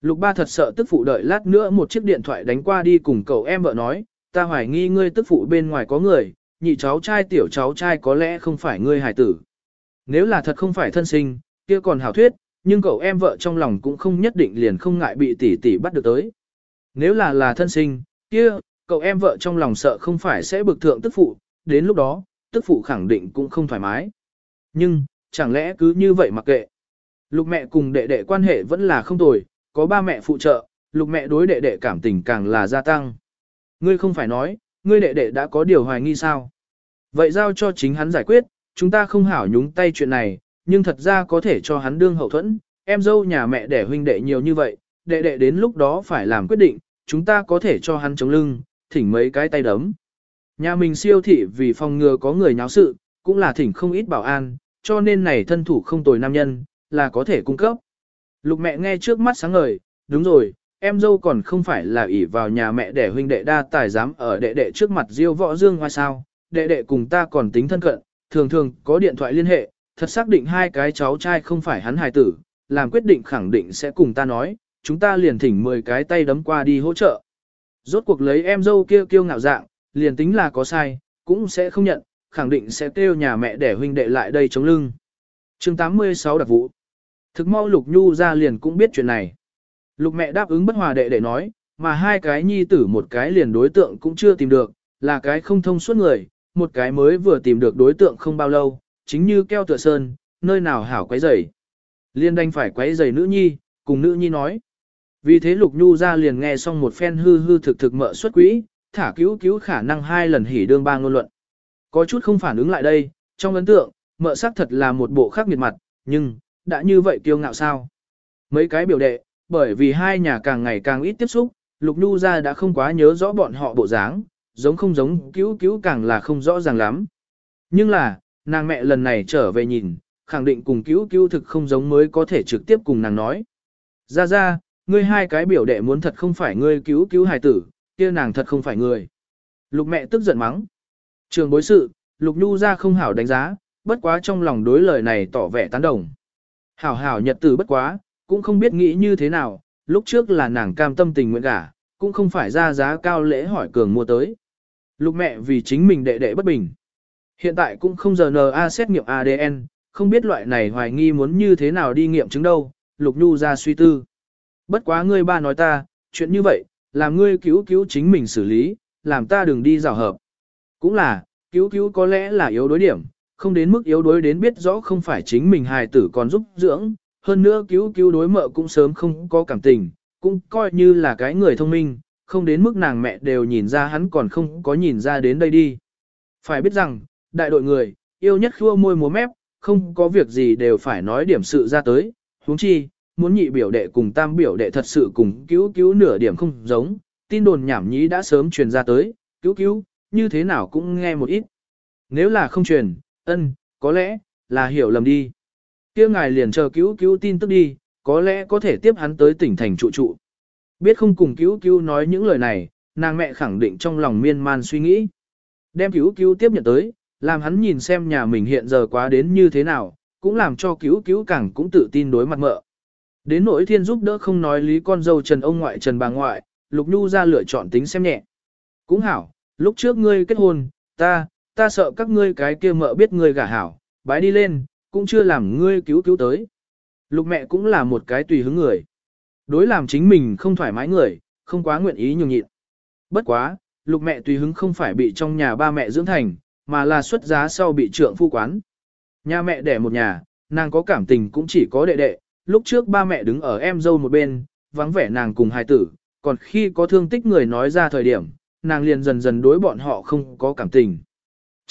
Lục ba thật sợ tức phụ đợi lát nữa một chiếc điện thoại đánh qua đi cùng cậu em vợ nói, ta hoài nghi ngươi tức phụ bên ngoài có người, nhị cháu trai tiểu cháu trai có lẽ không phải ngươi hải tử. Nếu là thật không phải thân sinh, kia còn hảo thuyết, nhưng cậu em vợ trong lòng cũng không nhất định liền không ngại bị tỷ tỷ bắt được tới. Nếu là là thân sinh, kia, cậu em vợ trong lòng sợ không phải sẽ bực thượng tức phụ, đến lúc đó, tức phụ khẳng định cũng không thoải mái. Nhưng, chẳng lẽ cứ như vậy mặc kệ. Lục mẹ cùng đệ đệ quan hệ vẫn là không tồi, có ba mẹ phụ trợ, lục mẹ đối đệ đệ cảm tình càng là gia tăng. Ngươi không phải nói, ngươi đệ đệ đã có điều hoài nghi sao? Vậy giao cho chính hắn giải quyết, chúng ta không hảo nhúng tay chuyện này, nhưng thật ra có thể cho hắn đương hậu thuẫn, em dâu nhà mẹ đẻ huynh đệ nhiều như vậy, đệ đệ đến lúc đó phải làm quyết định, chúng ta có thể cho hắn chống lưng, thỉnh mấy cái tay đấm. Nhà mình siêu thị vì phòng ngừa có người nháo sự, cũng là thỉnh không ít bảo an, cho nên này thân thủ không tồi nam nhân, là có thể cung cấp. Lục mẹ nghe trước mắt sáng ngời, đúng rồi, em dâu còn không phải là ỷ vào nhà mẹ để huynh đệ đa tài dám ở đệ đệ trước mặt diêu võ dương hoa sao, đệ đệ cùng ta còn tính thân cận, thường thường có điện thoại liên hệ, thật xác định hai cái cháu trai không phải hắn hài tử, làm quyết định khẳng định sẽ cùng ta nói, chúng ta liền thỉnh 10 cái tay đấm qua đi hỗ trợ. Rốt cuộc lấy em dâu kia kiêu ngạo dạng, liền tính là có sai, cũng sẽ không nhận, khẳng định sẽ kêu nhà mẹ để huynh đệ lại đây chống lưng. chương 86 đặc vụ. Thực mau Lục Nhu ra liền cũng biết chuyện này. Lục mẹ đáp ứng bất hòa đệ để nói, mà hai cái nhi tử một cái liền đối tượng cũng chưa tìm được, là cái không thông suốt người, một cái mới vừa tìm được đối tượng không bao lâu, chính như keo tựa sơn, nơi nào hảo quấy rầy. Liên đành phải quấy rầy nữ nhi, cùng nữ nhi nói. Vì thế Lục Nhu ra liền nghe xong một phen hư hư thực thực mợ xuất quỹ, thả cứu cứu khả năng hai lần hỉ đương ba ngôn luận. Có chút không phản ứng lại đây, trong ấn tượng, mợ sắc thật là một bộ khác nghiệt mặt, nhưng, đã như vậy kiêu ngạo sao? Mấy cái biểu đệ, bởi vì hai nhà càng ngày càng ít tiếp xúc, Lục Nhu ra đã không quá nhớ rõ bọn họ bộ dáng, giống không giống cứu cứu càng là không rõ ràng lắm. Nhưng là, nàng mẹ lần này trở về nhìn, khẳng định cùng cứu cứu thực không giống mới có thể trực tiếp cùng nàng nói. Ra ra, ngươi hai cái biểu đệ muốn thật không phải ngươi cứu cứu hài tử, kia nàng thật không phải người. Lục mẹ tức giận mắng. Trường bối sự, Lục Nhu ra không hảo đánh giá, bất quá trong lòng đối lời này tỏ vẻ tán đồng. Hảo hảo nhật tử bất quá, cũng không biết nghĩ như thế nào, lúc trước là nàng cam tâm tình nguyện gả, cũng không phải ra giá cao lễ hỏi cường mua tới. Lục mẹ vì chính mình đệ đệ bất bình. Hiện tại cũng không giờ NA xét nghiệm ADN, không biết loại này hoài nghi muốn như thế nào đi nghiệm chứng đâu, Lục Nhu ra suy tư. Bất quá ngươi ba nói ta, chuyện như vậy, làm ngươi cứu cứu chính mình xử lý, làm ta đừng đi rào hợp. Cũng là, cứu cứu có lẽ là yếu đối điểm, không đến mức yếu đuối đến biết rõ không phải chính mình hài tử còn giúp dưỡng, hơn nữa cứu cứu đối mợ cũng sớm không có cảm tình, cũng coi như là cái người thông minh, không đến mức nàng mẹ đều nhìn ra hắn còn không có nhìn ra đến đây đi. Phải biết rằng, đại đội người, yêu nhất khua môi múa mép, không có việc gì đều phải nói điểm sự ra tới, huống chi, muốn nhị biểu đệ cùng tam biểu đệ thật sự cùng cứu cứu nửa điểm không giống, tin đồn nhảm nhí đã sớm truyền ra tới, cứu cứu, như thế nào cũng nghe một ít. Nếu là không truyền, ân, có lẽ, là hiểu lầm đi. kia ngài liền chờ cứu cứu tin tức đi, có lẽ có thể tiếp hắn tới tỉnh thành trụ trụ. Biết không cùng cứu cứu nói những lời này, nàng mẹ khẳng định trong lòng miên man suy nghĩ. Đem cứu cứu tiếp nhận tới, làm hắn nhìn xem nhà mình hiện giờ quá đến như thế nào, cũng làm cho cứu cứu càng cũng tự tin đối mặt mợ. Đến nỗi thiên giúp đỡ không nói lý con dâu Trần ông ngoại Trần bà ngoại, Lục Nhu ra lựa chọn tính xem nhẹ. Cũng hảo, lúc trước ngươi kết hôn, ta, ta sợ các ngươi cái kia mợ biết ngươi gả hảo, bái đi lên, cũng chưa làm ngươi cứu cứu tới. Lục mẹ cũng là một cái tùy hứng người. Đối làm chính mình không thoải mái người, không quá nguyện ý nhường nhịn. Bất quá, lục mẹ tùy hứng không phải bị trong nhà ba mẹ dưỡng thành, mà là xuất giá sau bị trượng phu quán. Nhà mẹ đẻ một nhà, nàng có cảm tình cũng chỉ có đệ đệ, lúc trước ba mẹ đứng ở em dâu một bên, vắng vẻ nàng cùng hai tử, còn khi có thương tích người nói ra thời điểm, nàng liền dần dần đối bọn họ không có cảm tình.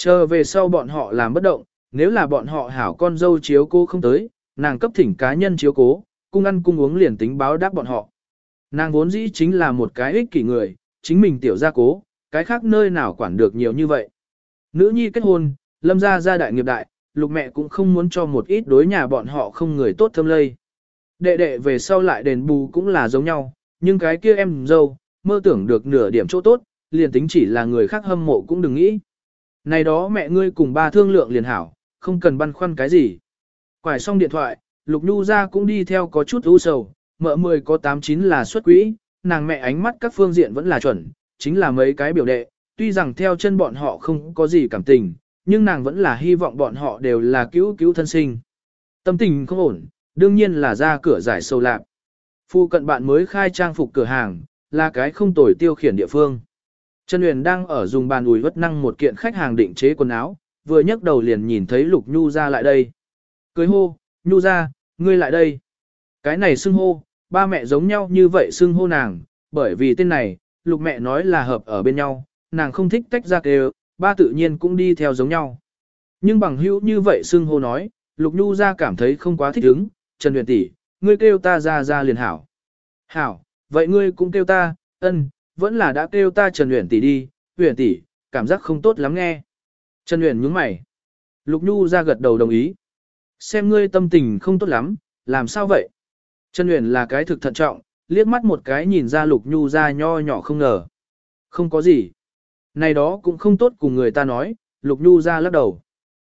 Chờ về sau bọn họ làm bất động, nếu là bọn họ hảo con dâu chiếu cô không tới, nàng cấp thỉnh cá nhân chiếu cố, cung ăn cung uống liền tính báo đáp bọn họ. Nàng vốn dĩ chính là một cái ích kỷ người, chính mình tiểu gia cố, cái khác nơi nào quản được nhiều như vậy. Nữ nhi kết hôn, lâm gia gia đại nghiệp đại, lục mẹ cũng không muốn cho một ít đối nhà bọn họ không người tốt thâm lây. Đệ đệ về sau lại đền bù cũng là giống nhau, nhưng cái kia em dâu, mơ tưởng được nửa điểm chỗ tốt, liền tính chỉ là người khác hâm mộ cũng đừng nghĩ. Này đó mẹ ngươi cùng ba thương lượng liền hảo, không cần băn khoăn cái gì. Quải xong điện thoại, Lục Nhu ra cũng đi theo có chút ưu sầu, mợ mười có tám chín là xuất quỹ, nàng mẹ ánh mắt các phương diện vẫn là chuẩn, chính là mấy cái biểu đệ, tuy rằng theo chân bọn họ không có gì cảm tình, nhưng nàng vẫn là hy vọng bọn họ đều là cứu cứu thân sinh. Tâm tình không ổn, đương nhiên là ra cửa giải sâu lạc. Phu cận bạn mới khai trang phục cửa hàng, là cái không tồi tiêu khiển địa phương. Trần Huyền đang ở dùng bàn ủi vất năng một kiện khách hàng định chế quần áo, vừa nhấc đầu liền nhìn thấy Lục Nhu ra lại đây. Cưới hô, Nhu ra, ngươi lại đây. Cái này xưng hô, ba mẹ giống nhau như vậy xưng hô nàng, bởi vì tên này, Lục mẹ nói là hợp ở bên nhau, nàng không thích tách ra kêu, ba tự nhiên cũng đi theo giống nhau. Nhưng bằng hữu như vậy xưng hô nói, Lục Nhu ra cảm thấy không quá thích ứng, Trần Huyền tỷ, ngươi kêu ta ra ra liền hảo. Hảo, vậy ngươi cũng kêu ta, ân, vẫn là đã kêu ta Trần Huyền tỷ đi, Huyền tỷ, cảm giác không tốt lắm nghe. Trần Huyền nhướng mày. Lục Nhu ra gật đầu đồng ý. Xem ngươi tâm tình không tốt lắm, làm sao vậy? Trần Huyền là cái thực thận trọng, liếc mắt một cái nhìn ra Lục Nhu ra nho nhỏ không ngờ. Không có gì. Này đó cũng không tốt cùng người ta nói, Lục Nhu ra lắc đầu.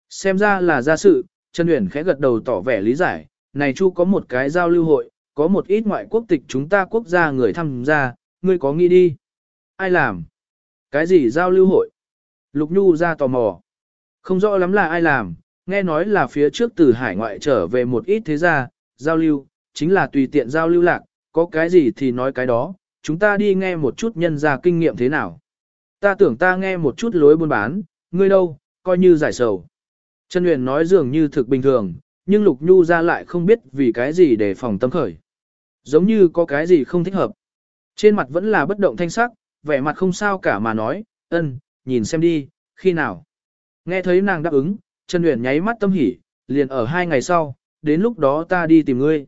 Xem ra là ra sự, Trần Huyền khẽ gật đầu tỏ vẻ lý giải, này Chu có một cái giao lưu hội, có một ít ngoại quốc tịch chúng ta quốc gia người tham gia, ngươi có nghĩ đi? Ai làm? Cái gì giao lưu hội? Lục Nhu ra tò mò. Không rõ lắm là ai làm, nghe nói là phía trước từ hải ngoại trở về một ít thế gia, giao lưu, chính là tùy tiện giao lưu lạc, có cái gì thì nói cái đó, chúng ta đi nghe một chút nhân ra kinh nghiệm thế nào. Ta tưởng ta nghe một chút lối buôn bán, ngươi đâu, coi như giải sầu. Trần Huyền nói dường như thực bình thường, nhưng Lục Nhu ra lại không biết vì cái gì để phòng tâm khởi. Giống như có cái gì không thích hợp. Trên mặt vẫn là bất động thanh sắc, vẻ mặt không sao cả mà nói, ân, nhìn xem đi, khi nào. Nghe thấy nàng đáp ứng, Trần Uyển nháy mắt tâm hỉ, liền ở hai ngày sau, đến lúc đó ta đi tìm ngươi.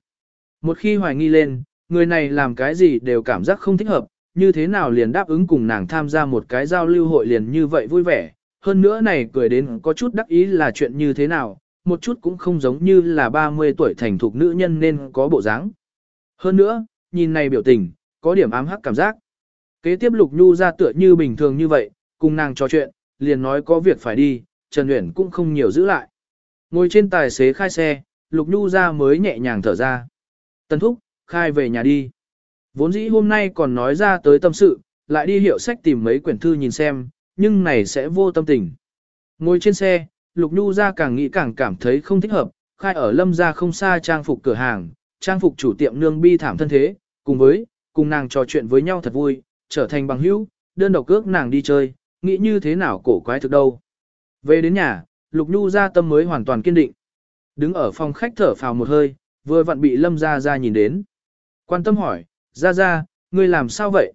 Một khi hoài nghi lên, người này làm cái gì đều cảm giác không thích hợp, như thế nào liền đáp ứng cùng nàng tham gia một cái giao lưu hội liền như vậy vui vẻ. Hơn nữa này cười đến có chút đắc ý là chuyện như thế nào, một chút cũng không giống như là 30 tuổi thành thục nữ nhân nên có bộ dáng. Hơn nữa, nhìn này biểu tình, có điểm ám hắc cảm giác. Kế tiếp Lục Nhu ra tựa như bình thường như vậy, cùng nàng trò chuyện, liền nói có việc phải đi, Trần Uyển cũng không nhiều giữ lại. Ngồi trên tài xế khai xe, Lục Nhu ra mới nhẹ nhàng thở ra. Tân thúc, khai về nhà đi. Vốn dĩ hôm nay còn nói ra tới tâm sự, lại đi hiệu sách tìm mấy quyển thư nhìn xem, nhưng này sẽ vô tâm tình. Ngồi trên xe, Lục Nhu ra càng nghĩ càng cảm thấy không thích hợp, khai ở lâm ra không xa trang phục cửa hàng, trang phục chủ tiệm nương bi thảm thân thế, cùng với, cùng nàng trò chuyện với nhau thật vui, trở thành bằng hữu, đơn độc cước nàng đi chơi, nghĩ như thế nào cổ quái thực đâu. Về đến nhà, Lục Nhu ra tâm mới hoàn toàn kiên định. Đứng ở phòng khách thở phào một hơi, vừa vặn bị Lâm Gia Gia nhìn đến. Quan tâm hỏi, Gia Gia, ngươi làm sao vậy?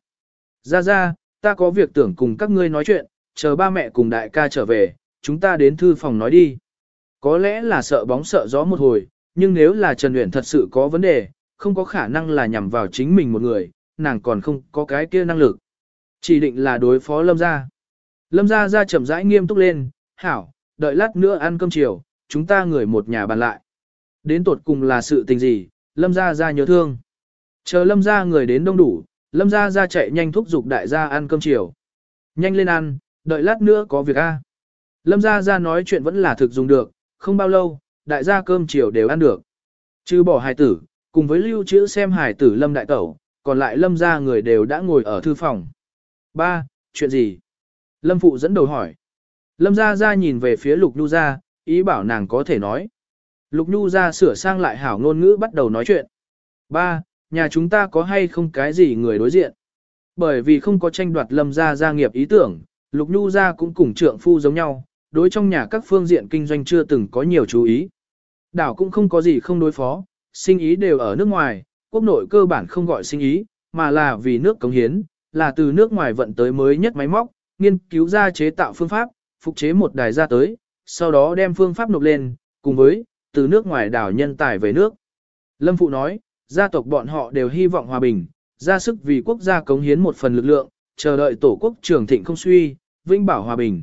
Gia Gia, ta có việc tưởng cùng các ngươi nói chuyện, chờ ba mẹ cùng đại ca trở về, chúng ta đến thư phòng nói đi. Có lẽ là sợ bóng sợ gió một hồi, nhưng nếu là Trần Uyển thật sự có vấn đề, không có khả năng là nhằm vào chính mình một người, nàng còn không có cái kia năng lực. Chỉ định là đối phó Lâm gia. Lâm gia ra chậm rãi nghiêm túc lên, hảo, đợi lát nữa ăn cơm chiều, chúng ta người một nhà bàn lại. Đến tột cùng là sự tình gì, Lâm gia ra nhớ thương. Chờ Lâm gia người đến đông đủ, Lâm gia ra chạy nhanh thúc giục đại gia ăn cơm chiều. Nhanh lên ăn, đợi lát nữa có việc a. Lâm gia ra nói chuyện vẫn là thực dùng được, không bao lâu, đại gia cơm chiều đều ăn được. Trừ bỏ hài tử, cùng với lưu trữ xem hải tử Lâm đại tẩu, còn lại Lâm gia người đều đã ngồi ở thư phòng. Ba, chuyện gì? Lâm phụ dẫn đầu hỏi. Lâm Gia Gia nhìn về phía Lục Nhu Gia, ý bảo nàng có thể nói. Lục Nhu Gia sửa sang lại hảo ngôn ngữ bắt đầu nói chuyện. Ba, nhà chúng ta có hay không cái gì người đối diện? Bởi vì không có tranh đoạt Lâm Gia Gia nghiệp ý tưởng, Lục Nhu Gia cũng cùng trượng phu giống nhau, đối trong nhà các phương diện kinh doanh chưa từng có nhiều chú ý. Đảo cũng không có gì không đối phó, sinh ý đều ở nước ngoài, quốc nội cơ bản không gọi sinh ý, mà là vì nước cống hiến, là từ nước ngoài vận tới mới nhất máy móc, nghiên cứu ra chế tạo phương pháp, phục chế một đài ra tới, sau đó đem phương pháp nộp lên, cùng với, từ nước ngoài đảo nhân tài về nước. Lâm Phụ nói, gia tộc bọn họ đều hy vọng hòa bình, ra sức vì quốc gia cống hiến một phần lực lượng, chờ đợi tổ quốc trường thịnh không suy, vinh bảo hòa bình.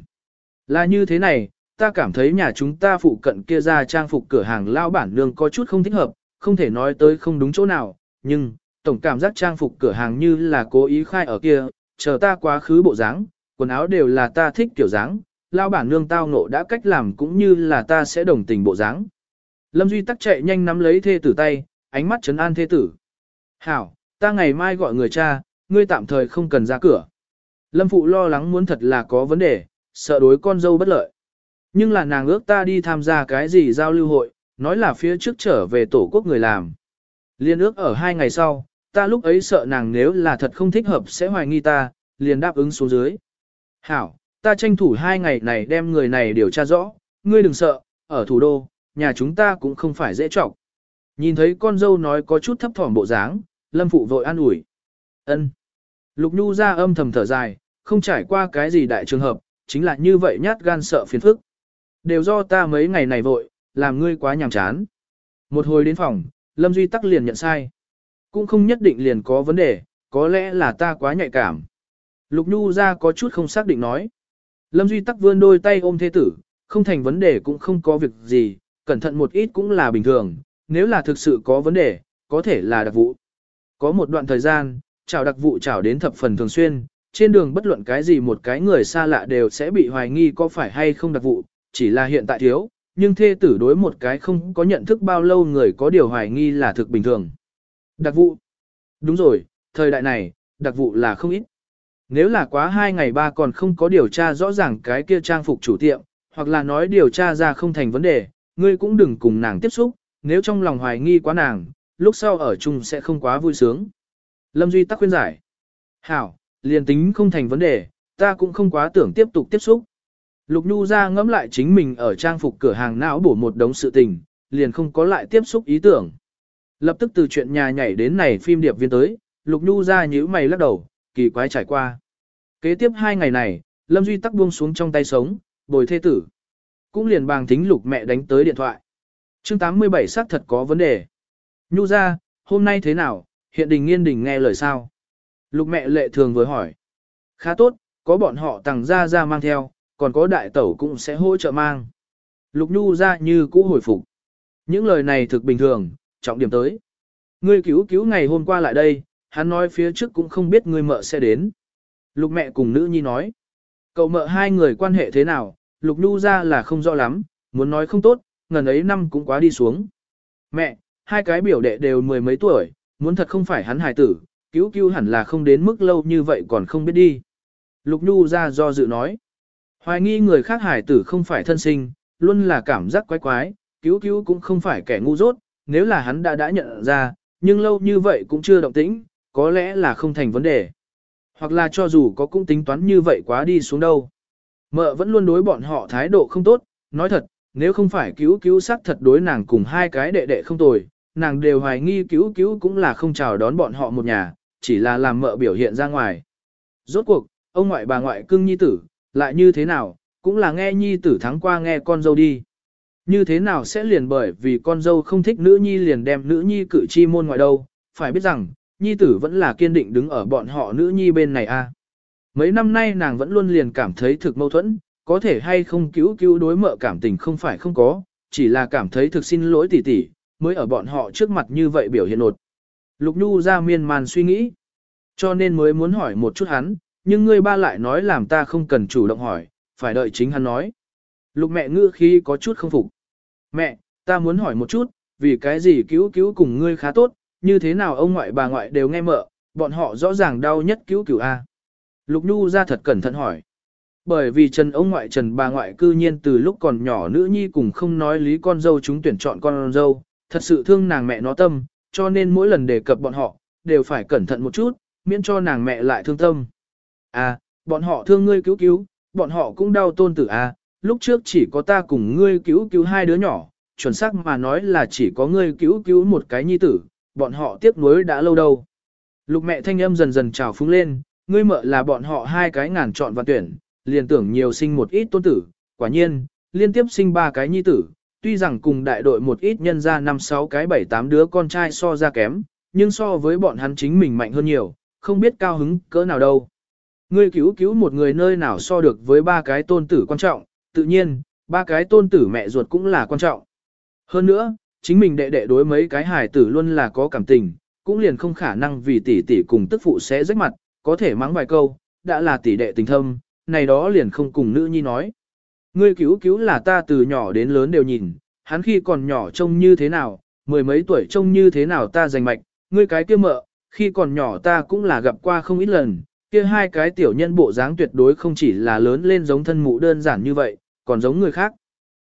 Là như thế này, ta cảm thấy nhà chúng ta phụ cận kia ra trang phục cửa hàng lao bản nương có chút không thích hợp, không thể nói tới không đúng chỗ nào, nhưng, tổng cảm giác trang phục cửa hàng như là cố ý khai ở kia, chờ ta quá khứ bộ dáng, quần áo đều là ta thích kiểu dáng, lao bản nương tao nộ đã cách làm cũng như là ta sẽ đồng tình bộ dáng. Lâm Duy tắc chạy nhanh nắm lấy thê tử tay, ánh mắt trấn an thê tử. Hảo, ta ngày mai gọi người cha, ngươi tạm thời không cần ra cửa. Lâm Phụ lo lắng muốn thật là có vấn đề, sợ đối con dâu bất lợi. Nhưng là nàng ước ta đi tham gia cái gì giao lưu hội, nói là phía trước trở về tổ quốc người làm. Liên ước ở hai ngày sau, ta lúc ấy sợ nàng nếu là thật không thích hợp sẽ hoài nghi ta, liền đáp ứng xuống dưới. Hảo, ta tranh thủ hai ngày này đem người này điều tra rõ, ngươi đừng sợ, ở thủ đô, nhà chúng ta cũng không phải dễ trọng. Nhìn thấy con dâu nói có chút thấp thỏm bộ dáng, lâm phụ vội an ủi. ân Lục Nhu ra âm thầm thở dài, không trải qua cái gì đại trường hợp, chính là như vậy nhát gan sợ phiền phức. Đều do ta mấy ngày này vội, làm ngươi quá nhàm chán. Một hồi đến phòng, Lâm Duy tắc liền nhận sai. Cũng không nhất định liền có vấn đề, có lẽ là ta quá nhạy cảm. Lục Nhu ra có chút không xác định nói. Lâm Duy tắc vươn đôi tay ôm thế tử, không thành vấn đề cũng không có việc gì, cẩn thận một ít cũng là bình thường, nếu là thực sự có vấn đề, có thể là đặc vụ. Có một đoạn thời gian, chào đặc vụ chào đến thập phần thường xuyên, trên đường bất luận cái gì một cái người xa lạ đều sẽ bị hoài nghi có phải hay không đặc vụ, chỉ là hiện tại thiếu, nhưng thê tử đối một cái không có nhận thức bao lâu người có điều hoài nghi là thực bình thường. Đặc vụ. Đúng rồi, thời đại này, đặc vụ là không ít. Nếu là quá hai ngày ba còn không có điều tra rõ ràng cái kia trang phục chủ tiệm, hoặc là nói điều tra ra không thành vấn đề, ngươi cũng đừng cùng nàng tiếp xúc, nếu trong lòng hoài nghi quá nàng, lúc sau ở chung sẽ không quá vui sướng. Lâm Duy tắc khuyên giải. Hảo, liền tính không thành vấn đề, ta cũng không quá tưởng tiếp tục tiếp xúc. Lục Nhu ra ngẫm lại chính mình ở trang phục cửa hàng não bổ một đống sự tình, liền không có lại tiếp xúc ý tưởng. Lập tức từ chuyện nhà nhảy đến này phim điệp viên tới, Lục Nhu ra nhíu mày lắc đầu, kỳ quái trải qua. Kế tiếp hai ngày này, Lâm Duy tắc buông xuống trong tay sống, bồi thê tử. Cũng liền bàng thính Lục mẹ đánh tới điện thoại. chương 87 xác thật có vấn đề. Nhu ra, hôm nay thế nào, hiện đình nghiên đình nghe lời sao? Lục mẹ lệ thường vừa hỏi. Khá tốt, có bọn họ tàng ra ra mang theo, còn có đại tẩu cũng sẽ hỗ trợ mang. Lục Nhu ra như cũ hồi phục. Những lời này thực bình thường, trọng điểm tới. Ngươi cứu cứu ngày hôm qua lại đây, hắn nói phía trước cũng không biết ngươi mợ sẽ đến. Lục mẹ cùng nữ nhi nói. Cậu mợ hai người quan hệ thế nào, Lục Nhu ra là không rõ lắm, muốn nói không tốt, ngần ấy năm cũng quá đi xuống. Mẹ, hai cái biểu đệ đều mười mấy tuổi, muốn thật không phải hắn hài tử, cứu cứu hẳn là không đến mức lâu như vậy còn không biết đi. Lục Nhu ra do dự nói. Hoài nghi người khác hải tử không phải thân sinh, luôn là cảm giác quái quái, cứu cứu cũng không phải kẻ ngu dốt, nếu là hắn đã đã nhận ra, nhưng lâu như vậy cũng chưa động tĩnh, có lẽ là không thành vấn đề. Hoặc là cho dù có cũng tính toán như vậy quá đi xuống đâu. Mợ vẫn luôn đối bọn họ thái độ không tốt, nói thật, nếu không phải cứu cứu sắc thật đối nàng cùng hai cái đệ đệ không tồi, nàng đều hoài nghi cứu cứu cũng là không chào đón bọn họ một nhà, chỉ là làm mợ biểu hiện ra ngoài. Rốt cuộc, ông ngoại bà ngoại cưng nhi tử, lại như thế nào, cũng là nghe nhi tử thắng qua nghe con dâu đi. Như thế nào sẽ liền bởi vì con dâu không thích nữ nhi liền đem nữ nhi cử chi môn ngoại đâu, phải biết rằng, nhi tử vẫn là kiên định đứng ở bọn họ nữ nhi bên này a. Mấy năm nay nàng vẫn luôn liền cảm thấy thực mâu thuẫn, có thể hay không cứu cứu đối mợ cảm tình không phải không có, chỉ là cảm thấy thực xin lỗi tỷ tỷ, mới ở bọn họ trước mặt như vậy biểu hiện nột. Lục Nhu ra miên man suy nghĩ, cho nên mới muốn hỏi một chút hắn, nhưng ngươi ba lại nói làm ta không cần chủ động hỏi, phải đợi chính hắn nói. Lục mẹ ngữ khi có chút không phục. Mẹ, ta muốn hỏi một chút, vì cái gì cứu cứu cùng ngươi khá tốt, như thế nào ông ngoại bà ngoại đều nghe mợ, bọn họ rõ ràng đau nhất cứu cứu A. Lục Nhu ra thật cẩn thận hỏi. Bởi vì Trần ông ngoại Trần bà ngoại cư nhiên từ lúc còn nhỏ nữ nhi cùng không nói lý con dâu chúng tuyển chọn con dâu, thật sự thương nàng mẹ nó tâm, cho nên mỗi lần đề cập bọn họ, đều phải cẩn thận một chút, miễn cho nàng mẹ lại thương tâm. À, bọn họ thương ngươi cứu cứu, bọn họ cũng đau tôn tử à, lúc trước chỉ có ta cùng ngươi cứu cứu hai đứa nhỏ, chuẩn xác mà nói là chỉ có ngươi cứu cứu một cái nhi tử, bọn họ tiếc nuối đã lâu đâu. Lục mẹ thanh âm dần dần trào phúng lên, ngươi mợ là bọn họ hai cái ngàn chọn và tuyển, liền tưởng nhiều sinh một ít tôn tử, quả nhiên, liên tiếp sinh ba cái nhi tử, tuy rằng cùng đại đội một ít nhân ra năm sáu cái bảy tám đứa con trai so ra kém, nhưng so với bọn hắn chính mình mạnh hơn nhiều, không biết cao hứng cỡ nào đâu. Ngươi cứu cứu một người nơi nào so được với ba cái tôn tử quan trọng, tự nhiên, ba cái tôn tử mẹ ruột cũng là quan trọng. Hơn nữa, chính mình đệ đệ đối mấy cái hài tử luôn là có cảm tình, cũng liền không khả năng vì tỷ tỷ cùng tức phụ sẽ rách mặt, có thể mắng vài câu, đã là tỷ đệ tình thâm, này đó liền không cùng nữ nhi nói. Ngươi cứu cứu là ta từ nhỏ đến lớn đều nhìn, hắn khi còn nhỏ trông như thế nào, mười mấy tuổi trông như thế nào ta giành mạch, ngươi cái kia mợ, khi còn nhỏ ta cũng là gặp qua không ít lần, kia hai cái tiểu nhân bộ dáng tuyệt đối không chỉ là lớn lên giống thân mụ đơn giản như vậy, còn giống người khác.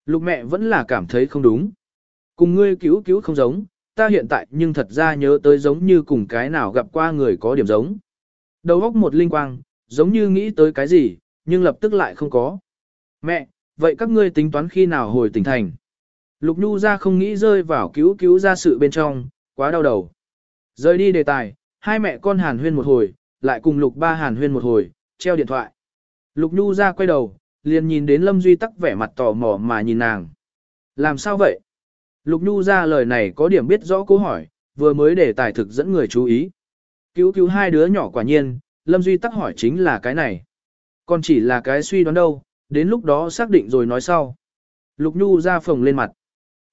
Lục mẹ vẫn là cảm thấy không đúng. Cùng ngươi cứu cứu không giống, ta hiện tại nhưng thật ra nhớ tới giống như cùng cái nào gặp qua người có điểm giống. Đầu óc một linh quang, giống như nghĩ tới cái gì, nhưng lập tức lại không có. Mẹ, vậy các ngươi tính toán khi nào hồi tỉnh thành? Lục Nhu ra không nghĩ rơi vào cứu cứu ra sự bên trong, quá đau đầu. Rời đi đề tài, hai mẹ con hàn huyên một hồi, lại cùng Lục ba hàn huyên một hồi, treo điện thoại. Lục Nhu ra quay đầu, liền nhìn đến Lâm Duy tắc vẻ mặt tò mò mà nhìn nàng. Làm sao vậy? Lục Nhu ra lời này có điểm biết rõ câu hỏi, vừa mới để tài thực dẫn người chú ý. Cứu cứu hai đứa nhỏ quả nhiên, Lâm Duy tắc hỏi chính là cái này. Còn chỉ là cái suy đoán đâu, đến lúc đó xác định rồi nói sau. Lục Nhu ra phồng lên mặt.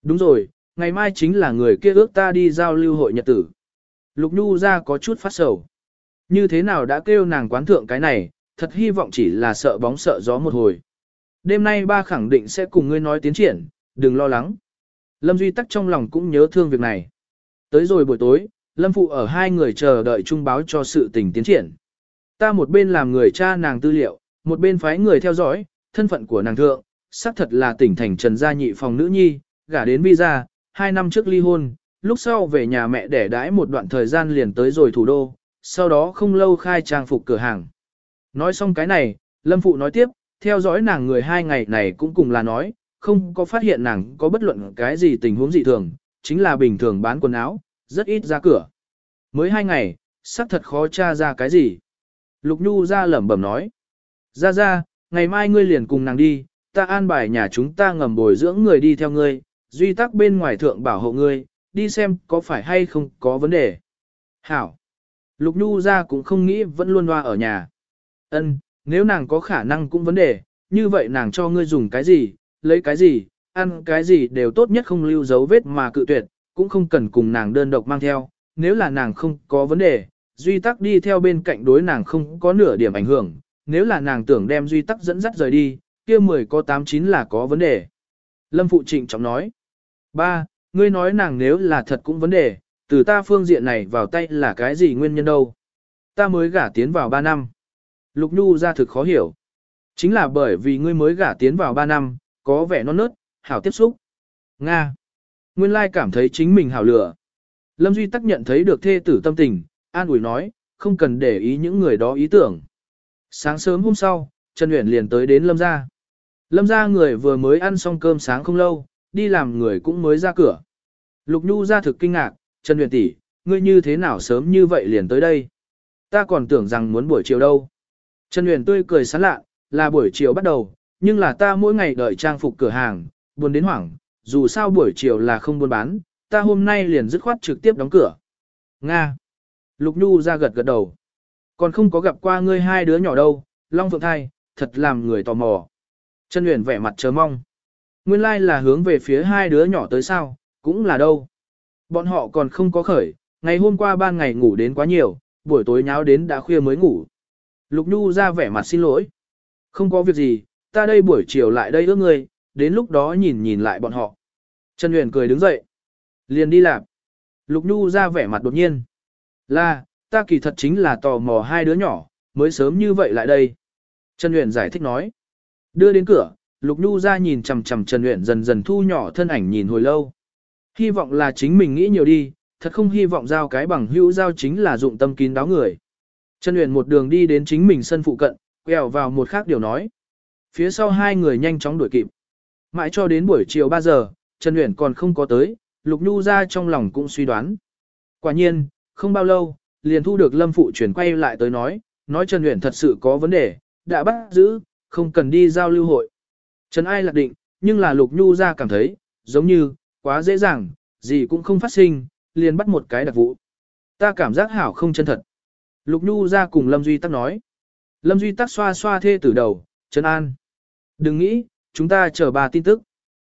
Đúng rồi, ngày mai chính là người kia ước ta đi giao lưu hội nhật tử. Lục Nhu ra có chút phát sầu. Như thế nào đã kêu nàng quán thượng cái này, thật hy vọng chỉ là sợ bóng sợ gió một hồi. Đêm nay ba khẳng định sẽ cùng ngươi nói tiến triển, đừng lo lắng. Lâm Duy Tắc trong lòng cũng nhớ thương việc này. Tới rồi buổi tối, Lâm Phụ ở hai người chờ đợi trung báo cho sự tình tiến triển. Ta một bên làm người cha nàng tư liệu, một bên phái người theo dõi, thân phận của nàng thượng, xác thật là tỉnh thành Trần Gia Nhị phòng nữ nhi, gả đến visa, hai năm trước ly hôn, lúc sau về nhà mẹ để đãi một đoạn thời gian liền tới rồi thủ đô, sau đó không lâu khai trang phục cửa hàng. Nói xong cái này, Lâm Phụ nói tiếp, theo dõi nàng người hai ngày này cũng cùng là nói, không có phát hiện nàng có bất luận cái gì tình huống dị thường, chính là bình thường bán quần áo, rất ít ra cửa. Mới hai ngày, xác thật khó tra ra cái gì. Lục Nhu ra lẩm bẩm nói. Ra ra, ngày mai ngươi liền cùng nàng đi, ta an bài nhà chúng ta ngầm bồi dưỡng người đi theo ngươi, duy tắc bên ngoài thượng bảo hộ ngươi, đi xem có phải hay không có vấn đề. Hảo. Lục Nhu ra cũng không nghĩ vẫn luôn loa ở nhà. Ân, nếu nàng có khả năng cũng vấn đề, như vậy nàng cho ngươi dùng cái gì, lấy cái gì, ăn cái gì đều tốt nhất không lưu dấu vết mà cự tuyệt, cũng không cần cùng nàng đơn độc mang theo, nếu là nàng không có vấn đề, duy tắc đi theo bên cạnh đối nàng không có nửa điểm ảnh hưởng, nếu là nàng tưởng đem duy tắc dẫn dắt rời đi, kia 10 có 8 9 là có vấn đề. Lâm Phụ Trịnh trọng nói, ba, ngươi nói nàng nếu là thật cũng vấn đề, từ ta phương diện này vào tay là cái gì nguyên nhân đâu. Ta mới gả tiến vào 3 năm. Lục Nhu ra thực khó hiểu. Chính là bởi vì ngươi mới gả tiến vào 3 năm, có vẻ non nớt, hảo tiếp xúc. Nga. Nguyên lai cảm thấy chính mình hảo lửa. Lâm Duy tắc nhận thấy được thê tử tâm tình, an ủi nói, không cần để ý những người đó ý tưởng. Sáng sớm hôm sau, Trần Uyển liền tới đến Lâm gia. Lâm gia người vừa mới ăn xong cơm sáng không lâu, đi làm người cũng mới ra cửa. Lục Nhu ra thực kinh ngạc, Trần Huyền tỷ, ngươi như thế nào sớm như vậy liền tới đây? Ta còn tưởng rằng muốn buổi chiều đâu. Trần Huyền tươi cười sán lạ, là buổi chiều bắt đầu, nhưng là ta mỗi ngày đợi trang phục cửa hàng, buồn đến hoảng, dù sao buổi chiều là không buôn bán, ta hôm nay liền dứt khoát trực tiếp đóng cửa. Nga. Lục Nhu ra gật gật đầu. Còn không có gặp qua ngươi hai đứa nhỏ đâu, Long Phượng Thai, thật làm người tò mò. Trần Uyển vẻ mặt chờ mong. Nguyên lai like là hướng về phía hai đứa nhỏ tới sao, cũng là đâu. Bọn họ còn không có khởi, ngày hôm qua ban ngày ngủ đến quá nhiều, buổi tối nháo đến đã khuya mới ngủ. Lục Nhu ra vẻ mặt xin lỗi. Không có việc gì, ta đây buổi chiều lại đây ước ngươi, đến lúc đó nhìn nhìn lại bọn họ. Trần Huyền cười đứng dậy. Liền đi làm. Lục Nhu ra vẻ mặt đột nhiên. Là, ta kỳ thật chính là tò mò hai đứa nhỏ, mới sớm như vậy lại đây. Trần Huyền giải thích nói. Đưa đến cửa, Lục Nhu ra nhìn chằm chằm Trần Uyển dần dần thu nhỏ thân ảnh nhìn hồi lâu. Hy vọng là chính mình nghĩ nhiều đi, thật không hy vọng giao cái bằng hữu giao chính là dụng tâm kín đáo người. Trần Uyển một đường đi đến chính mình sân phụ cận, quẹo vào một khác điều nói. Phía sau hai người nhanh chóng đuổi kịp. Mãi cho đến buổi chiều 3 giờ, Trần Uyển còn không có tới, Lục Nhu ra trong lòng cũng suy đoán. Quả nhiên, không bao lâu, liền thu được Lâm Phụ chuyển quay lại tới nói, nói Trần Uyển thật sự có vấn đề, đã bắt giữ, không cần đi giao lưu hội. Trần Ai lạc định, nhưng là Lục Nhu ra cảm thấy, giống như, quá dễ dàng, gì cũng không phát sinh, liền bắt một cái đặc vụ. Ta cảm giác hảo không chân thật. Lục Nhu ra cùng Lâm Duy Tắc nói. Lâm Duy Tắc xoa xoa thê từ đầu, Trần An. Đừng nghĩ, chúng ta chờ bà tin tức.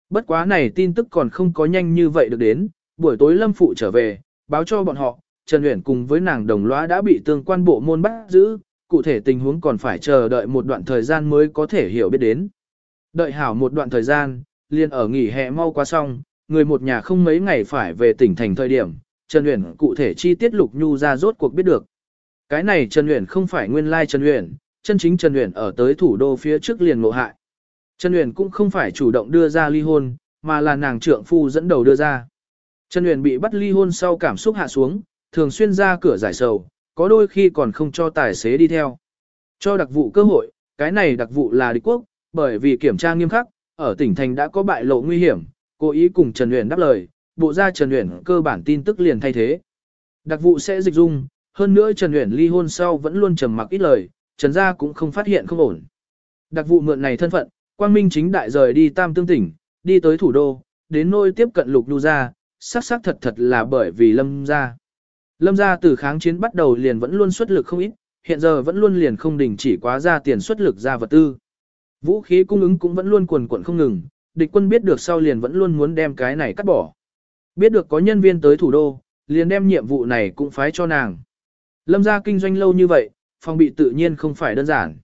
Bất quá này tin tức còn không có nhanh như vậy được đến, buổi tối Lâm Phụ trở về, báo cho bọn họ, Trần Uyển cùng với nàng đồng lõa đã bị tương quan bộ môn bắt giữ, cụ thể tình huống còn phải chờ đợi một đoạn thời gian mới có thể hiểu biết đến. Đợi hảo một đoạn thời gian, liền ở nghỉ hè mau qua xong, người một nhà không mấy ngày phải về tỉnh thành thời điểm, Trần Uyển cụ thể chi tiết Lục Nhu ra rốt cuộc biết được. Cái này Trần Uyển không phải nguyên lai Trần Uyển, chân chính Trần Uyển ở tới thủ đô phía trước liền ngộ hại. Trần Uyển cũng không phải chủ động đưa ra ly hôn, mà là nàng trượng phu dẫn đầu đưa ra. Trần Uyển bị bắt ly hôn sau cảm xúc hạ xuống, thường xuyên ra cửa giải sầu, có đôi khi còn không cho tài xế đi theo. Cho đặc vụ cơ hội, cái này đặc vụ là địch quốc, bởi vì kiểm tra nghiêm khắc, ở tỉnh thành đã có bại lộ nguy hiểm, cố ý cùng Trần Uyển đáp lời, bộ ra Trần Uyển cơ bản tin tức liền thay thế. Đặc vụ sẽ dịch dung, hơn nữa Trần Uyển ly hôn sau vẫn luôn trầm mặc ít lời, Trần gia cũng không phát hiện không ổn. Đặc vụ mượn này thân phận, Quang Minh chính đại rời đi Tam Tương tỉnh, đi tới thủ đô, đến nơi tiếp cận Lục Nhu gia, xác xác thật thật là bởi vì Lâm gia. Lâm gia từ kháng chiến bắt đầu liền vẫn luôn xuất lực không ít, hiện giờ vẫn luôn liền không đình chỉ quá ra tiền xuất lực ra vật tư. Vũ khí cung ứng cũng vẫn luôn quần quần không ngừng, địch quân biết được sau liền vẫn luôn muốn đem cái này cắt bỏ. Biết được có nhân viên tới thủ đô, liền đem nhiệm vụ này cũng phái cho nàng. Lâm gia kinh doanh lâu như vậy, phòng bị tự nhiên không phải đơn giản.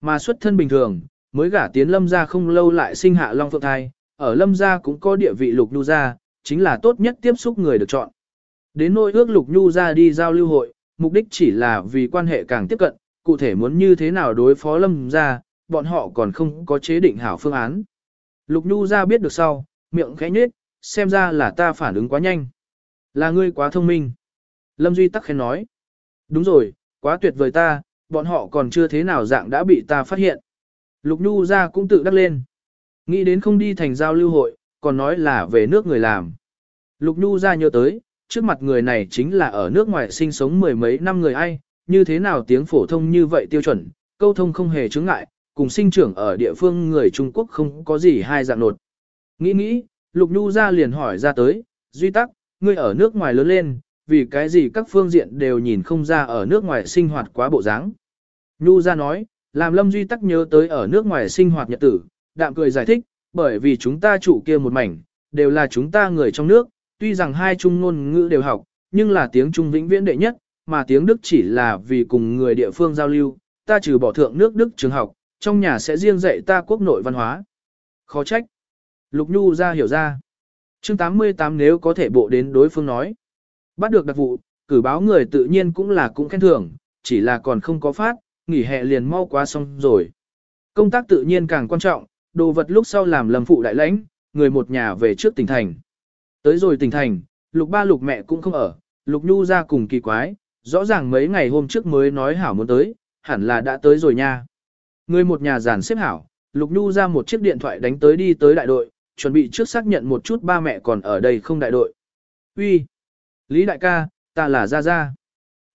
Mà xuất thân bình thường, mới gả tiến lâm gia không lâu lại sinh hạ long phượng thai, ở lâm gia cũng có địa vị lục nhu gia, chính là tốt nhất tiếp xúc người được chọn. Đến nỗi ước lục nhu gia đi giao lưu hội, mục đích chỉ là vì quan hệ càng tiếp cận, cụ thể muốn như thế nào đối phó lâm gia, bọn họ còn không có chế định hảo phương án. Lục nhu gia biết được sau, miệng khẽ nhếch, xem ra là ta phản ứng quá nhanh. Là ngươi quá thông minh. Lâm Duy tắc khen nói. Đúng rồi, quá tuyệt vời ta, bọn họ còn chưa thế nào dạng đã bị ta phát hiện. Lục Nhu ra cũng tự đắc lên. Nghĩ đến không đi thành giao lưu hội, còn nói là về nước người làm. Lục Nhu ra nhớ tới, trước mặt người này chính là ở nước ngoài sinh sống mười mấy năm người ai, như thế nào tiếng phổ thông như vậy tiêu chuẩn, câu thông không hề chứng ngại, cùng sinh trưởng ở địa phương người Trung Quốc không có gì hai dạng nột. Nghĩ nghĩ, Lục Nhu ra liền hỏi ra tới, Duy Tắc, ngươi ở nước ngoài lớn lên, vì cái gì các phương diện đều nhìn không ra ở nước ngoài sinh hoạt quá bộ dáng. Nhu ra nói, làm Lâm Duy Tắc nhớ tới ở nước ngoài sinh hoạt nhật tử, đạm cười giải thích, bởi vì chúng ta chủ kia một mảnh, đều là chúng ta người trong nước, tuy rằng hai trung ngôn ngữ đều học, nhưng là tiếng Trung vĩnh viễn đệ nhất, mà tiếng Đức chỉ là vì cùng người địa phương giao lưu, ta trừ bỏ thượng nước Đức trường học, trong nhà sẽ riêng dạy ta quốc nội văn hóa. Khó trách. Lục Nhu ra hiểu ra. chương 88 nếu có thể bộ đến đối phương nói. Bắt được đặc vụ, cử báo người tự nhiên cũng là cũng khen thưởng, chỉ là còn không có phát, nghỉ hè liền mau quá xong rồi. Công tác tự nhiên càng quan trọng, đồ vật lúc sau làm lầm phụ đại lãnh, người một nhà về trước tỉnh thành. Tới rồi tỉnh thành, lục ba lục mẹ cũng không ở, lục nhu ra cùng kỳ quái, rõ ràng mấy ngày hôm trước mới nói hảo muốn tới, hẳn là đã tới rồi nha. Người một nhà giàn xếp hảo, lục nhu ra một chiếc điện thoại đánh tới đi tới đại đội, chuẩn bị trước xác nhận một chút ba mẹ còn ở đây không đại đội. Uy, Lý đại ca, ta là Gia Gia.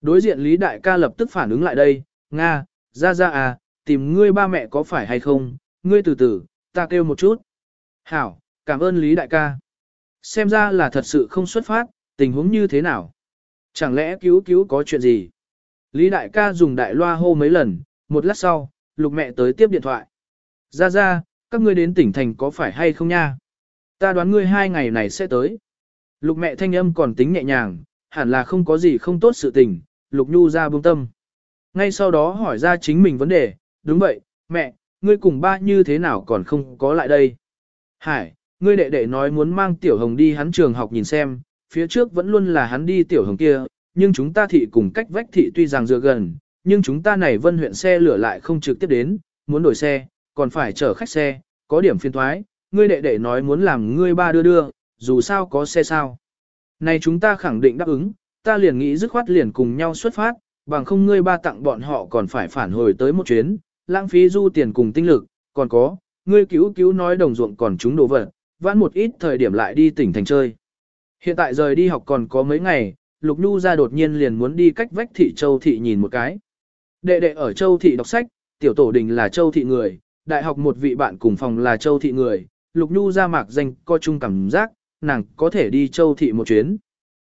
Đối diện Lý đại ca lập tức phản ứng lại đây, Nga, Gia Gia à, tìm ngươi ba mẹ có phải hay không, ngươi từ từ, ta kêu một chút. Hảo, cảm ơn Lý đại ca. Xem ra là thật sự không xuất phát, tình huống như thế nào? Chẳng lẽ cứu cứu có chuyện gì? Lý đại ca dùng đại loa hô mấy lần, một lát sau, lục mẹ tới tiếp điện thoại. Gia Gia, các ngươi đến tỉnh thành có phải hay không nha? Ta đoán ngươi hai ngày này sẽ tới. Lục mẹ thanh âm còn tính nhẹ nhàng, hẳn là không có gì không tốt sự tình, lục nhu ra buông tâm. Ngay sau đó hỏi ra chính mình vấn đề, đúng vậy, mẹ, ngươi cùng ba như thế nào còn không có lại đây. Hải, ngươi đệ đệ nói muốn mang tiểu hồng đi hắn trường học nhìn xem, phía trước vẫn luôn là hắn đi tiểu hồng kia, nhưng chúng ta thị cùng cách vách thị tuy rằng dựa gần, nhưng chúng ta này vân huyện xe lửa lại không trực tiếp đến, muốn đổi xe, còn phải chở khách xe, có điểm phiền thoái, ngươi đệ đệ nói muốn làm ngươi ba đưa đưa, dù sao có xe sao. Này chúng ta khẳng định đáp ứng, ta liền nghĩ dứt khoát liền cùng nhau xuất phát, bằng không ngươi ba tặng bọn họ còn phải phản hồi tới một chuyến, lãng phí du tiền cùng tinh lực, còn có, ngươi cứu cứu nói đồng ruộng còn chúng đồ vật, vãn một ít thời điểm lại đi tỉnh thành chơi. Hiện tại rời đi học còn có mấy ngày, Lục Nhu ra đột nhiên liền muốn đi cách vách thị Châu Thị nhìn một cái. Đệ đệ ở Châu Thị đọc sách, tiểu tổ đình là Châu Thị người, đại học một vị bạn cùng phòng là Châu Thị người, Lục Nhu ra mạc danh co chung cảm giác, nàng có thể đi Châu Thị một chuyến.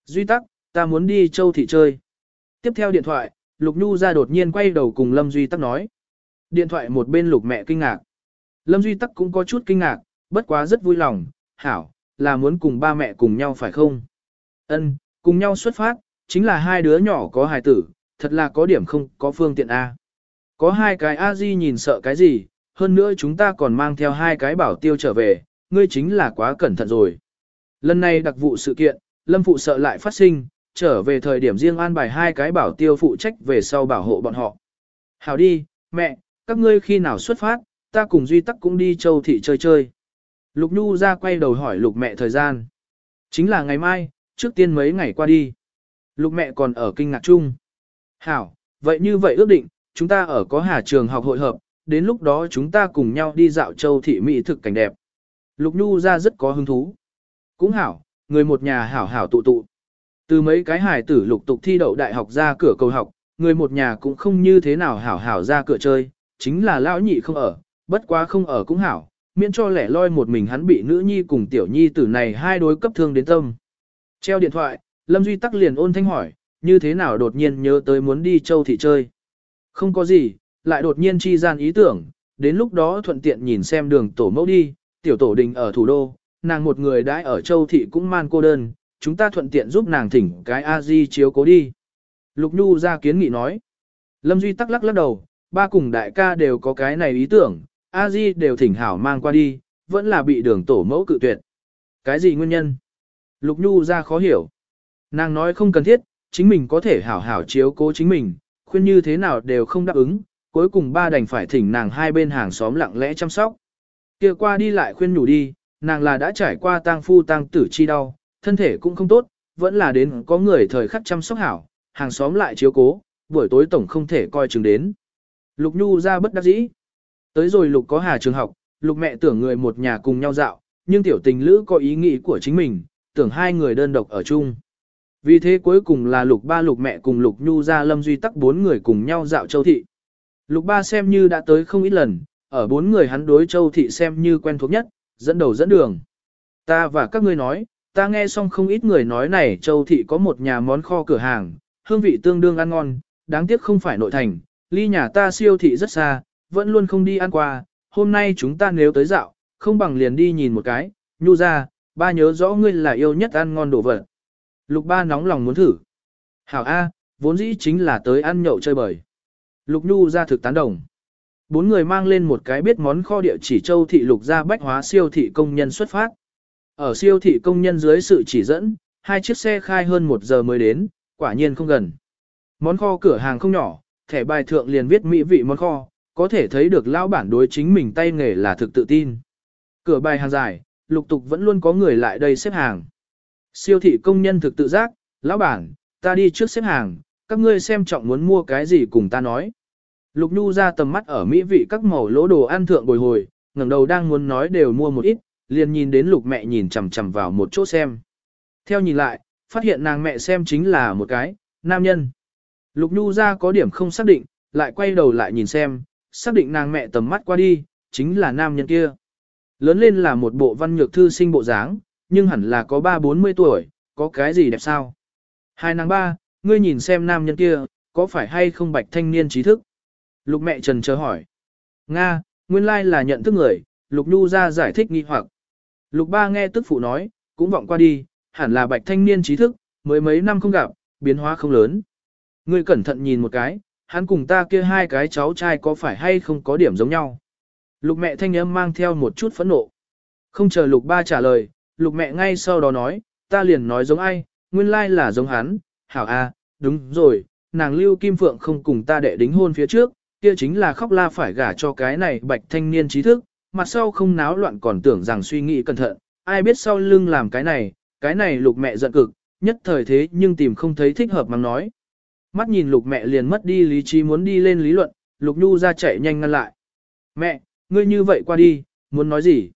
Duy tắc, ta muốn đi Châu Thị chơi. Tiếp theo điện thoại, Lục Nhu ra đột nhiên quay đầu cùng Lâm Duy tắc nói. Điện thoại một bên Lục mẹ kinh ngạc. Lâm Duy tắc cũng có chút kinh ngạc, bất quá rất vui lòng, hảo, là muốn cùng ba mẹ cùng nhau phải không? Ân, cùng nhau xuất phát, chính là hai đứa nhỏ có hài tử, thật là có điểm không có phương tiện A. Có hai cái a di nhìn sợ cái gì, hơn nữa chúng ta còn mang theo hai cái bảo tiêu trở về, ngươi chính là quá cẩn thận rồi. Lần này đặc vụ sự kiện, Lâm Phụ sợ lại phát sinh, trở về thời điểm riêng an bài hai cái bảo tiêu phụ trách về sau bảo hộ bọn họ. Hảo đi, mẹ, các ngươi khi nào xuất phát, ta cùng Duy Tắc cũng đi châu thị chơi chơi. Lục Nhu ra quay đầu hỏi lục mẹ thời gian. Chính là ngày mai, trước tiên mấy ngày qua đi. Lục mẹ còn ở kinh ngạc chung. Hảo, vậy như vậy ước định, chúng ta ở có hà trường học hội hợp, đến lúc đó chúng ta cùng nhau đi dạo châu thị mỹ thực cảnh đẹp. Lục Nhu ra rất có hứng thú. Cũng hảo, người một nhà hảo hảo tụ tụ. Từ mấy cái hài tử lục tục thi đậu đại học ra cửa cầu học, người một nhà cũng không như thế nào hảo hảo ra cửa chơi, chính là lão nhị không ở, bất quá không ở cũng hảo, miễn cho lẻ loi một mình hắn bị nữ nhi cùng tiểu nhi tử này hai đối cấp thương đến tâm. Treo điện thoại, Lâm Duy tắc liền ôn thanh hỏi, như thế nào đột nhiên nhớ tới muốn đi châu thị chơi. Không có gì, lại đột nhiên chi gian ý tưởng, đến lúc đó thuận tiện nhìn xem đường tổ mẫu đi, tiểu tổ đình ở thủ đô, nàng một người đãi ở châu thị cũng man cô đơn, chúng ta thuận tiện giúp nàng thỉnh cái A-di chiếu cố đi. Lục Nhu ra kiến nghị nói. Lâm Duy tắc lắc lắc đầu, ba cùng đại ca đều có cái này ý tưởng, A-di đều thỉnh hảo mang qua đi, vẫn là bị đường tổ mẫu cự tuyệt. Cái gì nguyên nhân? Lục Nhu ra khó hiểu. Nàng nói không cần thiết, chính mình có thể hảo hảo chiếu cố chính mình, khuyên như thế nào đều không đáp ứng, cuối cùng ba đành phải thỉnh nàng hai bên hàng xóm lặng lẽ chăm sóc. kia qua đi lại khuyên nhủ đi, nàng là đã trải qua tang phu tang tử chi đau, thân thể cũng không tốt, vẫn là đến có người thời khắc chăm sóc hảo, hàng xóm lại chiếu cố, buổi tối tổng không thể coi chừng đến. Lục Nhu ra bất đắc dĩ. Tới rồi Lục có hà trường học, Lục mẹ tưởng người một nhà cùng nhau dạo, nhưng tiểu tình lữ có ý nghĩ của chính mình, tưởng hai người đơn độc ở chung. Vì thế cuối cùng là Lục ba Lục mẹ cùng Lục Nhu ra Lâm Duy tắc bốn người cùng nhau dạo châu thị. Lục ba xem như đã tới không ít lần, ở bốn người hắn đối châu thị xem như quen thuộc nhất, dẫn đầu dẫn đường. Ta và các ngươi nói, ta nghe xong không ít người nói này châu thị có một nhà món kho cửa hàng, hương vị tương đương ăn ngon, đáng tiếc không phải nội thành, ly nhà ta siêu thị rất xa, vẫn luôn không đi ăn qua, hôm nay chúng ta nếu tới dạo, không bằng liền đi nhìn một cái, nhu ra, ba nhớ rõ ngươi là yêu nhất ăn ngon đồ vật. Lục ba nóng lòng muốn thử. Hảo A, vốn dĩ chính là tới ăn nhậu chơi bời. Lục nhu ra thực tán đồng. Bốn người mang lên một cái biết món kho địa chỉ châu thị lục ra bách hóa siêu thị công nhân xuất phát. Ở siêu thị công nhân dưới sự chỉ dẫn, hai chiếc xe khai hơn một giờ mới đến, quả nhiên không gần. Món kho cửa hàng không nhỏ, thẻ bài thượng liền viết mỹ vị món kho, có thể thấy được lão bản đối chính mình tay nghề là thực tự tin. Cửa bài hàng dài, lục tục vẫn luôn có người lại đây xếp hàng. Siêu thị công nhân thực tự giác, lão bản, ta đi trước xếp hàng, các ngươi xem trọng muốn mua cái gì cùng ta nói. Lục Nhu ra tầm mắt ở mỹ vị các màu lỗ đồ ăn thượng bồi hồi, ngẩng đầu đang muốn nói đều mua một ít, liền nhìn đến lục mẹ nhìn chằm chằm vào một chỗ xem. Theo nhìn lại, phát hiện nàng mẹ xem chính là một cái, nam nhân. Lục Nhu ra có điểm không xác định, lại quay đầu lại nhìn xem, xác định nàng mẹ tầm mắt qua đi, chính là nam nhân kia. Lớn lên là một bộ văn nhược thư sinh bộ dáng, nhưng hẳn là có ba bốn mươi tuổi, có cái gì đẹp sao? Hai nàng ba, ngươi nhìn xem nam nhân kia, có phải hay không bạch thanh niên trí thức? Lục mẹ trần chờ hỏi. Nga, nguyên lai là nhận thức người, Lục Nhu ra giải thích nghi hoặc. Lục ba nghe tức phụ nói, cũng vọng qua đi, hẳn là bạch thanh niên trí thức, mới mấy năm không gặp, biến hóa không lớn. Ngươi cẩn thận nhìn một cái, hắn cùng ta kia hai cái cháu trai có phải hay không có điểm giống nhau. Lục mẹ thanh âm mang theo một chút phẫn nộ. Không chờ lục ba trả lời, lục mẹ ngay sau đó nói, ta liền nói giống ai, nguyên lai là giống hắn, hảo a, đúng rồi, nàng lưu kim phượng không cùng ta đệ đính hôn phía trước, kia chính là khóc la phải gả cho cái này bạch thanh niên trí thức, mặt sau không náo loạn còn tưởng rằng suy nghĩ cẩn thận, ai biết sau lưng làm cái này, cái này lục mẹ giận cực, nhất thời thế nhưng tìm không thấy thích hợp mà nói. Mắt nhìn lục mẹ liền mất đi lý trí muốn đi lên lý luận, lục nhu ra chạy nhanh ngăn lại. Mẹ, ngươi như vậy qua đi, muốn nói gì?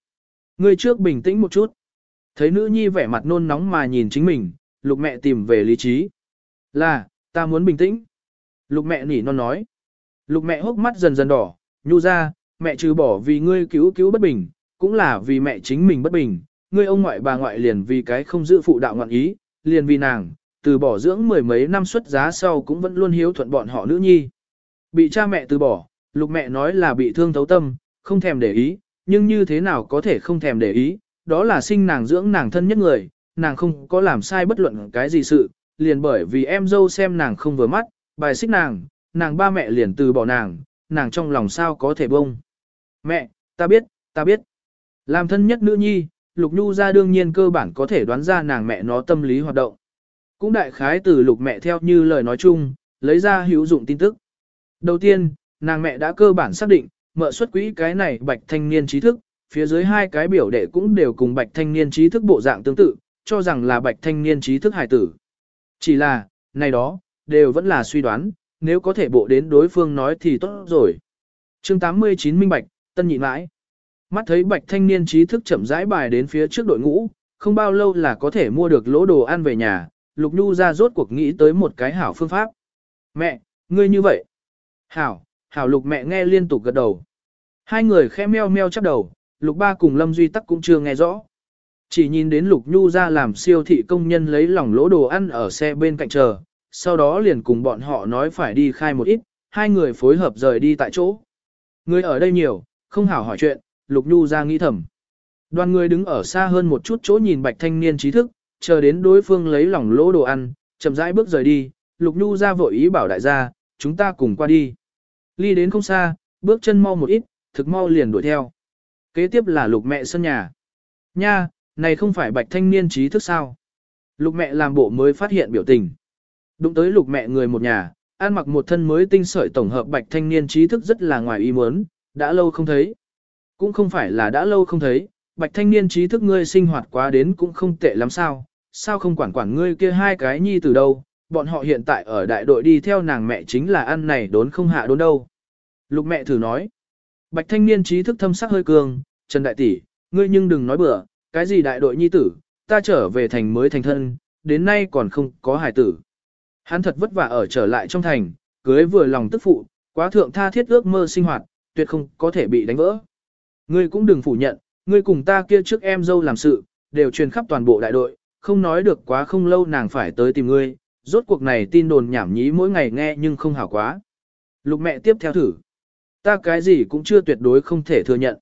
Ngươi trước bình tĩnh một chút. Thấy nữ nhi vẻ mặt nôn nóng mà nhìn chính mình, lục mẹ tìm về lý trí. Là, ta muốn bình tĩnh. Lục mẹ nỉ non nói. Lục mẹ hốc mắt dần dần đỏ, nhu ra, mẹ trừ bỏ vì ngươi cứu cứu bất bình, cũng là vì mẹ chính mình bất bình. Ngươi ông ngoại bà ngoại liền vì cái không giữ phụ đạo ngoạn ý, liền vì nàng, từ bỏ dưỡng mười mấy năm xuất giá sau cũng vẫn luôn hiếu thuận bọn họ nữ nhi. Bị cha mẹ từ bỏ, lục mẹ nói là bị thương thấu tâm, không thèm để ý, nhưng như thế nào có thể không thèm để ý, đó là sinh nàng dưỡng nàng thân nhất người, nàng không có làm sai bất luận cái gì sự, liền bởi vì em dâu xem nàng không vừa mắt, bài xích nàng, nàng ba mẹ liền từ bỏ nàng, nàng trong lòng sao có thể bông. Mẹ, ta biết, ta biết. Làm thân nhất nữ nhi, Lục Nhu ra đương nhiên cơ bản có thể đoán ra nàng mẹ nó tâm lý hoạt động. Cũng đại khái từ Lục mẹ theo như lời nói chung, lấy ra hữu dụng tin tức. Đầu tiên, nàng mẹ đã cơ bản xác định, mợ xuất quỹ cái này bạch thanh niên trí thức, phía dưới hai cái biểu đệ cũng đều cùng bạch thanh niên trí thức bộ dạng tương tự, cho rằng là bạch thanh niên trí thức hải tử. Chỉ là, này đó, đều vẫn là suy đoán, nếu có thể bộ đến đối phương nói thì tốt rồi. chương 89 Minh Bạch, Tân nhị mãi. Mắt thấy bạch thanh niên trí thức chậm rãi bài đến phía trước đội ngũ, không bao lâu là có thể mua được lỗ đồ ăn về nhà, Lục Nhu ra rốt cuộc nghĩ tới một cái hảo phương pháp. Mẹ, ngươi như vậy. Hảo, hảo lục mẹ nghe liên tục gật đầu. Hai người khẽ meo meo chắp đầu, lục ba cùng Lâm Duy Tắc cũng chưa nghe rõ. Chỉ nhìn đến lục nhu ra làm siêu thị công nhân lấy lỏng lỗ đồ ăn ở xe bên cạnh chờ, sau đó liền cùng bọn họ nói phải đi khai một ít, hai người phối hợp rời đi tại chỗ. Người ở đây nhiều, không hảo hỏi chuyện, lục nhu ra nghĩ thầm. Đoàn người đứng ở xa hơn một chút chỗ nhìn bạch thanh niên trí thức, chờ đến đối phương lấy lỏng lỗ đồ ăn, chậm rãi bước rời đi, lục nhu ra vội ý bảo đại gia, chúng ta cùng qua đi. Ly đến không xa, bước chân mau một ít, thực mau liền đuổi theo. Kế tiếp là lục mẹ sân nhà. Nha, này không phải bạch thanh niên trí thức sao. Lục mẹ làm bộ mới phát hiện biểu tình. Đụng tới lục mẹ người một nhà, ăn mặc một thân mới tinh sợi tổng hợp bạch thanh niên trí thức rất là ngoài ý muốn, đã lâu không thấy. Cũng không phải là đã lâu không thấy, bạch thanh niên trí thức ngươi sinh hoạt quá đến cũng không tệ lắm sao, sao không quản quản ngươi kia hai cái nhi từ đâu, bọn họ hiện tại ở đại đội đi theo nàng mẹ chính là ăn này đốn không hạ đốn đâu. Lục mẹ thử nói. Bạch thanh niên trí thức thâm sắc hơi cường, Trần Đại Tỷ, ngươi nhưng đừng nói bừa, cái gì đại đội nhi tử, ta trở về thành mới thành thân, đến nay còn không có hài tử. Hắn thật vất vả ở trở lại trong thành, cưới vừa lòng tức phụ, quá thượng tha thiết ước mơ sinh hoạt, tuyệt không có thể bị đánh vỡ. Ngươi cũng đừng phủ nhận, ngươi cùng ta kia trước em dâu làm sự, đều truyền khắp toàn bộ đại đội, không nói được quá không lâu nàng phải tới tìm ngươi, rốt cuộc này tin đồn nhảm nhí mỗi ngày nghe nhưng không hảo quá. Lục mẹ tiếp theo thử. Ta cái gì cũng chưa tuyệt đối không thể thừa nhận.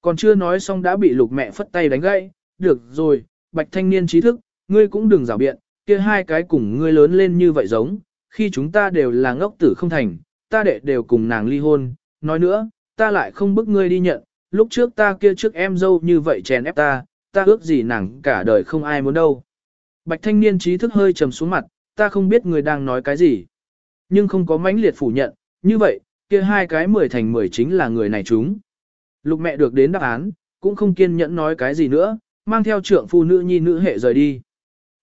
Còn chưa nói xong đã bị lục mẹ phất tay đánh gãy, được rồi, bạch thanh niên trí thức, ngươi cũng đừng rào biện, kia hai cái cùng ngươi lớn lên như vậy giống, khi chúng ta đều là ngốc tử không thành, ta đệ đều cùng nàng ly hôn, nói nữa, ta lại không bức ngươi đi nhận, lúc trước ta kia trước em dâu như vậy chèn ép ta, ta ước gì nàng cả đời không ai muốn đâu. Bạch thanh niên trí thức hơi trầm xuống mặt, ta không biết người đang nói cái gì. Nhưng không có mãnh liệt phủ nhận, như vậy, kia hai cái mười thành mười chính là người này chúng. Lục mẹ được đến đáp án, cũng không kiên nhẫn nói cái gì nữa, mang theo trượng phu nữ nhi nữ hệ rời đi.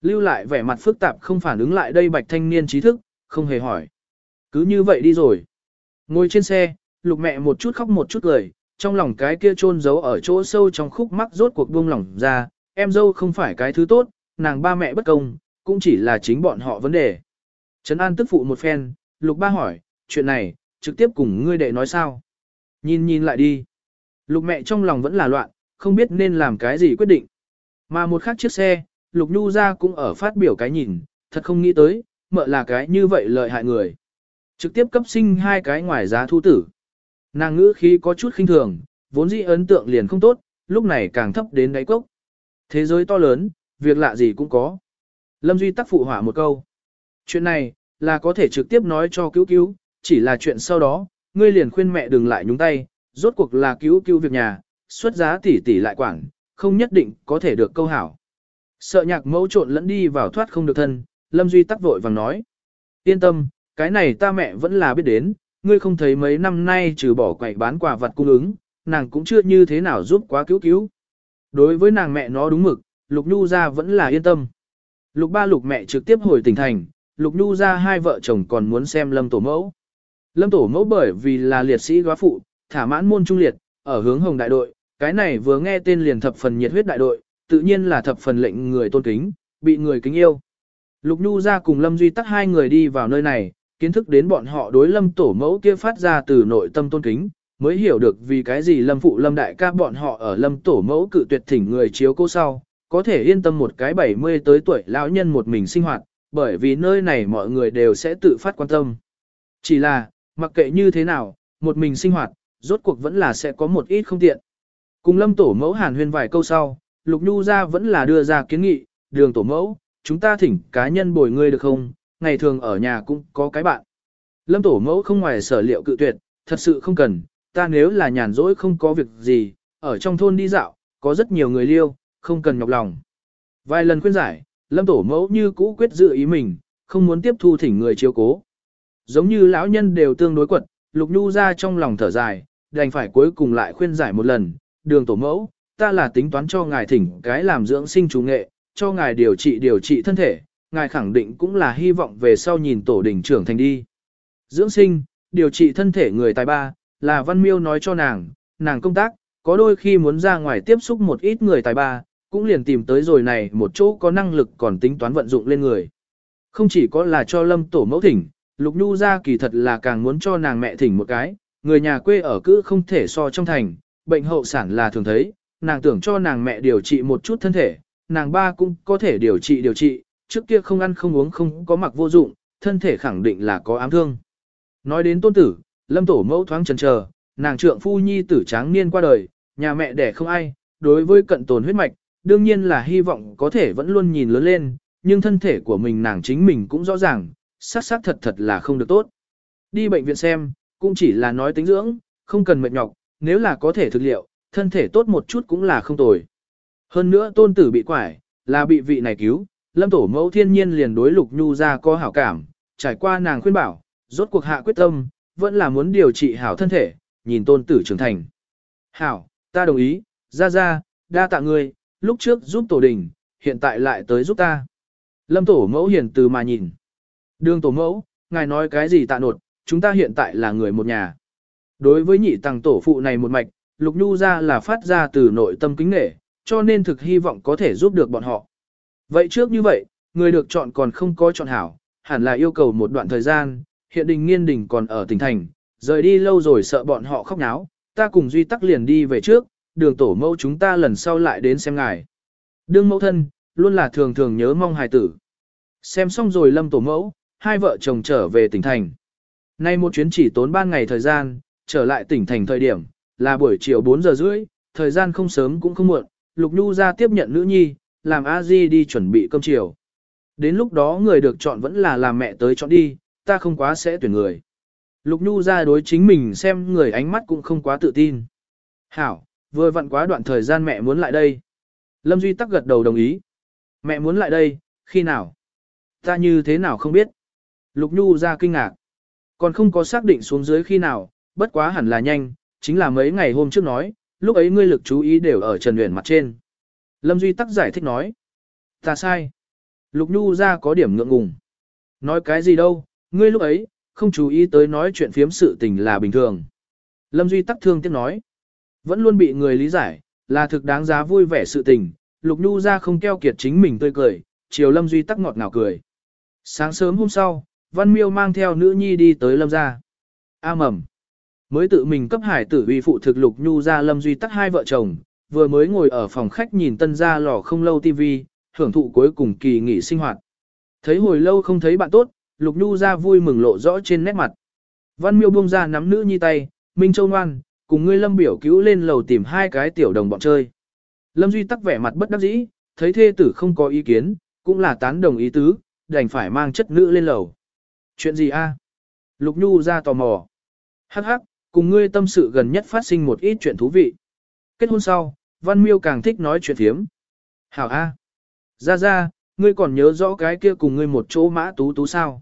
Lưu lại vẻ mặt phức tạp không phản ứng lại đây bạch thanh niên trí thức, không hề hỏi. Cứ như vậy đi rồi. Ngồi trên xe, lục mẹ một chút khóc một chút cười, trong lòng cái kia chôn giấu ở chỗ sâu trong khúc mắc rốt cuộc buông lỏng ra, em dâu không phải cái thứ tốt, nàng ba mẹ bất công, cũng chỉ là chính bọn họ vấn đề. Trấn An tức phụ một phen, lục ba hỏi, chuyện này, trực tiếp cùng ngươi đệ nói sao? Nhìn nhìn lại đi. Lục mẹ trong lòng vẫn là loạn, không biết nên làm cái gì quyết định. Mà một khác chiếc xe, Lục Nhu ra cũng ở phát biểu cái nhìn, thật không nghĩ tới, mợ là cái như vậy lợi hại người. Trực tiếp cấp sinh hai cái ngoài giá thu tử. Nàng ngữ khí có chút khinh thường, vốn dĩ ấn tượng liền không tốt, lúc này càng thấp đến đáy cốc. Thế giới to lớn, việc lạ gì cũng có. Lâm Duy tắc phụ hỏa một câu. Chuyện này, là có thể trực tiếp nói cho cứu cứu, chỉ là chuyện sau đó, ngươi liền khuyên mẹ đừng lại nhúng tay, rốt cuộc là cứu cứu việc nhà, xuất giá tỷ tỷ lại quản, không nhất định có thể được câu hảo. Sợ nhạc mẫu trộn lẫn đi vào thoát không được thân, Lâm Duy tắc vội vàng nói. Yên tâm, cái này ta mẹ vẫn là biết đến, ngươi không thấy mấy năm nay trừ bỏ quậy bán quà vật cung ứng, nàng cũng chưa như thế nào giúp quá cứu cứu. Đối với nàng mẹ nó đúng mực, Lục Nhu ra vẫn là yên tâm. Lục ba lục mẹ trực tiếp hồi tỉnh thành, Lục Nhu ra hai vợ chồng còn muốn xem lâm tổ mẫu. Lâm tổ mẫu bởi vì là liệt sĩ góa phụ, thả mãn môn trung liệt, ở hướng hồng đại đội, cái này vừa nghe tên liền thập phần nhiệt huyết đại đội, tự nhiên là thập phần lệnh người tôn kính, bị người kính yêu. Lục Nhu ra cùng Lâm Duy tắt hai người đi vào nơi này, kiến thức đến bọn họ đối Lâm tổ mẫu kia phát ra từ nội tâm tôn kính, mới hiểu được vì cái gì Lâm phụ Lâm đại ca bọn họ ở Lâm tổ mẫu cự tuyệt thỉnh người chiếu cố sau, có thể yên tâm một cái 70 tới tuổi lão nhân một mình sinh hoạt, bởi vì nơi này mọi người đều sẽ tự phát quan tâm. Chỉ là, mặc kệ như thế nào, một mình sinh hoạt, rốt cuộc vẫn là sẽ có một ít không tiện. Cùng lâm tổ mẫu hàn huyên vài câu sau, Lục Nhu ra vẫn là đưa ra kiến nghị, đường tổ mẫu, chúng ta thỉnh cá nhân bồi ngươi được không, ngày thường ở nhà cũng có cái bạn. Lâm tổ mẫu không ngoài sở liệu cự tuyệt, thật sự không cần, ta nếu là nhàn rỗi không có việc gì, ở trong thôn đi dạo, có rất nhiều người liêu, không cần nhọc lòng. Vài lần khuyên giải, lâm tổ mẫu như cũ quyết dự ý mình, không muốn tiếp thu thỉnh người chiếu cố. Giống như lão nhân đều tương đối quật, lục nhu ra trong lòng thở dài, đành phải cuối cùng lại khuyên giải một lần, đường tổ mẫu, ta là tính toán cho ngài thỉnh cái làm dưỡng sinh chú nghệ, cho ngài điều trị điều trị thân thể, ngài khẳng định cũng là hy vọng về sau nhìn tổ đình trưởng thành đi. Dưỡng sinh, điều trị thân thể người tài ba, là văn miêu nói cho nàng, nàng công tác, có đôi khi muốn ra ngoài tiếp xúc một ít người tài ba, cũng liền tìm tới rồi này một chỗ có năng lực còn tính toán vận dụng lên người. Không chỉ có là cho lâm tổ mẫu thỉnh, lục nhu ra kỳ thật là càng muốn cho nàng mẹ thỉnh một cái, người nhà quê ở cữ không thể so trong thành, bệnh hậu sản là thường thấy, nàng tưởng cho nàng mẹ điều trị một chút thân thể, nàng ba cũng có thể điều trị điều trị, trước kia không ăn không uống không có mặc vô dụng, thân thể khẳng định là có ám thương. Nói đến tôn tử, lâm tổ mẫu thoáng chần chờ, nàng trượng phu nhi tử tráng niên qua đời, nhà mẹ đẻ không ai, đối với cận tồn huyết mạch, đương nhiên là hy vọng có thể vẫn luôn nhìn lớn lên, nhưng thân thể của mình nàng chính mình cũng rõ ràng, sát sát thật thật là không được tốt. Đi bệnh viện xem, cũng chỉ là nói tính dưỡng, không cần mệt nhọc, nếu là có thể thực liệu, thân thể tốt một chút cũng là không tồi. Hơn nữa tôn tử bị quải, là bị vị này cứu, lâm tổ mẫu thiên nhiên liền đối lục nhu ra có hảo cảm, trải qua nàng khuyên bảo, rốt cuộc hạ quyết tâm, vẫn là muốn điều trị hảo thân thể, nhìn tôn tử trưởng thành. Hảo, ta đồng ý, ra ra, đa tạ ngươi, lúc trước giúp tổ đình, hiện tại lại tới giúp ta. Lâm tổ mẫu hiền từ mà nhìn. Đường tổ mẫu, ngài nói cái gì tạ nột, chúng ta hiện tại là người một nhà. Đối với nhị tàng tổ phụ này một mạch, Lục Nhu ra là phát ra từ nội tâm kính nghệ, cho nên thực hy vọng có thể giúp được bọn họ. Vậy trước như vậy, người được chọn còn không có chọn hảo, hẳn là yêu cầu một đoạn thời gian, hiện đình nghiên đình còn ở tỉnh thành, rời đi lâu rồi sợ bọn họ khóc náo, ta cùng Duy Tắc liền đi về trước, đường tổ mẫu chúng ta lần sau lại đến xem ngài. Đương mẫu thân, luôn là thường thường nhớ mong hài tử. Xem xong rồi lâm tổ mẫu, hai vợ chồng trở về tỉnh thành. Nay một chuyến chỉ tốn 3 ngày thời gian, trở lại tỉnh thành thời điểm, là buổi chiều 4 giờ rưỡi, thời gian không sớm cũng không muộn, Lục Nhu ra tiếp nhận nữ nhi, làm a di đi chuẩn bị cơm chiều. Đến lúc đó người được chọn vẫn là làm mẹ tới chọn đi, ta không quá sẽ tuyển người. Lục Nhu ra đối chính mình xem người ánh mắt cũng không quá tự tin. Hảo, vừa vặn quá đoạn thời gian mẹ muốn lại đây. Lâm Duy tắc gật đầu đồng ý. Mẹ muốn lại đây, khi nào? Ta như thế nào không biết. Lục Nhu ra kinh ngạc. Còn không có xác định xuống dưới khi nào, bất quá hẳn là nhanh, chính là mấy ngày hôm trước nói, lúc ấy ngươi lực chú ý đều ở Trần Uyển mặt trên. Lâm Duy tắc giải thích nói. Ta sai. Lục Nhu ra có điểm ngượng ngùng. Nói cái gì đâu, ngươi lúc ấy, không chú ý tới nói chuyện phiếm sự tình là bình thường. Lâm Duy tắc thương tiếc nói. Vẫn luôn bị người lý giải, là thực đáng giá vui vẻ sự tình. Lục Nhu ra không keo kiệt chính mình tươi cười, chiều Lâm Duy tắc ngọt ngào cười. Sáng sớm hôm sau, Văn Miêu mang theo nữ nhi đi tới Lâm gia. A mầm. Mới tự mình cấp hải tử uy phụ thực Lục Nhu ra Lâm Duy tắc hai vợ chồng, vừa mới ngồi ở phòng khách nhìn tân gia lò không lâu tivi, hưởng thụ cuối cùng kỳ nghỉ sinh hoạt. Thấy hồi lâu không thấy bạn tốt, Lục Nhu ra vui mừng lộ rõ trên nét mặt. Văn Miêu buông ra nắm nữ nhi tay, Minh Châu ngoan, cùng ngươi Lâm biểu cứu lên lầu tìm hai cái tiểu đồng bọn chơi. Lâm Duy tắc vẻ mặt bất đắc dĩ, thấy thê tử không có ý kiến, cũng là tán đồng ý tứ, đành phải mang chất nữ lên lầu. Chuyện gì a? Lục Nhu ra tò mò. Hắc hắc, cùng ngươi tâm sự gần nhất phát sinh một ít chuyện thú vị. Kết hôn sau, Văn Miêu càng thích nói chuyện thiếm. Hảo a. Ra ra, ngươi còn nhớ rõ cái kia cùng ngươi một chỗ mã tú tú sao?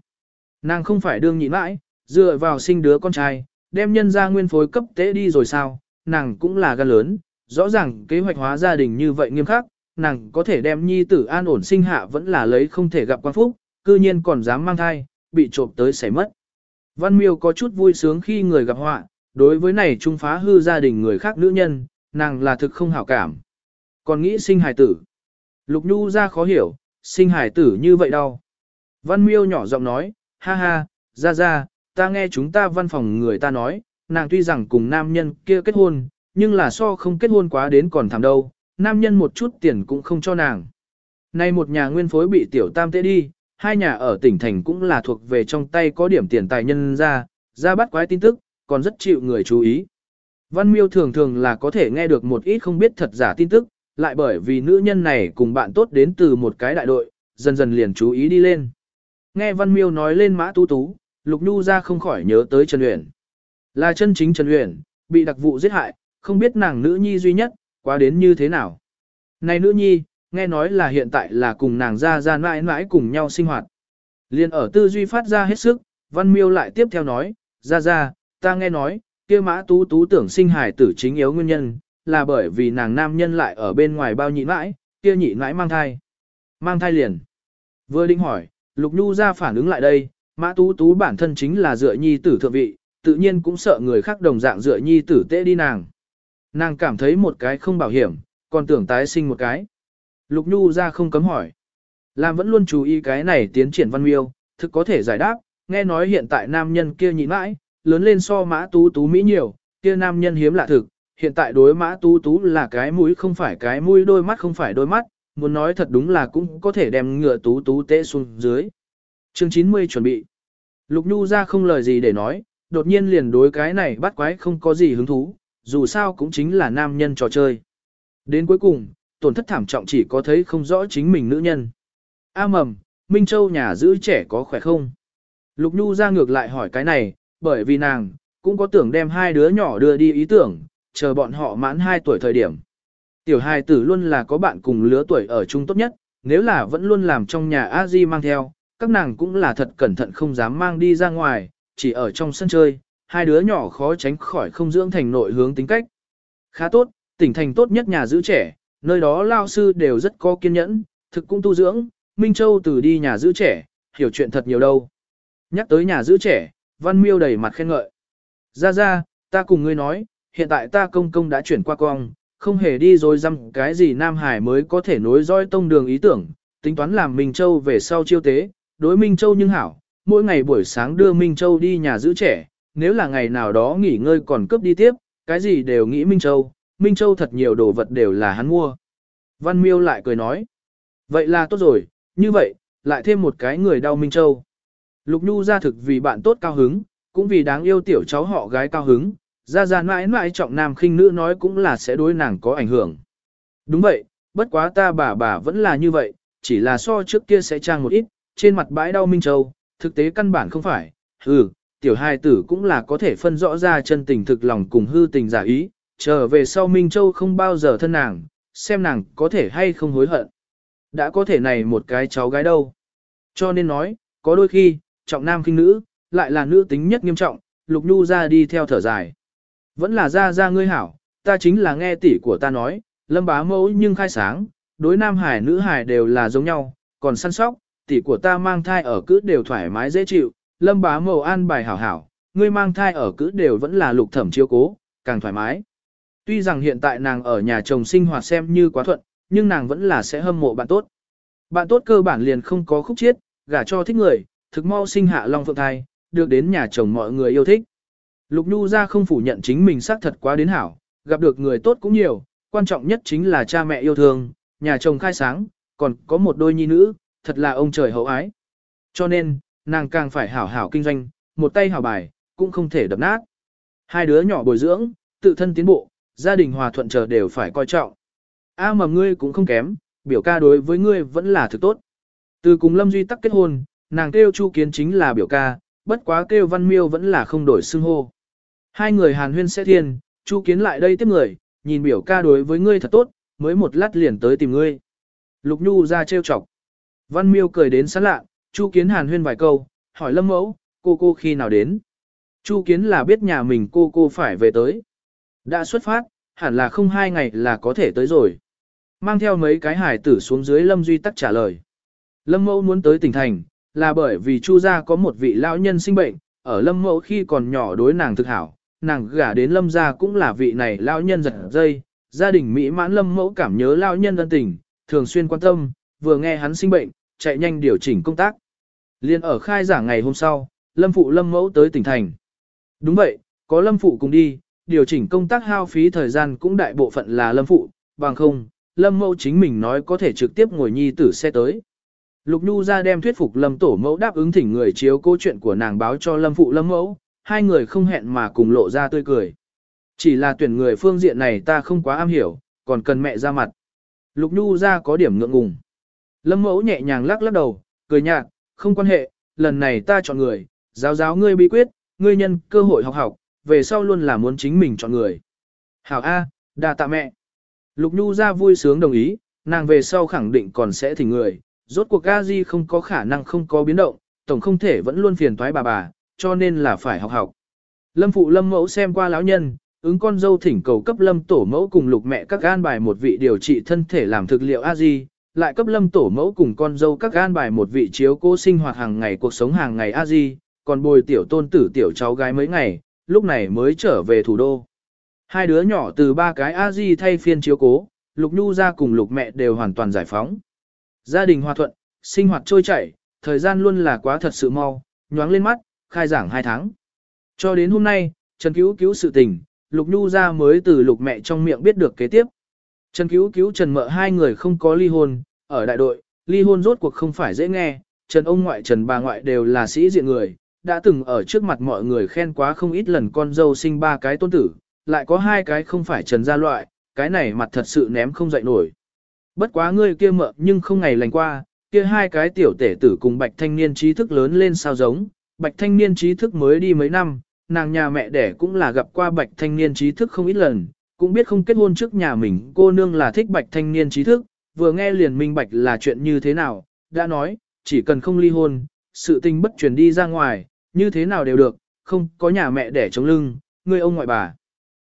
Nàng không phải đương nhịn mãi, Dựa vào sinh đứa con trai, đem nhân ra nguyên phối cấp tế đi rồi sao, nàng cũng là gan lớn, rõ ràng kế hoạch hóa gia đình như vậy nghiêm khắc, nàng có thể đem nhi tử an ổn sinh hạ vẫn là lấy không thể gặp quan phúc, cư nhiên còn dám mang thai, bị trộm tới xảy mất. Văn miêu có chút vui sướng khi người gặp họa, đối với này trung phá hư gia đình người khác nữ nhân, nàng là thực không hảo cảm. Còn nghĩ sinh hài tử. Lục Nhu ra khó hiểu, sinh hài tử như vậy đâu. Văn miêu nhỏ giọng nói, ha ha, ra ra, ta nghe chúng ta văn phòng người ta nói, nàng tuy rằng cùng nam nhân kia kết hôn, nhưng là so không kết hôn quá đến còn thảm đâu, nam nhân một chút tiền cũng không cho nàng. Nay một nhà nguyên phối bị tiểu tam tế đi, hai nhà ở tỉnh thành cũng là thuộc về trong tay có điểm tiền tài nhân ra, ra bắt quái tin tức, còn rất chịu người chú ý. Văn miêu thường thường là có thể nghe được một ít không biết thật giả tin tức, lại bởi vì nữ nhân này cùng bạn tốt đến từ một cái đại đội, dần dần liền chú ý đi lên. Nghe Văn miêu nói lên mã tú tú, Lục Nhu ra không khỏi nhớ tới Trần Uyển. Là chân chính Trần Uyển, bị đặc vụ giết hại, không biết nàng nữ nhi duy nhất, quá đến như thế nào. Này nữ nhi, nghe nói là hiện tại là cùng nàng ra ra mãi mãi cùng nhau sinh hoạt. Liên ở tư duy phát ra hết sức, Văn Miêu lại tiếp theo nói, ra ra, ta nghe nói, kia mã tú tú tưởng sinh hài tử chính yếu nguyên nhân, là bởi vì nàng nam nhân lại ở bên ngoài bao nhị mãi, kia nhị mãi mang thai. Mang thai liền. Vừa định hỏi, Lục Nhu ra phản ứng lại đây, mã tú tú bản thân chính là dựa nhi tử thượng vị, tự nhiên cũng sợ người khác đồng dạng dựa nhi tử tệ đi nàng. Nàng cảm thấy một cái không bảo hiểm, còn tưởng tái sinh một cái. Lục Nhu ra không cấm hỏi. Lam vẫn luôn chú ý cái này tiến triển văn miêu, thực có thể giải đáp, nghe nói hiện tại nam nhân kia nhịn mãi, lớn lên so mã tú tú Mỹ nhiều, kia nam nhân hiếm lạ thực, hiện tại đối mã tú tú là cái mũi không phải cái mũi đôi mắt không phải đôi mắt, muốn nói thật đúng là cũng có thể đem ngựa tú tú tê xuống dưới. Chương 90 chuẩn bị. Lục Nhu ra không lời gì để nói, đột nhiên liền đối cái này bắt quái không có gì hứng thú, dù sao cũng chính là nam nhân trò chơi. Đến cuối cùng, tổn thất thảm trọng chỉ có thấy không rõ chính mình nữ nhân. A mầm, Minh Châu nhà giữ trẻ có khỏe không? Lục Nhu ra ngược lại hỏi cái này, bởi vì nàng, cũng có tưởng đem hai đứa nhỏ đưa đi ý tưởng, chờ bọn họ mãn 2 tuổi thời điểm. Tiểu hài tử luôn là có bạn cùng lứa tuổi ở chung tốt nhất, nếu là vẫn luôn làm trong nhà a di mang theo, các nàng cũng là thật cẩn thận không dám mang đi ra ngoài, chỉ ở trong sân chơi, hai đứa nhỏ khó tránh khỏi không dưỡng thành nội hướng tính cách. Khá tốt, tỉnh thành tốt nhất nhà giữ trẻ, nơi đó lao sư đều rất có kiên nhẫn, thực cũng tu dưỡng, Minh Châu từ đi nhà giữ trẻ, hiểu chuyện thật nhiều đâu. Nhắc tới nhà giữ trẻ, Văn Miêu đầy mặt khen ngợi. Ra ra, ta cùng ngươi nói, hiện tại ta công công đã chuyển qua cong, không hề đi rồi dăm cái gì Nam Hải mới có thể nối dõi tông đường ý tưởng, tính toán làm Minh Châu về sau chiêu tế, đối Minh Châu nhưng hảo, mỗi ngày buổi sáng đưa Minh Châu đi nhà giữ trẻ, nếu là ngày nào đó nghỉ ngơi còn cướp đi tiếp, cái gì đều nghĩ Minh Châu, Minh Châu thật nhiều đồ vật đều là hắn mua. Văn Miêu lại cười nói, vậy là tốt rồi, như vậy, lại thêm một cái người đau Minh Châu. Lục Nhu ra thực vì bạn tốt cao hứng, cũng vì đáng yêu tiểu cháu họ gái cao hứng, ra ra mãi mãi trọng nam khinh nữ nói cũng là sẽ đối nàng có ảnh hưởng. Đúng vậy, bất quá ta bà bà vẫn là như vậy, chỉ là so trước kia sẽ trang một ít, trên mặt bãi đau Minh Châu, thực tế căn bản không phải, hừ, tiểu hai tử cũng là có thể phân rõ ra chân tình thực lòng cùng hư tình giả ý, trở về sau Minh Châu không bao giờ thân nàng, xem nàng có thể hay không hối hận. Đã có thể này một cái cháu gái đâu. Cho nên nói, có đôi khi, trọng nam khinh nữ, lại là nữ tính nhất nghiêm trọng, lục nhu ra đi theo thở dài. Vẫn là ra ra ngươi hảo, ta chính là nghe tỷ của ta nói, lâm bá mẫu nhưng khai sáng, đối nam hải nữ hải đều là giống nhau, còn săn sóc, tỷ của ta mang thai ở cứ đều thoải mái dễ chịu, lâm bá mẫu an bài hảo hảo, ngươi mang thai ở cứ đều vẫn là lục thẩm chiếu cố, càng thoải mái. Tuy rằng hiện tại nàng ở nhà chồng sinh hoạt xem như quá thuận, nhưng nàng vẫn là sẽ hâm mộ bạn tốt. Bạn tốt cơ bản liền không có khúc chiết, gả cho thích người, thực mau sinh hạ long phượng thai, được đến nhà chồng mọi người yêu thích. Lục Nhu ra không phủ nhận chính mình xác thật quá đến hảo, gặp được người tốt cũng nhiều, quan trọng nhất chính là cha mẹ yêu thương, nhà chồng khai sáng, còn có một đôi nhi nữ, thật là ông trời hậu ái. Cho nên, nàng càng phải hảo hảo kinh doanh, một tay hảo bài, cũng không thể đập nát. Hai đứa nhỏ bồi dưỡng, tự thân tiến bộ, gia đình hòa thuận chờ đều phải coi trọng. A mà ngươi cũng không kém, biểu ca đối với ngươi vẫn là thực tốt. Từ cùng Lâm Duy tắc kết hôn, nàng kêu Chu Kiến chính là biểu ca, bất quá kêu Văn Miêu vẫn là không đổi xưng hô. Hai người hàn huyên sẽ thiên, Chu Kiến lại đây tiếp người, nhìn biểu ca đối với ngươi thật tốt, mới một lát liền tới tìm ngươi. Lục Nhu ra trêu chọc. Văn Miêu cười đến sán lạ, Chu Kiến hàn huyên vài câu, hỏi Lâm Mẫu, cô cô khi nào đến. Chu Kiến là biết nhà mình cô cô phải về tới. Đã xuất phát, hẳn là không hai ngày là có thể tới rồi. Mang theo mấy cái hải tử xuống dưới Lâm Duy tắc trả lời. Lâm Mẫu muốn tới tỉnh thành, là bởi vì Chu gia có một vị lão nhân sinh bệnh, ở Lâm Mẫu khi còn nhỏ đối nàng thực hảo, nàng gả đến Lâm gia cũng là vị này lão nhân giật dây, gia đình mỹ mãn Lâm Mẫu cảm nhớ lão nhân ân tình, thường xuyên quan tâm, vừa nghe hắn sinh bệnh, chạy nhanh điều chỉnh công tác. Liên ở khai giảng ngày hôm sau, Lâm Phụ Lâm Mẫu tới tỉnh thành. Đúng vậy, có Lâm Phụ cùng đi, điều chỉnh công tác hao phí thời gian cũng đại bộ phận là Lâm Phụ, bằng không, Lâm Mẫu chính mình nói có thể trực tiếp ngồi nhi tử xe tới. Lục Nhu ra đem thuyết phục Lâm Tổ Mẫu đáp ứng thỉnh người chiếu câu chuyện của nàng báo cho Lâm Phụ Lâm Mẫu, hai người không hẹn mà cùng lộ ra tươi cười. Chỉ là tuyển người phương diện này ta không quá am hiểu, còn cần mẹ ra mặt. Lục Nhu ra có điểm ngượng ngùng. Lâm Mẫu nhẹ nhàng lắc lắc đầu, cười nhạt, không quan hệ, lần này ta chọn người, giáo giáo ngươi bí quyết, ngươi nhân cơ hội học học, về sau luôn là muốn chính mình chọn người. Hảo A, đa tạ mẹ. Lục Nhu ra vui sướng đồng ý, nàng về sau khẳng định còn sẽ thỉnh người, rốt cuộc a di không có khả năng không có biến động, tổng không thể vẫn luôn phiền toái bà bà, cho nên là phải học học. Lâm phụ lâm mẫu xem qua lão nhân, ứng con dâu thỉnh cầu cấp lâm tổ mẫu cùng lục mẹ các gan bài một vị điều trị thân thể làm thực liệu a di, lại cấp lâm tổ mẫu cùng con dâu các gan bài một vị chiếu cố sinh hoạt hàng ngày cuộc sống hàng ngày a di, còn bồi tiểu tôn tử tiểu cháu gái mấy ngày, lúc này mới trở về thủ đô. Hai đứa nhỏ từ ba cái a di thay phiên chiếu cố, lục nhu ra cùng lục mẹ đều hoàn toàn giải phóng. Gia đình hòa thuận, sinh hoạt trôi chảy, thời gian luôn là quá thật sự mau, nhoáng lên mắt, khai giảng hai tháng. Cho đến hôm nay, Trần Cứu cứu sự tình, Lục Nhu ra mới từ lục mẹ trong miệng biết được kế tiếp. Trần Cứu cứu Trần Mợ hai người không có ly hôn, ở đại đội, ly hôn rốt cuộc không phải dễ nghe, Trần ông ngoại Trần bà ngoại đều là sĩ diện người, đã từng ở trước mặt mọi người khen quá không ít lần con dâu sinh ba cái tôn tử, lại có hai cái không phải Trần gia loại, cái này mặt thật sự ném không dậy nổi. Bất quá ngươi kia mợ nhưng không ngày lành qua, kia hai cái tiểu tể tử cùng bạch thanh niên trí thức lớn lên sao giống, bạch thanh niên trí thức mới đi mấy năm, nàng nhà mẹ đẻ cũng là gặp qua bạch thanh niên trí thức không ít lần, cũng biết không kết hôn trước nhà mình cô nương là thích bạch thanh niên trí thức, vừa nghe liền minh bạch là chuyện như thế nào, đã nói, chỉ cần không ly hôn, sự tình bất truyền đi ra ngoài, như thế nào đều được, không có nhà mẹ để chống lưng, người ông ngoại bà.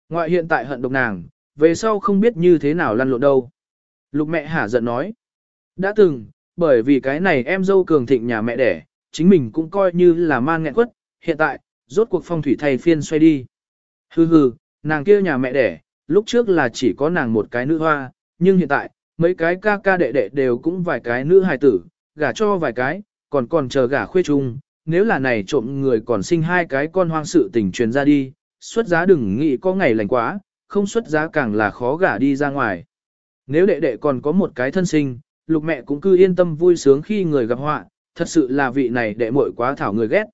Ngoại hiện tại hận độc nàng, về sau không biết như thế nào lăn lộn đâu. Lục mẹ hả giận nói. Đã từng, bởi vì cái này em dâu cường thịnh nhà mẹ đẻ, chính mình cũng coi như là man nghẹn quất, hiện tại, rốt cuộc phong thủy thay phiên xoay đi. Hừ hừ, nàng kia nhà mẹ đẻ, lúc trước là chỉ có nàng một cái nữ hoa, nhưng hiện tại, mấy cái ca ca đệ đệ đều cũng vài cái nữ hài tử, gả cho vài cái, còn còn chờ gả khuê chung, nếu là này trộm người còn sinh hai cái con hoang sự tình truyền ra đi, xuất giá đừng nghĩ có ngày lành quá, không xuất giá càng là khó gả đi ra ngoài. Nếu đệ đệ còn có một cái thân sinh, lục mẹ cũng cứ yên tâm vui sướng khi người gặp họa, thật sự là vị này đệ muội quá thảo người ghét.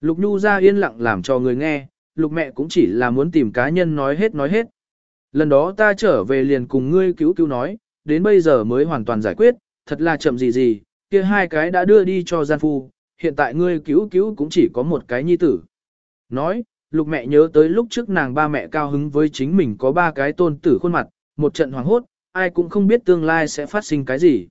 Lục Nhu ra yên lặng làm cho người nghe, lục mẹ cũng chỉ là muốn tìm cá nhân nói hết nói hết. Lần đó ta trở về liền cùng ngươi cứu cứu nói, đến bây giờ mới hoàn toàn giải quyết, thật là chậm gì gì, kia hai cái đã đưa đi cho gian phu, hiện tại ngươi cứu cứu cũng chỉ có một cái nhi tử. Nói, lục mẹ nhớ tới lúc trước nàng ba mẹ cao hứng với chính mình có ba cái tôn tử khuôn mặt, một trận hoàng hốt, ai cũng không biết tương lai sẽ phát sinh cái gì.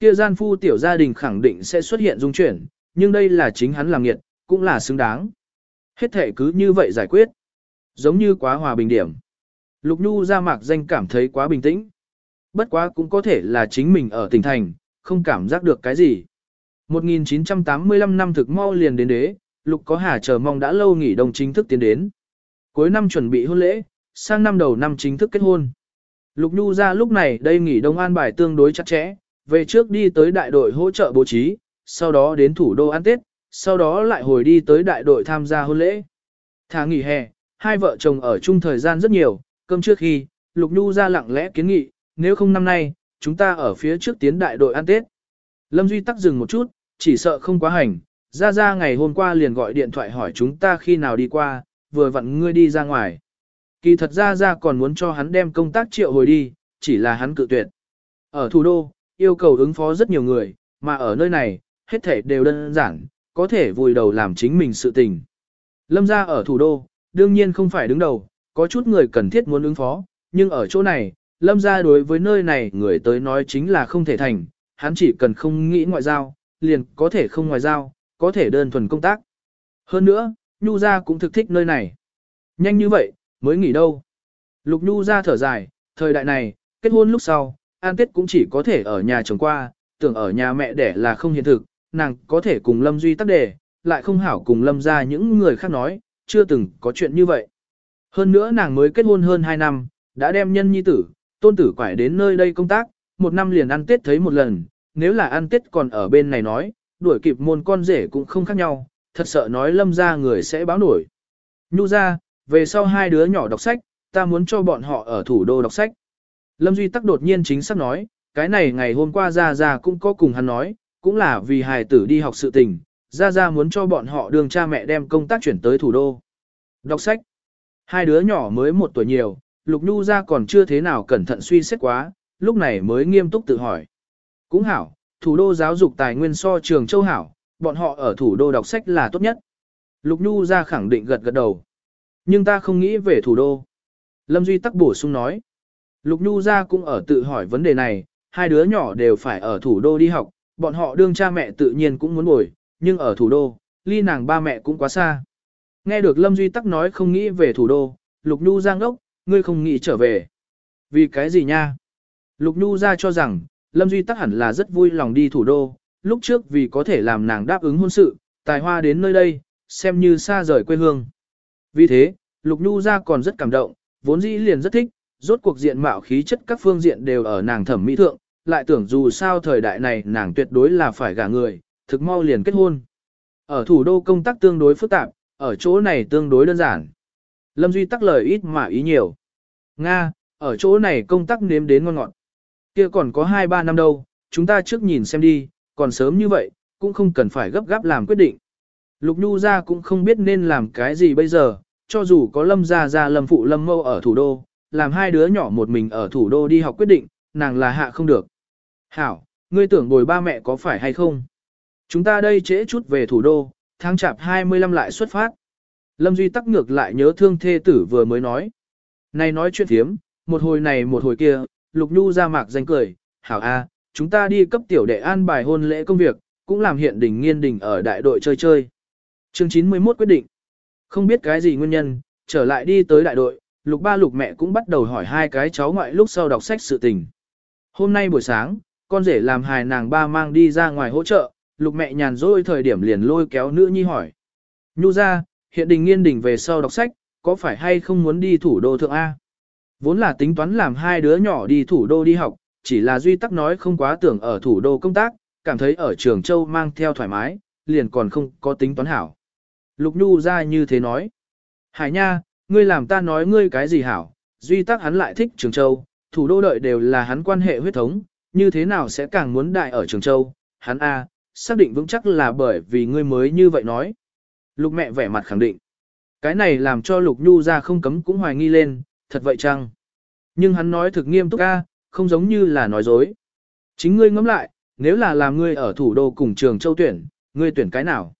Kia gian phu tiểu gia đình khẳng định sẽ xuất hiện dung chuyển, nhưng đây là chính hắn làm nghiệt, cũng là xứng đáng. Hết thể cứ như vậy giải quyết. Giống như quá hòa bình điểm. Lục Nhu ra mạc danh cảm thấy quá bình tĩnh. Bất quá cũng có thể là chính mình ở tỉnh thành, không cảm giác được cái gì. 1985 năm thực mau liền đến đế, Lục có hà chờ mong đã lâu nghỉ đông chính thức tiến đến. Cuối năm chuẩn bị hôn lễ, sang năm đầu năm chính thức kết hôn. Lục Nhu ra lúc này đây nghỉ đông an bài tương đối chặt chẽ, về trước đi tới đại đội hỗ trợ bố trí, sau đó đến thủ đô ăn Tết, sau đó lại hồi đi tới đại đội tham gia hôn lễ. Thả nghỉ hè, hai vợ chồng ở chung thời gian rất nhiều, cơm trước khi, Lục Nhu ra lặng lẽ kiến nghị, nếu không năm nay, chúng ta ở phía trước tiến đại đội ăn Tết. Lâm Duy tắc dừng một chút, chỉ sợ không quá hành, ra ra ngày hôm qua liền gọi điện thoại hỏi chúng ta khi nào đi qua, vừa vặn ngươi đi ra ngoài. Kỳ thật ra ra còn muốn cho hắn đem công tác triệu hồi đi, chỉ là hắn cự tuyệt. Ở thủ đô, yêu cầu ứng phó rất nhiều người, mà ở nơi này, hết thể đều đơn giản, có thể vùi đầu làm chính mình sự tình. Lâm ra ở thủ đô, đương nhiên không phải đứng đầu, có chút người cần thiết muốn ứng phó, nhưng ở chỗ này, Lâm ra đối với nơi này người tới nói chính là không thể thành, hắn chỉ cần không nghĩ ngoại giao, liền có thể không ngoại giao, có thể đơn thuần công tác. Hơn nữa, Nhu gia cũng thực thích nơi này. Nhanh như vậy, mới nghỉ đâu. Lục Nhu gia thở dài, thời đại này, kết hôn lúc sau, an tết cũng chỉ có thể ở nhà chồng qua, tưởng ở nhà mẹ đẻ là không hiện thực, nàng có thể cùng Lâm Duy tắc đề, lại không hảo cùng Lâm ra những người khác nói, chưa từng có chuyện như vậy. Hơn nữa nàng mới kết hôn hơn 2 năm, đã đem nhân nhi tử, tôn tử quải đến nơi đây công tác, một năm liền ăn tết thấy một lần, nếu là ăn tết còn ở bên này nói, đuổi kịp môn con rể cũng không khác nhau, thật sợ nói lâm ra người sẽ báo nổi. Nhu ra, về sau hai đứa nhỏ đọc sách, ta muốn cho bọn họ ở thủ đô đọc sách. Lâm Duy tắc đột nhiên chính xác nói, cái này ngày hôm qua gia gia cũng có cùng hắn nói, cũng là vì hài tử đi học sự tình, gia gia muốn cho bọn họ đường cha mẹ đem công tác chuyển tới thủ đô. Đọc sách. Hai đứa nhỏ mới một tuổi nhiều, Lục Nhu ra còn chưa thế nào cẩn thận suy xét quá, lúc này mới nghiêm túc tự hỏi. Cũng hảo, thủ đô giáo dục tài nguyên so trường châu hảo, bọn họ ở thủ đô đọc sách là tốt nhất. Lục Nhu ra khẳng định gật gật đầu. Nhưng ta không nghĩ về thủ đô. Lâm Duy tắc bổ sung nói. Lục Nhu ra cũng ở tự hỏi vấn đề này, hai đứa nhỏ đều phải ở thủ đô đi học, bọn họ đương cha mẹ tự nhiên cũng muốn ngồi, nhưng ở thủ đô, ly nàng ba mẹ cũng quá xa. Nghe được Lâm Duy Tắc nói không nghĩ về thủ đô, Lục Nhu Giang ốc, ngươi không nghĩ trở về. Vì cái gì nha? Lục Nhu ra cho rằng, Lâm Duy Tắc hẳn là rất vui lòng đi thủ đô, lúc trước vì có thể làm nàng đáp ứng hôn sự, tài hoa đến nơi đây, xem như xa rời quê hương. Vì thế, Lục Nhu ra còn rất cảm động, vốn dĩ liền rất thích, rốt cuộc diện mạo khí chất các phương diện đều ở nàng thẩm mỹ thượng, lại tưởng dù sao thời đại này nàng tuyệt đối là phải gả người, thực mau liền kết hôn. Ở thủ đô công tác tương đối phức tạp, ở chỗ này tương đối đơn giản. Lâm Duy tắc lời ít mà ý nhiều. Nga, ở chỗ này công tác nếm đến ngon ngọt. Kia còn có 2-3 năm đâu, chúng ta trước nhìn xem đi, còn sớm như vậy, cũng không cần phải gấp gáp làm quyết định. Lục Nhu ra cũng không biết nên làm cái gì bây giờ, cho dù có Lâm gia gia Lâm phụ Lâm mâu ở thủ đô, làm hai đứa nhỏ một mình ở thủ đô đi học quyết định, nàng là hạ không được. Hảo, ngươi tưởng bồi ba mẹ có phải hay không? Chúng ta đây trễ chút về thủ đô, tháng chạp 25 lại xuất phát. Lâm Duy tắc ngược lại nhớ thương thê tử vừa mới nói. Này nói chuyện thiếm, một hồi này một hồi kia, Lục Nhu ra mạc danh cười, hảo a, chúng ta đi cấp tiểu đệ an bài hôn lễ công việc, cũng làm hiện đỉnh nghiên đỉnh ở đại đội chơi chơi. Chương 91 quyết định. Không biết cái gì nguyên nhân, trở lại đi tới đại đội, lục ba lục mẹ cũng bắt đầu hỏi hai cái cháu ngoại lúc sau đọc sách sự tình. Hôm nay buổi sáng, con rể làm hài nàng ba mang đi ra ngoài hỗ trợ, lục mẹ nhàn rỗi thời điểm liền lôi kéo nữ nhi hỏi. Nhu ra, hiện đình nghiên đình về sau đọc sách, có phải hay không muốn đi thủ đô thượng A? Vốn là tính toán làm hai đứa nhỏ đi thủ đô đi học, chỉ là duy tắc nói không quá tưởng ở thủ đô công tác, cảm thấy ở trường châu mang theo thoải mái, liền còn không có tính toán hảo. Lục Nhu ra như thế nói. Hải nha, ngươi làm ta nói ngươi cái gì hảo, duy tắc hắn lại thích trường châu, thủ đô đợi đều là hắn quan hệ huyết thống, như thế nào sẽ càng muốn đại ở trường châu, hắn A, xác định vững chắc là bởi vì ngươi mới như vậy nói. Lục mẹ vẻ mặt khẳng định. Cái này làm cho Lục Nhu ra không cấm cũng hoài nghi lên, thật vậy chăng? Nhưng hắn nói thực nghiêm túc a, không giống như là nói dối. Chính ngươi ngẫm lại, nếu là làm ngươi ở thủ đô cùng trường châu tuyển, ngươi tuyển cái nào?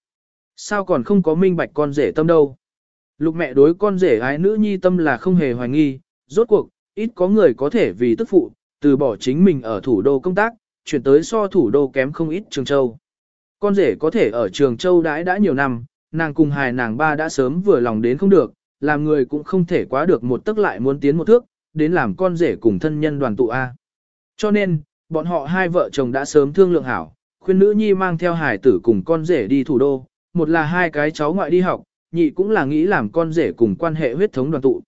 Sao còn không có minh bạch con rể tâm đâu? Lục mẹ đối con rể ái nữ nhi tâm là không hề hoài nghi, rốt cuộc, ít có người có thể vì tức phụ, từ bỏ chính mình ở thủ đô công tác, chuyển tới so thủ đô kém không ít trường châu. Con rể có thể ở trường châu đãi đã nhiều năm, nàng cùng hài nàng ba đã sớm vừa lòng đến không được, làm người cũng không thể quá được một tức lại muốn tiến một thước, đến làm con rể cùng thân nhân đoàn tụ A. Cho nên, bọn họ hai vợ chồng đã sớm thương lượng hảo, khuyên nữ nhi mang theo hài tử cùng con rể đi thủ đô, một là hai cái cháu ngoại đi học, nhị cũng là nghĩ làm con rể cùng quan hệ huyết thống đoàn tụ.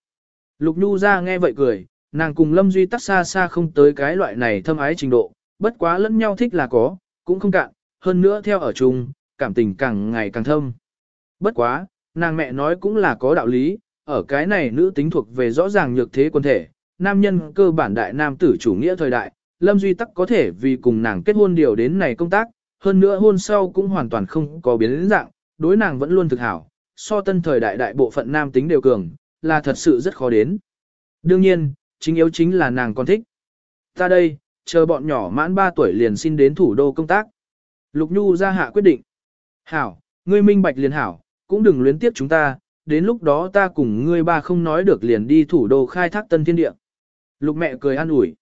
Lục Nhu ra nghe vậy cười, nàng cùng Lâm Duy tắt xa xa không tới cái loại này thâm ái trình độ, bất quá lẫn nhau thích là có, cũng không cạn, hơn nữa theo ở chung, cảm tình càng ngày càng thâm. Bất quá, nàng mẹ nói cũng là có đạo lý, ở cái này nữ tính thuộc về rõ ràng nhược thế quân thể, nam nhân cơ bản đại nam tử chủ nghĩa thời đại, Lâm Duy Tắc có thể vì cùng nàng kết hôn điều đến này công tác, hơn nữa hôn sau cũng hoàn toàn không có biến dạng, đối nàng vẫn luôn thực hảo, so tân thời đại đại bộ phận nam tính đều cường, là thật sự rất khó đến. Đương nhiên, chính yếu chính là nàng còn thích. Ta đây, chờ bọn nhỏ mãn 3 tuổi liền xin đến thủ đô công tác. Lục Nhu ra hạ quyết định. Hảo, ngươi minh bạch liền hảo, cũng đừng luyến tiếc chúng ta, đến lúc đó ta cùng ngươi ba không nói được liền đi thủ đô khai thác tân thiên địa. Lục mẹ cười an ủi.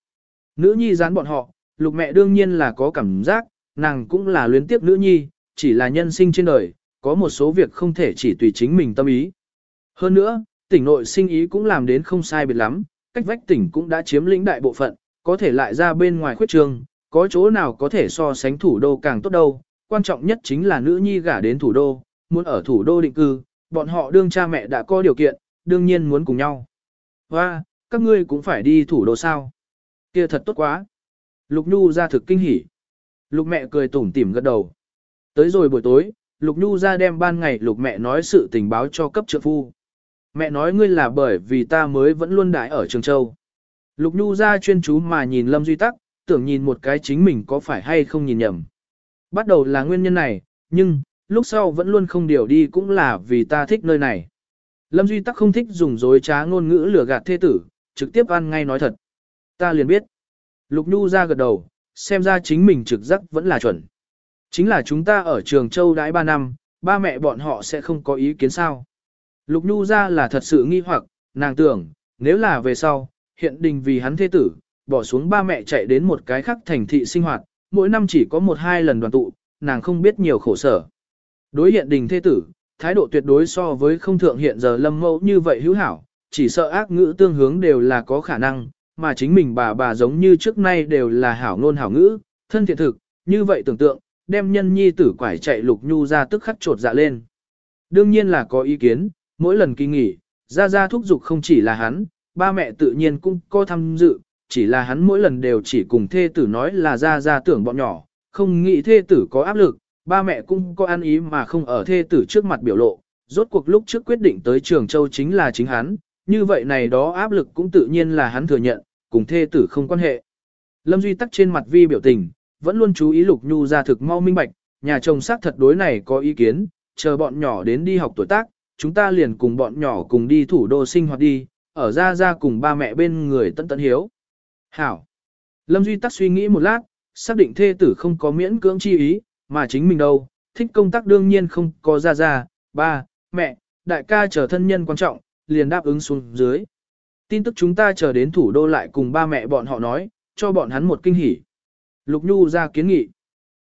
Nữ nhi dán bọn họ, lục mẹ đương nhiên là có cảm giác, nàng cũng là luyến tiếc nữ nhi, chỉ là nhân sinh trên đời, có một số việc không thể chỉ tùy chính mình tâm ý. Hơn nữa, tỉnh nội sinh ý cũng làm đến không sai biệt lắm, cách vách tỉnh cũng đã chiếm lĩnh đại bộ phận, có thể lại ra bên ngoài khuyết trường, có chỗ nào có thể so sánh thủ đô càng tốt đâu, quan trọng nhất chính là nữ nhi gả đến thủ đô, muốn ở thủ đô định cư, bọn họ đương cha mẹ đã có điều kiện, đương nhiên muốn cùng nhau. Và, các ngươi cũng phải đi thủ đô sao? Kia thật tốt quá. Lục Nhu ra thực kinh hỉ. Lục mẹ cười tủm tỉm gật đầu. Tới rồi buổi tối, Lục Nhu ra đem ban ngày Lục mẹ nói sự tình báo cho cấp trượng phu. Mẹ nói ngươi là bởi vì ta mới vẫn luôn đại ở Trường Châu. Lục Nhu ra chuyên chú mà nhìn Lâm Duy Tắc, tưởng nhìn một cái chính mình có phải hay không nhìn nhầm. Bắt đầu là nguyên nhân này, nhưng, lúc sau vẫn luôn không điều đi cũng là vì ta thích nơi này. Lâm Duy Tắc không thích dùng dối trá ngôn ngữ lừa gạt thê tử, trực tiếp ăn ngay nói thật. Ta liền biết. Lục Nhu ra gật đầu, xem ra chính mình trực giác vẫn là chuẩn. Chính là chúng ta ở trường Châu đãi 3 năm, ba mẹ bọn họ sẽ không có ý kiến sao. Lục Nhu ra là thật sự nghi hoặc, nàng tưởng, nếu là về sau, hiện đình vì hắn thế tử, bỏ xuống ba mẹ chạy đến một cái khác thành thị sinh hoạt, mỗi năm chỉ có một hai lần đoàn tụ, nàng không biết nhiều khổ sở. Đối hiện đình thế tử, thái độ tuyệt đối so với không thượng hiện giờ lâm mẫu như vậy hữu hảo, chỉ sợ ác ngữ tương hướng đều là có khả năng, mà chính mình bà bà giống như trước nay đều là hảo ngôn hảo ngữ, thân thiện thực, như vậy tưởng tượng, đem nhân nhi tử quải chạy lục nhu ra tức khắc trột dạ lên. Đương nhiên là có ý kiến, mỗi lần kỳ nghỉ, ra ra thúc giục không chỉ là hắn, ba mẹ tự nhiên cũng có tham dự, chỉ là hắn mỗi lần đều chỉ cùng thê tử nói là ra ra tưởng bọn nhỏ, không nghĩ thê tử có áp lực, ba mẹ cũng có ăn ý mà không ở thê tử trước mặt biểu lộ. Rốt cuộc lúc trước quyết định tới Trường Châu chính là chính hắn, như vậy này đó áp lực cũng tự nhiên là hắn thừa nhận, cùng thê tử không quan hệ. Lâm Duy tắc trên mặt vi biểu tình, vẫn luôn chú ý Lục Nhu ra thực mau minh bạch, nhà chồng xác thật đối này có ý kiến, chờ bọn nhỏ đến đi học tuổi tác, chúng ta liền cùng bọn nhỏ cùng đi thủ đô sinh hoạt đi, ở ra ra cùng ba mẹ bên người tận tận hiếu. Hảo. Lâm Duy tắc suy nghĩ một lát, xác định thê tử không có miễn cưỡng chi ý, mà chính mình đâu, thích công tác đương nhiên không có ra ra, ba, mẹ, đại ca chờ thân nhân quan trọng, liền đáp ứng xuống dưới. Tin tức chúng ta chờ đến thủ đô lại cùng ba mẹ bọn họ nói, cho bọn hắn một kinh hỉ. Lục Nhu ra kiến nghị.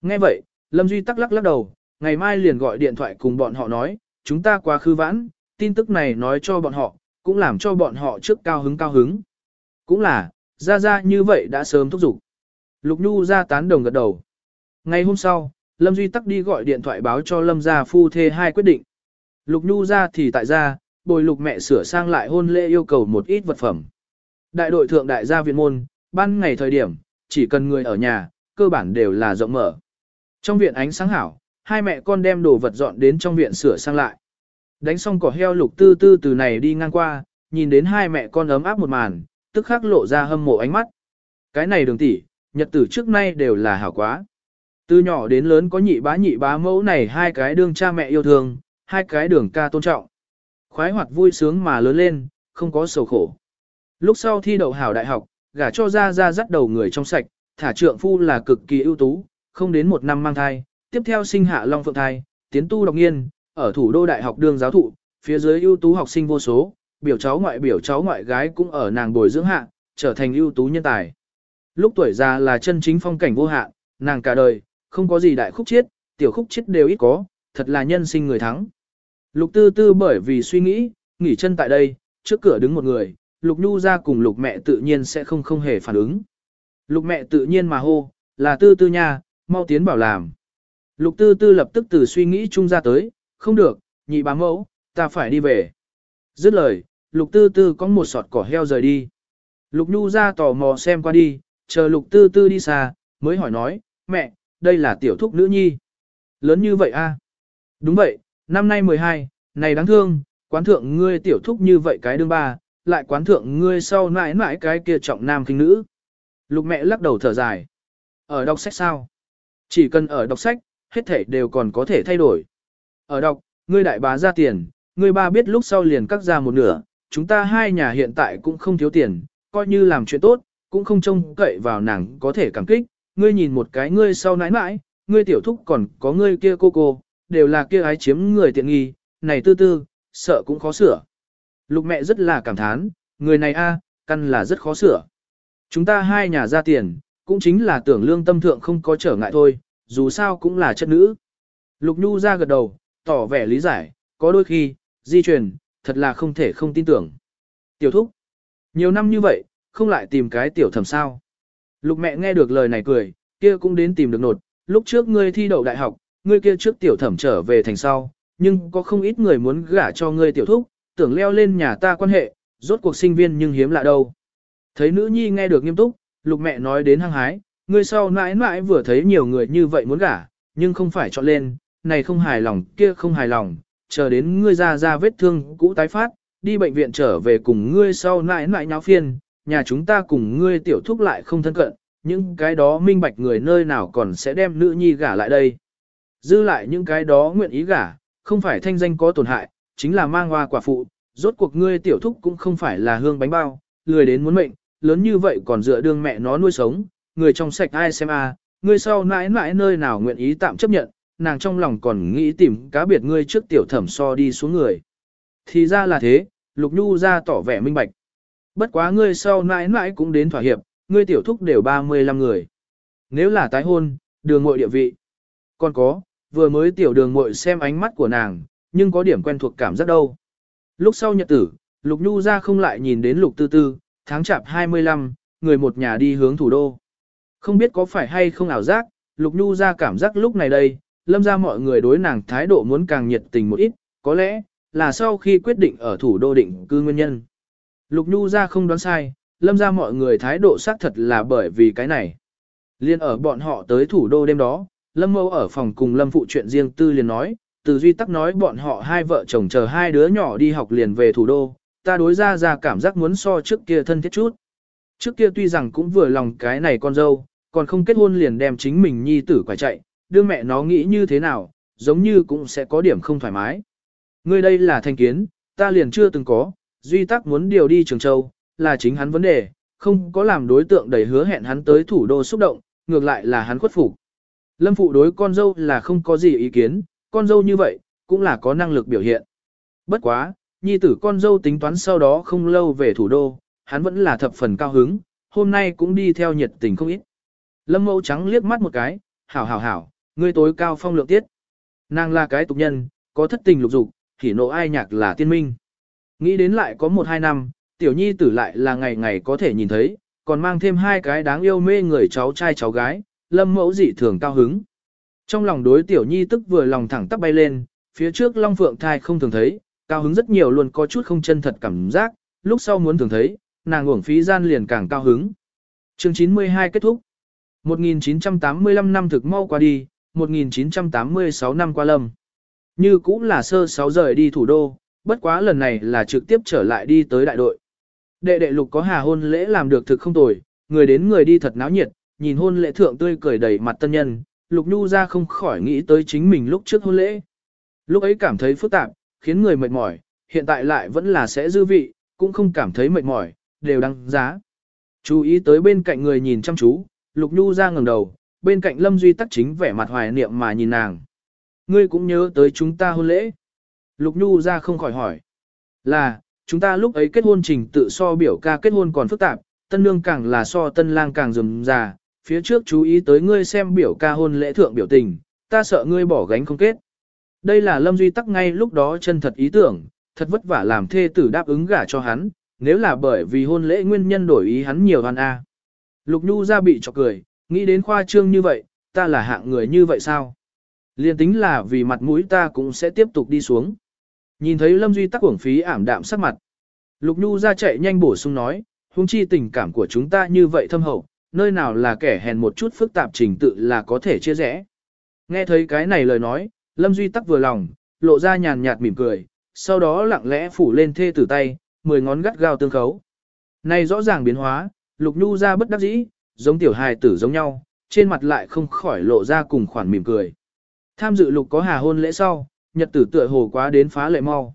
Nghe vậy, Lâm Duy tắc lắc lắc đầu, ngày mai liền gọi điện thoại cùng bọn họ nói, chúng ta quá khứ vãn, tin tức này nói cho bọn họ, cũng làm cho bọn họ trước cao hứng cao hứng. Cũng là, ra ra như vậy đã sớm thúc giục. Lục Nhu ra tán đồng gật đầu. Ngày hôm sau, Lâm Duy tắc đi gọi điện thoại báo cho Lâm gia phu thê hai quyết định. Lục Nhu ra thì tại gia, bồi lục mẹ sửa sang lại hôn lễ yêu cầu một ít vật phẩm. Đại đội thượng đại gia viện môn, ban ngày thời điểm, chỉ cần người ở nhà, cơ bản đều là rộng mở. Trong viện ánh sáng hảo, hai mẹ con đem đồ vật dọn đến trong viện sửa sang lại. Đánh xong cỏ heo lục tư tư từ này đi ngang qua, nhìn đến hai mẹ con ấm áp một màn, tức khắc lộ ra hâm mộ ánh mắt. Cái này đường tỷ, nhật tử trước nay đều là hảo quá. Từ nhỏ đến lớn có nhị bá nhị bá mẫu này hai cái đường cha mẹ yêu thương, hai cái đường ca tôn trọng. Khoái hoạt vui sướng mà lớn lên, không có sầu khổ. Lúc sau thi đậu hảo đại học, gả cho ra ra dắt đầu người trong sạch, thả trượng phu là cực kỳ ưu tú, không đến một năm mang thai, tiếp theo sinh hạ long phượng thai, tiến tu đọc nghiên, ở thủ đô đại học đương giáo thụ, phía dưới ưu tú học sinh vô số, biểu cháu ngoại biểu cháu ngoại gái cũng ở nàng bồi dưỡng hạ, trở thành ưu tú nhân tài. Lúc tuổi già là chân chính phong cảnh vô hạn, nàng cả đời, không có gì đại khúc chiết, tiểu khúc chiết đều ít có, thật là nhân sinh người thắng. Lục tư tư bởi vì suy nghĩ, nghỉ chân tại đây, trước cửa đứng một người, lục nhu ra cùng lục mẹ tự nhiên sẽ không không hề phản ứng. Lục mẹ tự nhiên mà hô, là tư tư nha, mau tiến bảo làm. Lục tư tư lập tức từ suy nghĩ chung ra tới, không được, nhị bá mẫu, ta phải đi về. Dứt lời, lục tư tư có một sọt cỏ heo rời đi. Lục nhu ra tò mò xem qua đi, chờ lục tư tư đi xa, mới hỏi nói, mẹ, đây là tiểu thúc nữ nhi. Lớn như vậy a? Đúng vậy, năm nay 12, này đáng thương, quán thượng ngươi tiểu thúc như vậy cái đương ba, lại quán thượng ngươi sau mãi mãi cái kia trọng nam kinh nữ. Lục mẹ lắc đầu thở dài. Ở đọc sách sao? Chỉ cần ở đọc sách, hết thể đều còn có thể thay đổi. Ở đọc, ngươi đại bá ra tiền, ngươi ba biết lúc sau liền cắt ra một nửa, chúng ta hai nhà hiện tại cũng không thiếu tiền, coi như làm chuyện tốt, cũng không trông cậy vào nàng có thể cảm kích, ngươi nhìn một cái ngươi sau nãi nãi, ngươi tiểu thúc còn có ngươi kia cô cô, đều là kia ái chiếm người tiện nghi, này tư tư, sợ cũng khó sửa. Lục mẹ rất là cảm thán, người này a, căn là rất khó sửa. Chúng ta hai nhà ra tiền, cũng chính là tưởng lương tâm thượng không có trở ngại thôi, dù sao cũng là chất nữ. Lục Nhu ra gật đầu, tỏ vẻ lý giải, có đôi khi, di truyền, thật là không thể không tin tưởng. Tiểu thúc, nhiều năm như vậy, không lại tìm cái tiểu thầm sao. Lục mẹ nghe được lời này cười, kia cũng đến tìm được nột, lúc trước ngươi thi đậu đại học, ngươi kia trước tiểu thẩm trở về thành sau, nhưng có không ít người muốn gả cho ngươi tiểu thúc, tưởng leo lên nhà ta quan hệ, rốt cuộc sinh viên nhưng hiếm lạ đâu. Thấy nữ nhi nghe được nghiêm túc, lục mẹ nói đến hăng hái, ngươi sau mãi mãi vừa thấy nhiều người như vậy muốn gả, nhưng không phải chọn lên, này không hài lòng, kia không hài lòng, chờ đến ngươi ra ra vết thương cũ tái phát, đi bệnh viện trở về cùng ngươi sau mãi mãi nháo phiên, nhà chúng ta cùng ngươi tiểu thúc lại không thân cận, những cái đó minh bạch người nơi nào còn sẽ đem nữ nhi gả lại đây. Dư lại những cái đó nguyện ý gả, không phải thanh danh có tổn hại, chính là mang hoa quả phụ, rốt cuộc ngươi tiểu thúc cũng không phải là hương bánh bao, lười đến muốn mệnh, lớn như vậy còn dựa đương mẹ nó nuôi sống, người trong sạch ai xem a, ngươi sau mãi mãi nơi nào nguyện ý tạm chấp nhận, nàng trong lòng còn nghĩ tìm cá biệt ngươi trước tiểu thẩm so đi xuống người. Thì ra là thế, Lục Nhu ra tỏ vẻ minh bạch. Bất quá ngươi sau mãi mãi cũng đến thỏa hiệp, ngươi tiểu thúc đều 35 người. Nếu là tái hôn, đường muội địa vị. Còn có, vừa mới tiểu đường muội xem ánh mắt của nàng, nhưng có điểm quen thuộc cảm giác đâu. Lúc sau nhật tử, Lục Nhu ra không lại nhìn đến Lục Tư Tư, tháng chạp 25, người một nhà đi hướng thủ đô. Không biết có phải hay không ảo giác, Lục Nhu ra cảm giác lúc này đây, lâm ra mọi người đối nàng thái độ muốn càng nhiệt tình một ít, có lẽ, là sau khi quyết định ở thủ đô định cư nguyên nhân. Lục Nhu ra không đoán sai, lâm ra mọi người thái độ xác thật là bởi vì cái này. Liên ở bọn họ tới thủ đô đêm đó, Lâm Mâu ở phòng cùng Lâm Phụ chuyện riêng tư liền nói, từ duy tắc nói bọn họ hai vợ chồng chờ hai đứa nhỏ đi học liền về thủ đô, ta đối ra ra cảm giác muốn so trước kia thân thiết chút. Trước kia tuy rằng cũng vừa lòng cái này con dâu, còn không kết hôn liền đem chính mình nhi tử quải chạy, đưa mẹ nó nghĩ như thế nào, giống như cũng sẽ có điểm không thoải mái. Ngươi đây là thanh kiến, ta liền chưa từng có, duy tắc muốn điều đi Trường Châu, là chính hắn vấn đề, không có làm đối tượng đầy hứa hẹn hắn tới thủ đô xúc động, ngược lại là hắn khuất phục. Lâm phụ đối con dâu là không có gì ý kiến, con dâu như vậy, cũng là có năng lực biểu hiện. Bất quá, nhi tử con dâu tính toán sau đó không lâu về thủ đô, hắn vẫn là thập phần cao hứng, hôm nay cũng đi theo nhiệt tình không ít. Lâm mẫu trắng liếc mắt một cái, hảo hảo hảo, ngươi tối cao phong lượng tiết. Nàng là cái tục nhân, có thất tình lục dục, thì nộ ai nhạc là tiên minh. Nghĩ đến lại có một hai năm, tiểu nhi tử lại là ngày ngày có thể nhìn thấy, còn mang thêm hai cái đáng yêu mê người cháu trai cháu gái, lâm mẫu dị thường cao hứng. Trong lòng đối tiểu nhi tức vừa lòng thẳng tắp bay lên, phía trước long phượng thai không thường thấy, cao hứng rất nhiều luôn có chút không chân thật cảm giác, lúc sau muốn thường thấy, nàng uổng phí gian liền càng cao hứng. Chương 92 kết thúc. 1985 năm thực mau qua đi, 1986 năm qua lâm. Như cũng là sơ 6 rời đi thủ đô, bất quá lần này là trực tiếp trở lại đi tới đại đội. Đệ đệ lục có hà hôn lễ làm được thực không tồi, người đến người đi thật náo nhiệt, nhìn hôn lễ thượng tươi cười đầy mặt tân nhân, lục nhu ra không khỏi nghĩ tới chính mình lúc trước hôn lễ. Lúc ấy cảm thấy phức tạp, khiến người mệt mỏi, hiện tại lại vẫn là sẽ dư vị, cũng không cảm thấy mệt mỏi, đều đăng giá. Chú ý tới bên cạnh người nhìn chăm chú, lục nhu ra ngẩng đầu, bên cạnh lâm duy tắc chính vẻ mặt hoài niệm mà nhìn nàng. Ngươi cũng nhớ tới chúng ta hôn lễ. Lục nhu ra không khỏi hỏi. Là, chúng ta lúc ấy kết hôn trình tự so biểu ca kết hôn còn phức tạp, tân nương càng là so tân lang càng rườm già, phía trước chú ý tới ngươi xem biểu ca hôn lễ thượng biểu tình, ta sợ ngươi bỏ gánh không kết. Đây là Lâm Duy tắc ngay lúc đó chân thật ý tưởng, thật vất vả làm thê tử đáp ứng gả cho hắn, nếu là bởi vì hôn lễ nguyên nhân đổi ý hắn nhiều hoàn a. Lục Nhu ra bị chọc cười, nghĩ đến khoa trương như vậy, ta là hạng người như vậy sao? Liên tính là vì mặt mũi ta cũng sẽ tiếp tục đi xuống. Nhìn thấy Lâm Duy tắc uổng phí ảm đạm sắc mặt. Lục Nhu ra chạy nhanh bổ sung nói, huống chi tình cảm của chúng ta như vậy thâm hậu, nơi nào là kẻ hèn một chút phức tạp trình tự là có thể chia rẽ. Nghe thấy cái này lời nói, Lâm Duy tắc vừa lòng, lộ ra nhàn nhạt mỉm cười, sau đó lặng lẽ phủ lên thê tử tay, mười ngón gắt gao tương khấu. Này rõ ràng biến hóa, Lục Nhu ra bất đắc dĩ, giống tiểu hài tử giống nhau, trên mặt lại không khỏi lộ ra cùng khoản mỉm cười. Tham dự Lục có hà hôn lễ sau, nhật tử tựa hồ quá đến phá lệ mau.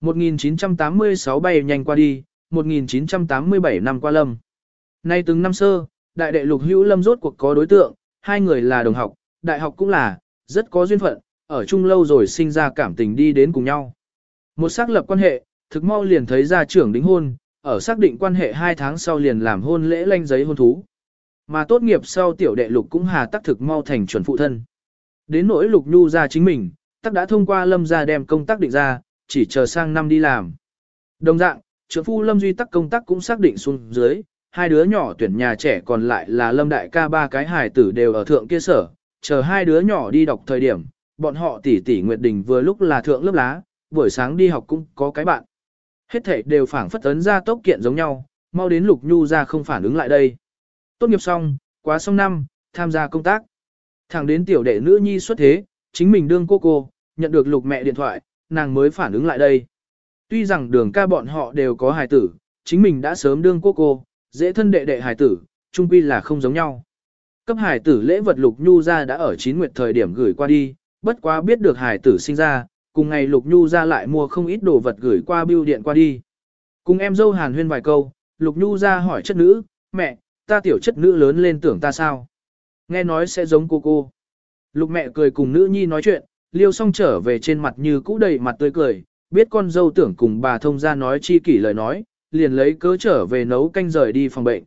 1986 bay nhanh qua đi, 1987 năm qua lâm. Nay từng năm sơ, đại đệ lục hữu lâm rốt cuộc có đối tượng, hai người là đồng học, đại học cũng là, rất có duyên phận, ở chung lâu rồi sinh ra cảm tình đi đến cùng nhau. Một xác lập quan hệ, thực mau liền thấy gia trưởng đính hôn, ở xác định quan hệ hai tháng sau liền làm hôn lễ lanh giấy hôn thú. Mà tốt nghiệp sau tiểu đệ lục cũng hà tắc thực mau thành chuẩn phụ thân. Đến nỗi lục nhu ra chính mình, tắc đã thông qua lâm ra đem công tác định ra, chỉ chờ sang năm đi làm. Đồng dạng, trưởng phu lâm duy tắc công tác cũng xác định xuống dưới, hai đứa nhỏ tuyển nhà trẻ còn lại là lâm đại ca ba cái hài tử đều ở thượng kia sở, chờ hai đứa nhỏ đi đọc thời điểm, bọn họ tỷ tỷ Nguyệt Đình vừa lúc là thượng lớp lá, buổi sáng đi học cũng có cái bạn. Hết thể đều phản phất ấn ra tốc kiện giống nhau, mau đến Lục Nhu ra không phản ứng lại đây. Tốt nghiệp xong, quá xong năm, tham gia công tác. Thẳng đến tiểu đệ nữ nhi xuất thế, chính mình đương cô cô, nhận được lục mẹ điện thoại, nàng mới phản ứng lại đây. Tuy rằng đường ca bọn họ đều có hài tử, chính mình đã sớm đương cô cô, dễ thân đệ đệ hài tử, chung quy là không giống nhau. Cấp hài tử lễ vật lục nhu ra đã ở chín nguyệt thời điểm gửi qua đi, bất quá biết được hài tử sinh ra, cùng ngày lục nhu ra lại mua không ít đồ vật gửi qua bưu điện qua đi. Cùng em dâu hàn huyên vài câu, lục nhu ra hỏi chất nữ, mẹ, ta tiểu chất nữ lớn lên tưởng ta sao? Nghe nói sẽ giống cô cô. Lục mẹ cười cùng nữ nhi nói chuyện, liêu xong trở về trên mặt như cũ đầy mặt tươi cười, biết con dâu tưởng cùng bà thông ra nói chi kỷ lời nói, liền lấy cớ trở về nấu canh rời đi phòng bệnh.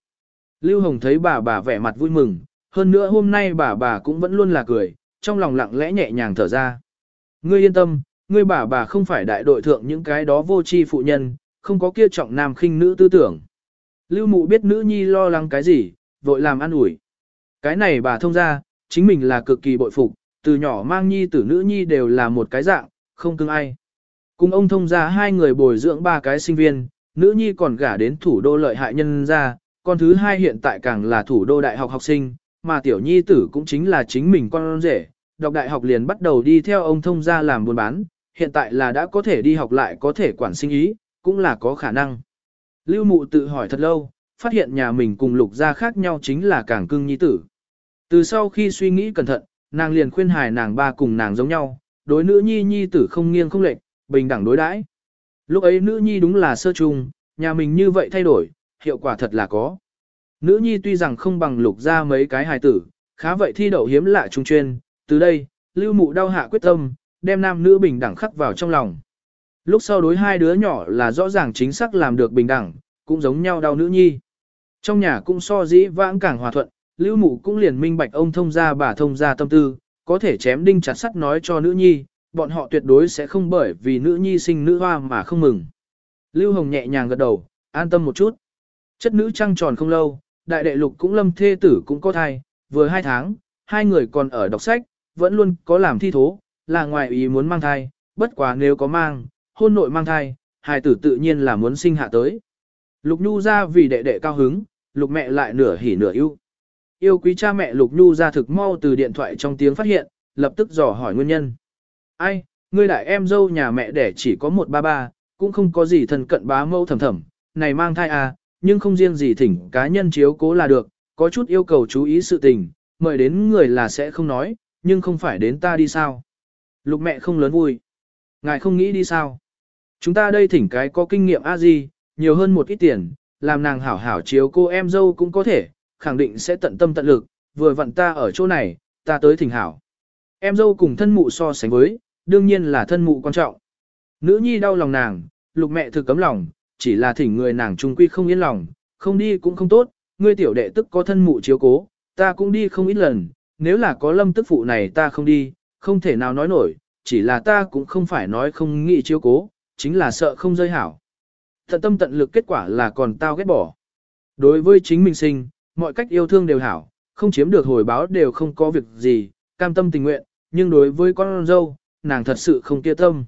Lưu Hồng thấy bà bà vẻ mặt vui mừng, hơn nữa hôm nay bà bà cũng vẫn luôn là cười, trong lòng lặng lẽ nhẹ nhàng thở ra. Ngươi yên tâm, ngươi bà bà không phải đại đội thượng những cái đó vô tri phụ nhân, không có kia trọng nam khinh nữ tư tưởng. Lưu mụ biết nữ nhi lo lắng cái gì, vội làm ăn ủi. Cái này bà thông ra, chính mình là cực kỳ bội phục, từ nhỏ mang nhi tử nữ nhi đều là một cái dạng, không cưng ai. Cùng ông thông ra hai người bồi dưỡng ba cái sinh viên, nữ nhi còn gả đến thủ đô lợi hại nhân ra, con thứ hai hiện tại càng là thủ đô đại học học sinh, mà tiểu nhi tử cũng chính là chính mình con rể, đọc đại học liền bắt đầu đi theo ông thông ra làm buôn bán, hiện tại là đã có thể đi học lại có thể quản sinh ý, cũng là có khả năng. Lưu mụ tự hỏi thật lâu, phát hiện nhà mình cùng lục gia khác nhau chính là càng cưng nhi tử. Từ sau khi suy nghĩ cẩn thận, nàng liền khuyên hài nàng ba cùng nàng giống nhau, đối nữ nhi nhi tử không nghiêng không lệch, bình đẳng đối đãi. Lúc ấy nữ nhi đúng là sơ trùng nhà mình như vậy thay đổi, hiệu quả thật là có. Nữ nhi tuy rằng không bằng lục ra mấy cái hài tử, khá vậy thi đậu hiếm lạ trung chuyên, từ đây, lưu mụ đau hạ quyết tâm, đem nam nữ bình đẳng khắc vào trong lòng. Lúc sau đối hai đứa nhỏ là rõ ràng chính xác làm được bình đẳng, cũng giống nhau đau nữ nhi. Trong nhà cũng so dĩ vãng càng hòa thuận, lưu mụ cũng liền minh bạch ông thông gia bà thông gia tâm tư, có thể chém đinh chặt sắt nói cho nữ nhi, bọn họ tuyệt đối sẽ không bởi vì nữ nhi sinh nữ hoa mà không mừng. Lưu Hồng nhẹ nhàng gật đầu, an tâm một chút. Chất nữ trăng tròn không lâu, đại đệ lục cũng lâm thê tử cũng có thai, vừa hai tháng, hai người còn ở đọc sách, vẫn luôn có làm thi thố, là ngoài ý muốn mang thai, bất quá nếu có mang, hôn nội mang thai, hài tử tự nhiên là muốn sinh hạ tới. Lục Nhu ra vì đệ đệ cao hứng, lục mẹ lại nửa hỉ nửa yêu. Yêu quý cha mẹ Lục Nhu ra thực mau từ điện thoại trong tiếng phát hiện, lập tức dò hỏi nguyên nhân. Ai, ngươi đại em dâu nhà mẹ đẻ chỉ có một ba ba, cũng không có gì thân cận bá mâu thầm thầm, này mang thai à, nhưng không riêng gì thỉnh cá nhân chiếu cố là được, có chút yêu cầu chú ý sự tình, mời đến người là sẽ không nói, nhưng không phải đến ta đi sao. Lục mẹ không lớn vui. Ngài không nghĩ đi sao. Chúng ta đây thỉnh cái có kinh nghiệm a gì, nhiều hơn một ít tiền, làm nàng hảo hảo chiếu cô em dâu cũng có thể, khẳng định sẽ tận tâm tận lực, vừa vặn ta ở chỗ này, ta tới thỉnh hảo. Em dâu cùng thân mụ so sánh với, đương nhiên là thân mụ quan trọng. Nữ nhi đau lòng nàng, lục mẹ thực cấm lòng, chỉ là thỉnh người nàng trung quy không yên lòng, không đi cũng không tốt, ngươi tiểu đệ tức có thân mụ chiếu cố, ta cũng đi không ít lần, nếu là có lâm tức phụ này ta không đi, không thể nào nói nổi, chỉ là ta cũng không phải nói không nghĩ chiếu cố, chính là sợ không rơi hảo. Tận tâm tận lực kết quả là còn tao ghét bỏ. Đối với chính mình sinh, mọi cách yêu thương đều hảo, không chiếm được hồi báo đều không có việc gì, cam tâm tình nguyện, nhưng đối với con dâu, nàng thật sự không kia tâm.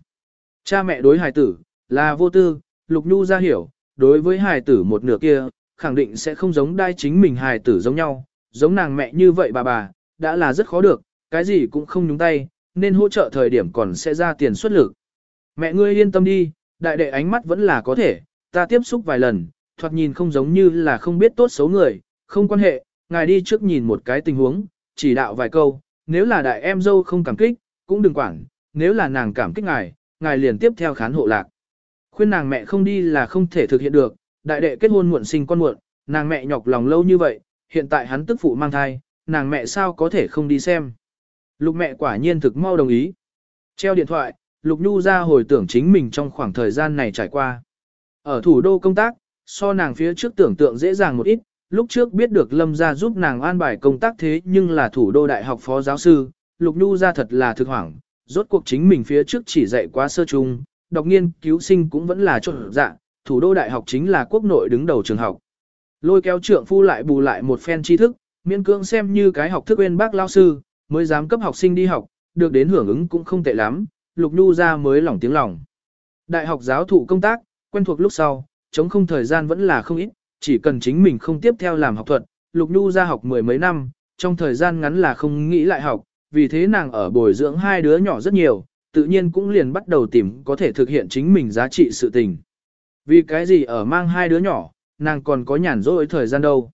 Cha mẹ đối hài tử, là vô tư, Lục Nhu ra hiểu, đối với hài tử một nửa kia, khẳng định sẽ không giống đai chính mình hài tử giống nhau, giống nàng mẹ như vậy bà bà, đã là rất khó được, cái gì cũng không nhúng tay, nên hỗ trợ thời điểm còn sẽ ra tiền xuất lực. Mẹ ngươi yên tâm đi, đại đệ ánh mắt vẫn là có thể, ta tiếp xúc vài lần, thoạt nhìn không giống như là không biết tốt xấu người, không quan hệ, ngài đi trước nhìn một cái tình huống, chỉ đạo vài câu, nếu là đại em dâu không cảm kích, cũng đừng quản, nếu là nàng cảm kích ngài, ngài liền tiếp theo khán hộ lạc. Khuyên nàng mẹ không đi là không thể thực hiện được, đại đệ kết hôn muộn sinh con muộn, nàng mẹ nhọc lòng lâu như vậy, hiện tại hắn tức phụ mang thai, nàng mẹ sao có thể không đi xem. Lục mẹ quả nhiên thực mau đồng ý. Treo điện thoại, Lục Nhu ra hồi tưởng chính mình trong khoảng thời gian này trải qua. Ở thủ đô công tác, so nàng phía trước tưởng tượng dễ dàng một ít, lúc trước biết được Lâm gia giúp nàng an bài công tác thế nhưng là thủ đô đại học phó giáo sư, Lục Nhu ra thật là thực hoảng, rốt cuộc chính mình phía trước chỉ dạy quá sơ trung, đọc nghiên cứu sinh cũng vẫn là trộn dạ, thủ đô đại học chính là quốc nội đứng đầu trường học. Lôi kéo trượng phu lại bù lại một phen tri thức, miễn cưỡng xem như cái học thức bên bác lao sư, mới dám cấp học sinh đi học, được đến hưởng ứng cũng không tệ lắm, Lục Nhu ra mới lỏng tiếng lòng. Đại học giáo thụ công tác, quen thuộc lúc sau, chống không thời gian vẫn là không ít, chỉ cần chính mình không tiếp theo làm học thuật, Lục Nhu ra học mười mấy năm, trong thời gian ngắn là không nghĩ lại học, vì thế nàng ở bồi dưỡng hai đứa nhỏ rất nhiều, tự nhiên cũng liền bắt đầu tìm có thể thực hiện chính mình giá trị sự tình. Vì cái gì ở mang hai đứa nhỏ, nàng còn có nhàn rỗi thời gian đâu.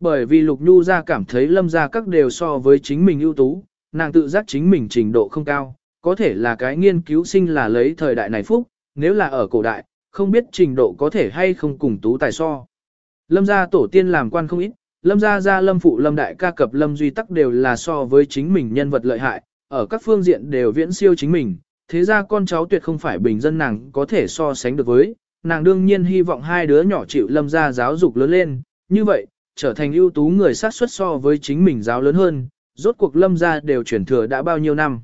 Bởi vì Lục Nhu ra cảm thấy lâm ra các đều so với chính mình ưu tú, nàng tự giác chính mình trình độ không cao, có thể là cái nghiên cứu sinh là lấy thời đại này phúc, nếu là ở cổ đại, không biết trình độ có thể hay không cùng tú tài so. Lâm gia tổ tiên làm quan không ít, lâm gia gia lâm phụ lâm đại ca cập lâm duy tắc đều là so với chính mình nhân vật lợi hại, ở các phương diện đều viễn siêu chính mình, thế ra con cháu tuyệt không phải bình dân nàng có thể so sánh được với, nàng đương nhiên hy vọng hai đứa nhỏ chịu lâm gia giáo dục lớn lên, như vậy, trở thành ưu tú người sát xuất so với chính mình giáo lớn hơn, rốt cuộc lâm gia đều chuyển thừa đã bao nhiêu năm.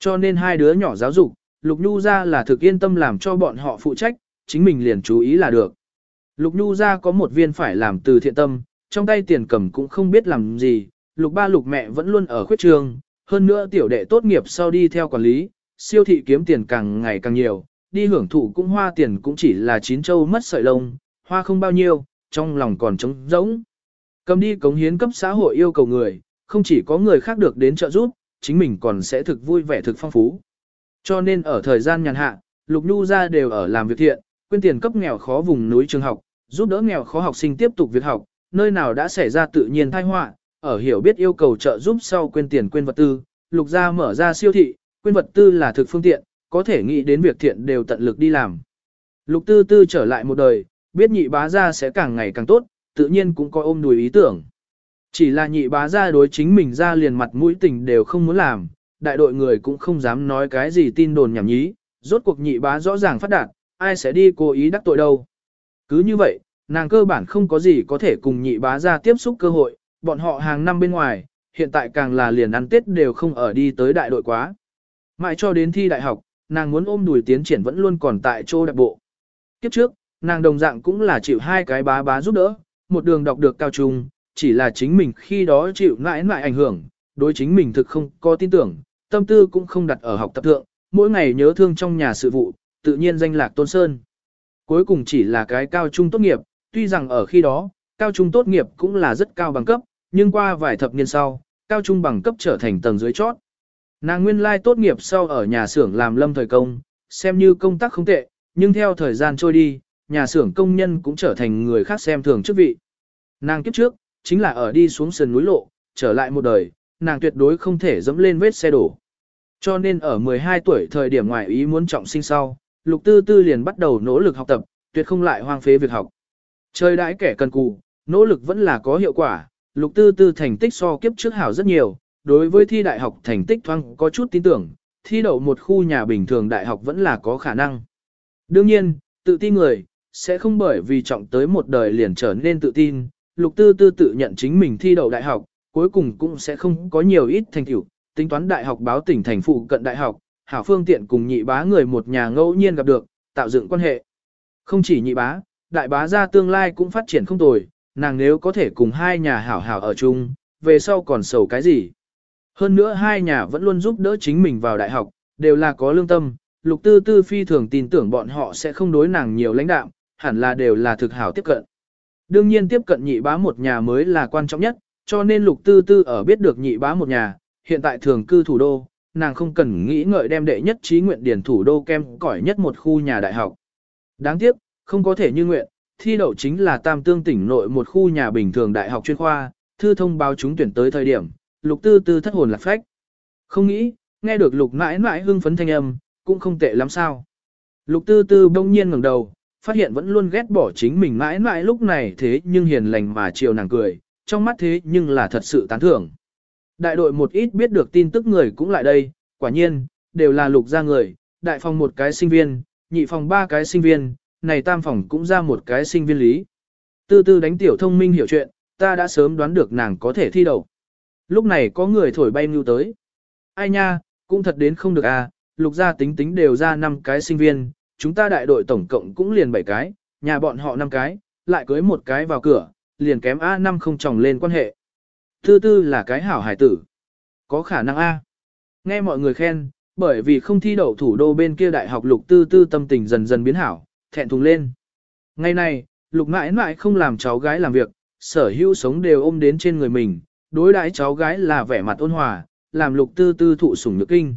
Cho nên hai đứa nhỏ giáo dục, Lục Nhu gia là thực yên tâm làm cho bọn họ phụ trách, chính mình liền chú ý là được. Lục Nhu ra có một viên phải làm từ thiện tâm, trong tay tiền cầm cũng không biết làm gì, Lục ba Lục mẹ vẫn luôn ở khuyết trường, hơn nữa tiểu đệ tốt nghiệp sau đi theo quản lý, siêu thị kiếm tiền càng ngày càng nhiều, đi hưởng thụ cũng hoa tiền cũng chỉ là chín châu mất sợi lông, hoa không bao nhiêu, trong lòng còn trống rỗng. Cầm đi cống hiến cấp xã hội yêu cầu người, không chỉ có người khác được đến trợ giúp, chính mình còn sẽ thực vui vẻ thực phong phú. Cho nên ở thời gian nhàn hạ, Lục Nhu ra đều ở làm việc thiện, quyên tiền cấp nghèo khó vùng núi trường học, giúp đỡ nghèo khó học sinh tiếp tục việc học, nơi nào đã xảy ra tự nhiên tai họa, ở hiểu biết yêu cầu trợ giúp sau quên tiền quên vật tư, Lục gia mở ra siêu thị, quên vật tư là thực phương tiện, có thể nghĩ đến việc thiện đều tận lực đi làm. Lục tư tư trở lại một đời, biết nhị bá gia sẽ càng ngày càng tốt, tự nhiên cũng có ôm đùi ý tưởng. Chỉ là nhị bá gia đối chính mình ra liền mặt mũi tình đều không muốn làm, đại đội người cũng không dám nói cái gì tin đồn nhảm nhí, rốt cuộc nhị bá rõ ràng phát đạt, ai sẽ đi cố ý đắc tội đâu. Cứ như vậy, nàng cơ bản không có gì có thể cùng nhị bá ra tiếp xúc cơ hội, bọn họ hàng năm bên ngoài, hiện tại càng là liền ăn tết đều không ở đi tới đại đội quá. Mãi cho đến thi đại học, nàng muốn ôm đùi tiến triển vẫn luôn còn tại chỗ đặc bộ. Kiếp trước, nàng đồng dạng cũng là chịu hai cái bá bá giúp đỡ, một đường đọc được cao trung, chỉ là chính mình khi đó chịu mãi ngại ảnh hưởng, đối chính mình thực không có tin tưởng, tâm tư cũng không đặt ở học tập thượng, mỗi ngày nhớ thương trong nhà sự vụ, tự nhiên danh lạc tôn sơn. Cuối cùng chỉ là cái cao trung tốt nghiệp, tuy rằng ở khi đó, cao trung tốt nghiệp cũng là rất cao bằng cấp, nhưng qua vài thập niên sau, cao trung bằng cấp trở thành tầng dưới chót. Nàng nguyên lai tốt nghiệp sau ở nhà xưởng làm lâm thời công, xem như công tác không tệ, nhưng theo thời gian trôi đi, nhà xưởng công nhân cũng trở thành người khác xem thường chức vị. Nàng kiếp trước, chính là ở đi xuống sườn núi lộ, trở lại một đời, nàng tuyệt đối không thể dẫm lên vết xe đổ. Cho nên ở 12 tuổi thời điểm ngoại ý muốn trọng sinh sau, lục tư tư liền bắt đầu nỗ lực học tập, tuyệt không lại hoang phế việc học. Chơi đãi kẻ cần cù, nỗ lực vẫn là có hiệu quả, lục tư tư thành tích so kiếp trước hảo rất nhiều, đối với thi đại học thành tích thoang có chút tin tưởng, thi đậu một khu nhà bình thường đại học vẫn là có khả năng. Đương nhiên, tự tin người, sẽ không bởi vì trọng tới một đời liền trở nên tự tin, lục tư tư tự nhận chính mình thi đậu đại học, cuối cùng cũng sẽ không có nhiều ít thành tựu, tính toán đại học báo tỉnh thành phụ cận đại học, hảo phương tiện cùng nhị bá người một nhà ngẫu nhiên gặp được, tạo dựng quan hệ. Không chỉ nhị bá, đại bá gia tương lai cũng phát triển không tồi, nàng nếu có thể cùng hai nhà hảo hảo ở chung, về sau còn sầu cái gì. Hơn nữa hai nhà vẫn luôn giúp đỡ chính mình vào đại học, đều là có lương tâm, lục tư tư phi thường tin tưởng bọn họ sẽ không đối nàng nhiều lãnh đạo, hẳn là đều là thực hảo tiếp cận. Đương nhiên tiếp cận nhị bá một nhà mới là quan trọng nhất, cho nên lục tư tư ở biết được nhị bá một nhà, hiện tại thường cư thủ đô, nàng không cần nghĩ ngợi đem đệ nhất trí nguyện điển thủ đô kem cỏi nhất một khu nhà đại học. Đáng tiếc, không có thể như nguyện, thi đậu chính là tam tương tỉnh nội một khu nhà bình thường đại học chuyên khoa, thư thông báo chúng tuyển tới thời điểm, lục tư tư thất hồn lạc phách. Không nghĩ, nghe được lục mãi mãi hưng phấn thanh âm, cũng không tệ lắm sao. Lục tư tư bỗng nhiên ngẩng đầu, phát hiện vẫn luôn ghét bỏ chính mình mãi mãi lúc này thế nhưng hiền lành mà chiều nàng cười, trong mắt thế nhưng là thật sự tán thưởng. Đại đội một ít biết được tin tức người cũng lại đây, quả nhiên, đều là lục ra người, đại phòng một cái sinh viên, nhị phòng ba cái sinh viên, này tam phòng cũng ra một cái sinh viên lý. Tư tư đánh tiểu thông minh hiểu chuyện, ta đã sớm đoán được nàng có thể thi đầu. Lúc này có người thổi bay mưu tới. Ai nha, cũng thật đến không được à? lục gia tính tính đều ra 5 cái sinh viên, chúng ta đại đội tổng cộng cũng liền 7 cái, nhà bọn họ 5 cái, lại cưới một cái vào cửa, liền kém A5 không chồng lên quan hệ. Tư tư là cái hảo hải tử. Có khả năng A. Nghe mọi người khen, bởi vì không thi đậu thủ đô bên kia đại học lục tư tư tâm tình dần dần biến hảo, thẹn thùng lên. Ngày này, lục mãi mãi không làm cháu gái làm việc, sở hữu sống đều ôm đến trên người mình, đối đãi cháu gái là vẻ mặt ôn hòa, làm lục tư tư thụ sủng nhược kinh.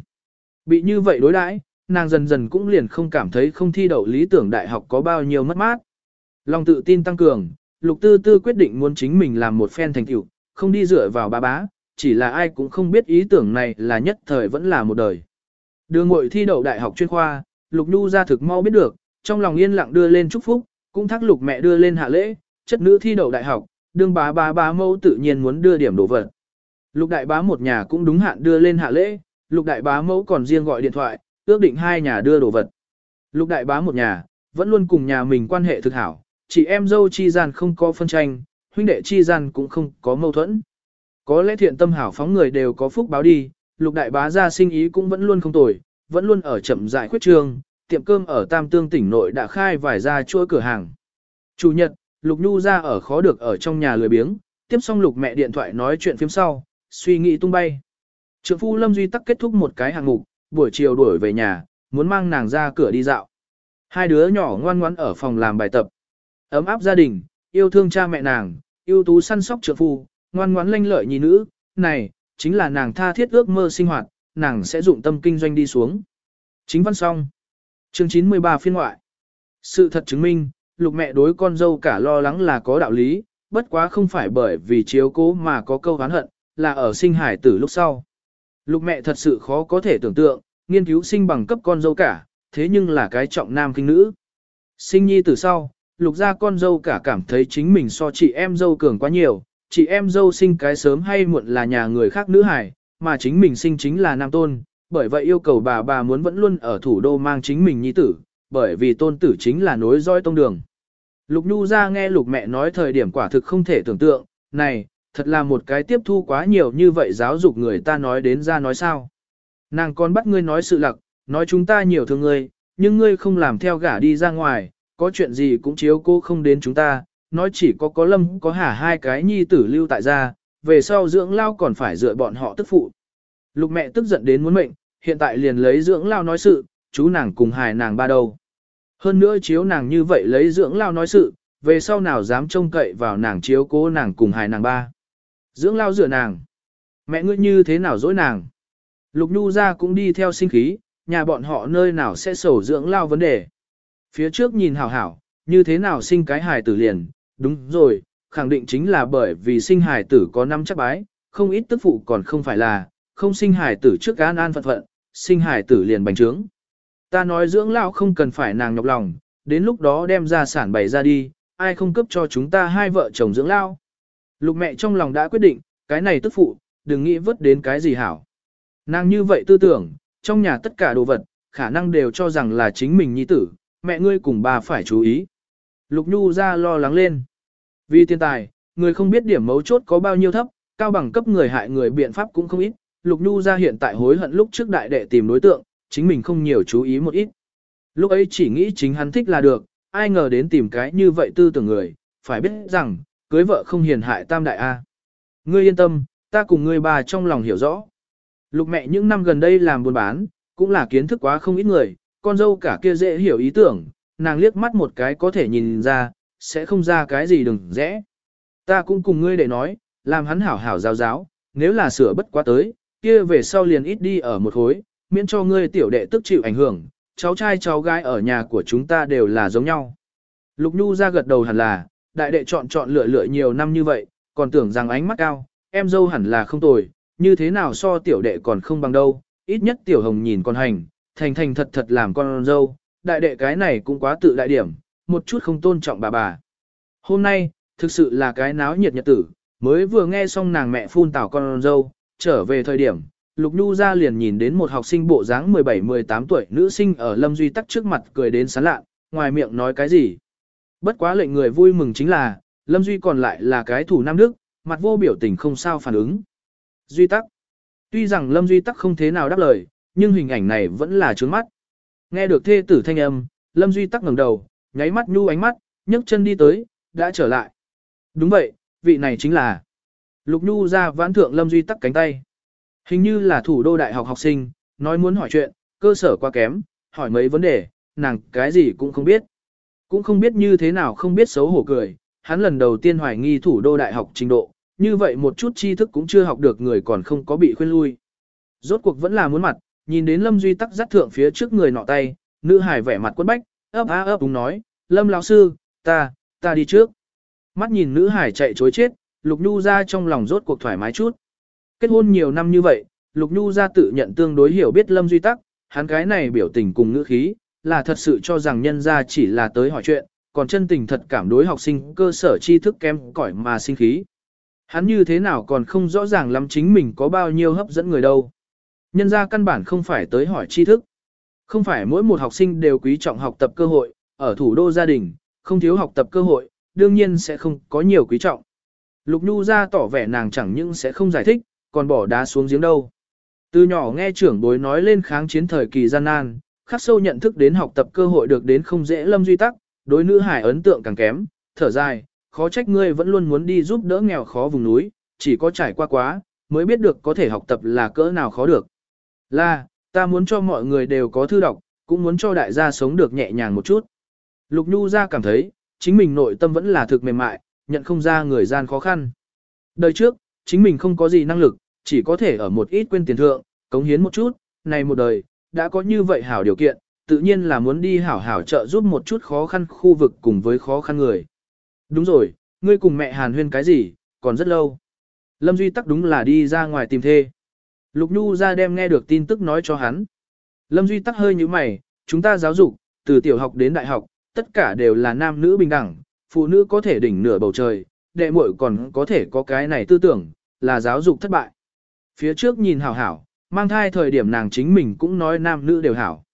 Bị như vậy đối đãi, nàng dần dần cũng liền không cảm thấy không thi đậu lý tưởng đại học có bao nhiêu mất mát. Lòng tự tin tăng cường, lục tư tư quyết định muốn chính mình làm một phen thành tựu, không đi dựa vào bà bá, chỉ là ai cũng không biết ý tưởng này là nhất thời vẫn là một đời. Đường ngội thi đậu đại học chuyên khoa, lục nhu ra thực mau biết được, trong lòng yên lặng đưa lên chúc phúc, cũng thắc lục mẹ đưa lên hạ lễ, chất nữ thi đậu đại học, đương bá bá bá mâu tự nhiên muốn đưa điểm đồ vật. Lục đại bá một nhà cũng đúng hạn đưa lên hạ lễ, lục đại bá mẫu còn riêng gọi điện thoại, ước định hai nhà đưa đồ vật. Lục đại bá một nhà, vẫn luôn cùng nhà mình quan hệ thực hảo, chị em dâu chi gian không có phân tranh, huynh đệ chi gian cũng không có mâu thuẫn. Có lẽ thiện tâm hảo phóng người đều có phúc báo đi, lục đại bá gia sinh ý cũng vẫn luôn không tồi, vẫn luôn ở chậm dại khuyết trường, tiệm cơm ở Tam Tương tỉnh nội đã khai vài ra chuỗi cửa hàng. Chủ nhật, Lục Nhu ra ở khó được ở trong nhà lười biếng, tiếp xong Lục mẹ điện thoại nói chuyện phim sau, suy nghĩ tung bay. Trượng phu Lâm Duy tắc kết thúc một cái hạng mục, buổi chiều đuổi về nhà, muốn mang nàng ra cửa đi dạo. Hai đứa nhỏ ngoan ngoãn ở phòng làm bài tập. Ấm áp gia đình, yêu thương cha mẹ nàng, yêu tú săn sóc trượng phu, ngoan ngoãn lanh lợi nhi nữ, này, chính là nàng tha thiết ước mơ sinh hoạt, nàng sẽ dụng tâm kinh doanh đi xuống. Chính văn xong. Chương 93 phiên ngoại. Sự thật chứng minh, lục mẹ đối con dâu cả lo lắng là có đạo lý, bất quá không phải bởi vì chiếu cố mà có câu hán hận, là ở sinh hải tử lúc sau. Lục mẹ thật sự khó có thể tưởng tượng, nghiên cứu sinh bằng cấp con dâu cả, thế nhưng là cái trọng nam kinh nữ. Sinh nhi từ sau, lục ra con dâu cả cảm thấy chính mình so chị em dâu cường quá nhiều, chị em dâu sinh cái sớm hay muộn là nhà người khác nữ hải, mà chính mình sinh chính là nam tôn, bởi vậy yêu cầu bà bà muốn vẫn luôn ở thủ đô mang chính mình nhi tử, bởi vì tôn tử chính là nối dõi tông đường. Lục Nhu ra nghe lục mẹ nói thời điểm quả thực không thể tưởng tượng, này, thật là một cái tiếp thu quá nhiều như vậy giáo dục người ta nói đến ra nói sao. Nàng còn bắt ngươi nói sự lặc, nói chúng ta nhiều thương ngươi, nhưng ngươi không làm theo gả đi ra ngoài, có chuyện gì cũng chiếu cô không đến chúng ta, nói chỉ có có lâm có hả hai cái nhi tử lưu tại gia, về sau dưỡng lao còn phải dựa bọn họ tức phụ. Lục mẹ tức giận đến muốn mệnh, hiện tại liền lấy dưỡng lao nói sự, chú nàng cùng hài nàng ba đầu. Hơn nữa chiếu nàng như vậy lấy dưỡng lao nói sự, về sau nào dám trông cậy vào nàng chiếu cố nàng cùng hài nàng ba. Dưỡng lao dựa nàng. Mẹ ngươi như thế nào dối nàng. Lục Nhu ra cũng đi theo sinh khí, nhà bọn họ nơi nào sẽ sầu dưỡng lao vấn đề. Phía trước nhìn hảo hảo, như thế nào sinh cái hài tử liền, đúng rồi, khẳng định chính là bởi vì sinh hài tử có năm chắc bái, không ít tức phụ còn không phải là, không sinh hài tử trước an an phận phận, sinh hài tử liền bành trướng. Ta nói dưỡng lao không cần phải nàng nhọc lòng, đến lúc đó đem ra sản bày ra đi, ai không cấp cho chúng ta hai vợ chồng dưỡng lao. Lục mẹ trong lòng đã quyết định, cái này tức phụ, đừng nghĩ vứt đến cái gì hảo. Nàng như vậy tư tưởng, trong nhà tất cả đồ vật, khả năng đều cho rằng là chính mình nhi tử, mẹ ngươi cùng bà phải chú ý. Lục Nhu ra lo lắng lên. Vì tiền tài, người không biết điểm mấu chốt có bao nhiêu thấp, cao bằng cấp người hại người biện pháp cũng không ít. Lục Nhu ra hiện tại hối hận lúc trước đại đệ tìm đối tượng, chính mình không nhiều chú ý một ít. Lúc ấy chỉ nghĩ chính hắn thích là được, ai ngờ đến tìm cái như vậy tư tưởng người, phải biết rằng, cưới vợ không hiền hại tam đại A. Ngươi yên tâm, ta cùng ngươi bà trong lòng hiểu rõ. Lục mẹ những năm gần đây làm buôn bán, cũng là kiến thức quá không ít người, con dâu cả kia dễ hiểu ý tưởng, nàng liếc mắt một cái có thể nhìn ra, sẽ không ra cái gì đừng rẽ. Ta cũng cùng ngươi để nói, làm hắn hảo hảo giáo giáo, nếu là sửa bất quá tới, kia về sau liền ít đi ở một hối, miễn cho ngươi tiểu đệ tức chịu ảnh hưởng, cháu trai cháu gái ở nhà của chúng ta đều là giống nhau. Lục Nhu ra gật đầu hẳn là, đại đệ chọn chọn lựa lựa nhiều năm như vậy, còn tưởng rằng ánh mắt cao, em dâu hẳn là không tồi, như thế nào so tiểu đệ còn không bằng đâu, ít nhất tiểu hồng nhìn còn hành, thành thành thật thật làm con dâu, đại đệ cái này cũng quá tự đại điểm, một chút không tôn trọng bà bà. Hôm nay, thực sự là cái náo nhiệt nhật tử, mới vừa nghe xong nàng mẹ phun tảo con dâu, trở về thời điểm, Lục Nhu ra liền nhìn đến một học sinh bộ dáng 17-18 tuổi nữ sinh ở Lâm Duy Tắc trước mặt cười đến sán lạ, ngoài miệng nói cái gì. Bất quá lệnh người vui mừng chính là, Lâm Duy còn lại là cái thủ Nam Đức, mặt vô biểu tình không sao phản ứng. Duy Tắc Tuy rằng Lâm Duy Tắc không thế nào đáp lời, nhưng hình ảnh này vẫn là trướng mắt. Nghe được thê tử thanh âm, Lâm Duy tắc ngẩng đầu, nháy mắt nhu ánh mắt, nhấc chân đi tới, đã trở lại. Đúng vậy, vị này chính là Lục Nhu ra vãn thượng Lâm Duy tắc cánh tay. Hình như là thủ đô đại học học sinh, nói muốn hỏi chuyện, cơ sở quá kém, hỏi mấy vấn đề, nàng cái gì cũng không biết. Cũng không biết như thế nào không biết xấu hổ cười, hắn lần đầu tiên hoài nghi thủ đô đại học trình độ, như vậy một chút tri thức cũng chưa học được người còn không có bị khuyên lui. Rốt cuộc vẫn là muốn mặt, nhìn đến Lâm Duy tắc dắt thượng phía trước người nọ tay, nữ hải vẻ mặt quân bách, ấp á ấp đúng nói, Lâm lão sư, ta, ta đi trước. Mắt nhìn nữ hải chạy chối chết, Lục Nhu ra trong lòng rốt cuộc thoải mái chút. Kết hôn nhiều năm như vậy, Lục Nhu ra tự nhận tương đối hiểu biết Lâm Duy tắc, hắn cái này biểu tình cùng ngữ khí, là thật sự cho rằng nhân ra chỉ là tới hỏi chuyện, còn chân tình thật cảm đối học sinh cơ sở tri thức kém cỏi mà sinh khí. Hắn như thế nào còn không rõ ràng lắm chính mình có bao nhiêu hấp dẫn người đâu. Nhân ra căn bản không phải tới hỏi tri thức. Không phải mỗi một học sinh đều quý trọng học tập cơ hội, ở thủ đô gia đình, không thiếu học tập cơ hội, đương nhiên sẽ không có nhiều quý trọng. Lục Nhu ra tỏ vẻ nàng chẳng những sẽ không giải thích, còn bỏ đá xuống giếng đâu. Từ nhỏ nghe trưởng bối nói lên kháng chiến thời kỳ gian nan, khắc sâu nhận thức đến học tập cơ hội được đến không dễ lâm duy tắc, đối nữ hải ấn tượng càng kém, thở dài, khó trách ngươi vẫn luôn muốn đi giúp đỡ nghèo khó vùng núi, chỉ có trải qua quá, mới biết được có thể học tập là cỡ nào khó được. Là, ta muốn cho mọi người đều có thư đọc, cũng muốn cho đại gia sống được nhẹ nhàng một chút. Lục Nhu ra cảm thấy, chính mình nội tâm vẫn là thực mềm mại, nhận không ra người gian khó khăn. Đời trước, chính mình không có gì năng lực, chỉ có thể ở một ít quên tiền thượng, cống hiến một chút, này một đời, đã có như vậy hảo điều kiện, tự nhiên là muốn đi hảo hảo trợ giúp một chút khó khăn khu vực cùng với khó khăn người. Đúng rồi, ngươi cùng mẹ Hàn huyên cái gì, còn rất lâu. Lâm Duy tắc đúng là đi ra ngoài tìm thê. Lục Nhu ra đem nghe được tin tức nói cho hắn. Lâm Duy tắc hơi như mày, chúng ta giáo dục, từ tiểu học đến đại học, tất cả đều là nam nữ bình đẳng, phụ nữ có thể đỉnh nửa bầu trời, đệ muội còn có thể có cái này tư tưởng, là giáo dục thất bại. Phía trước nhìn hảo hảo, mang thai thời điểm nàng chính mình cũng nói nam nữ đều hảo.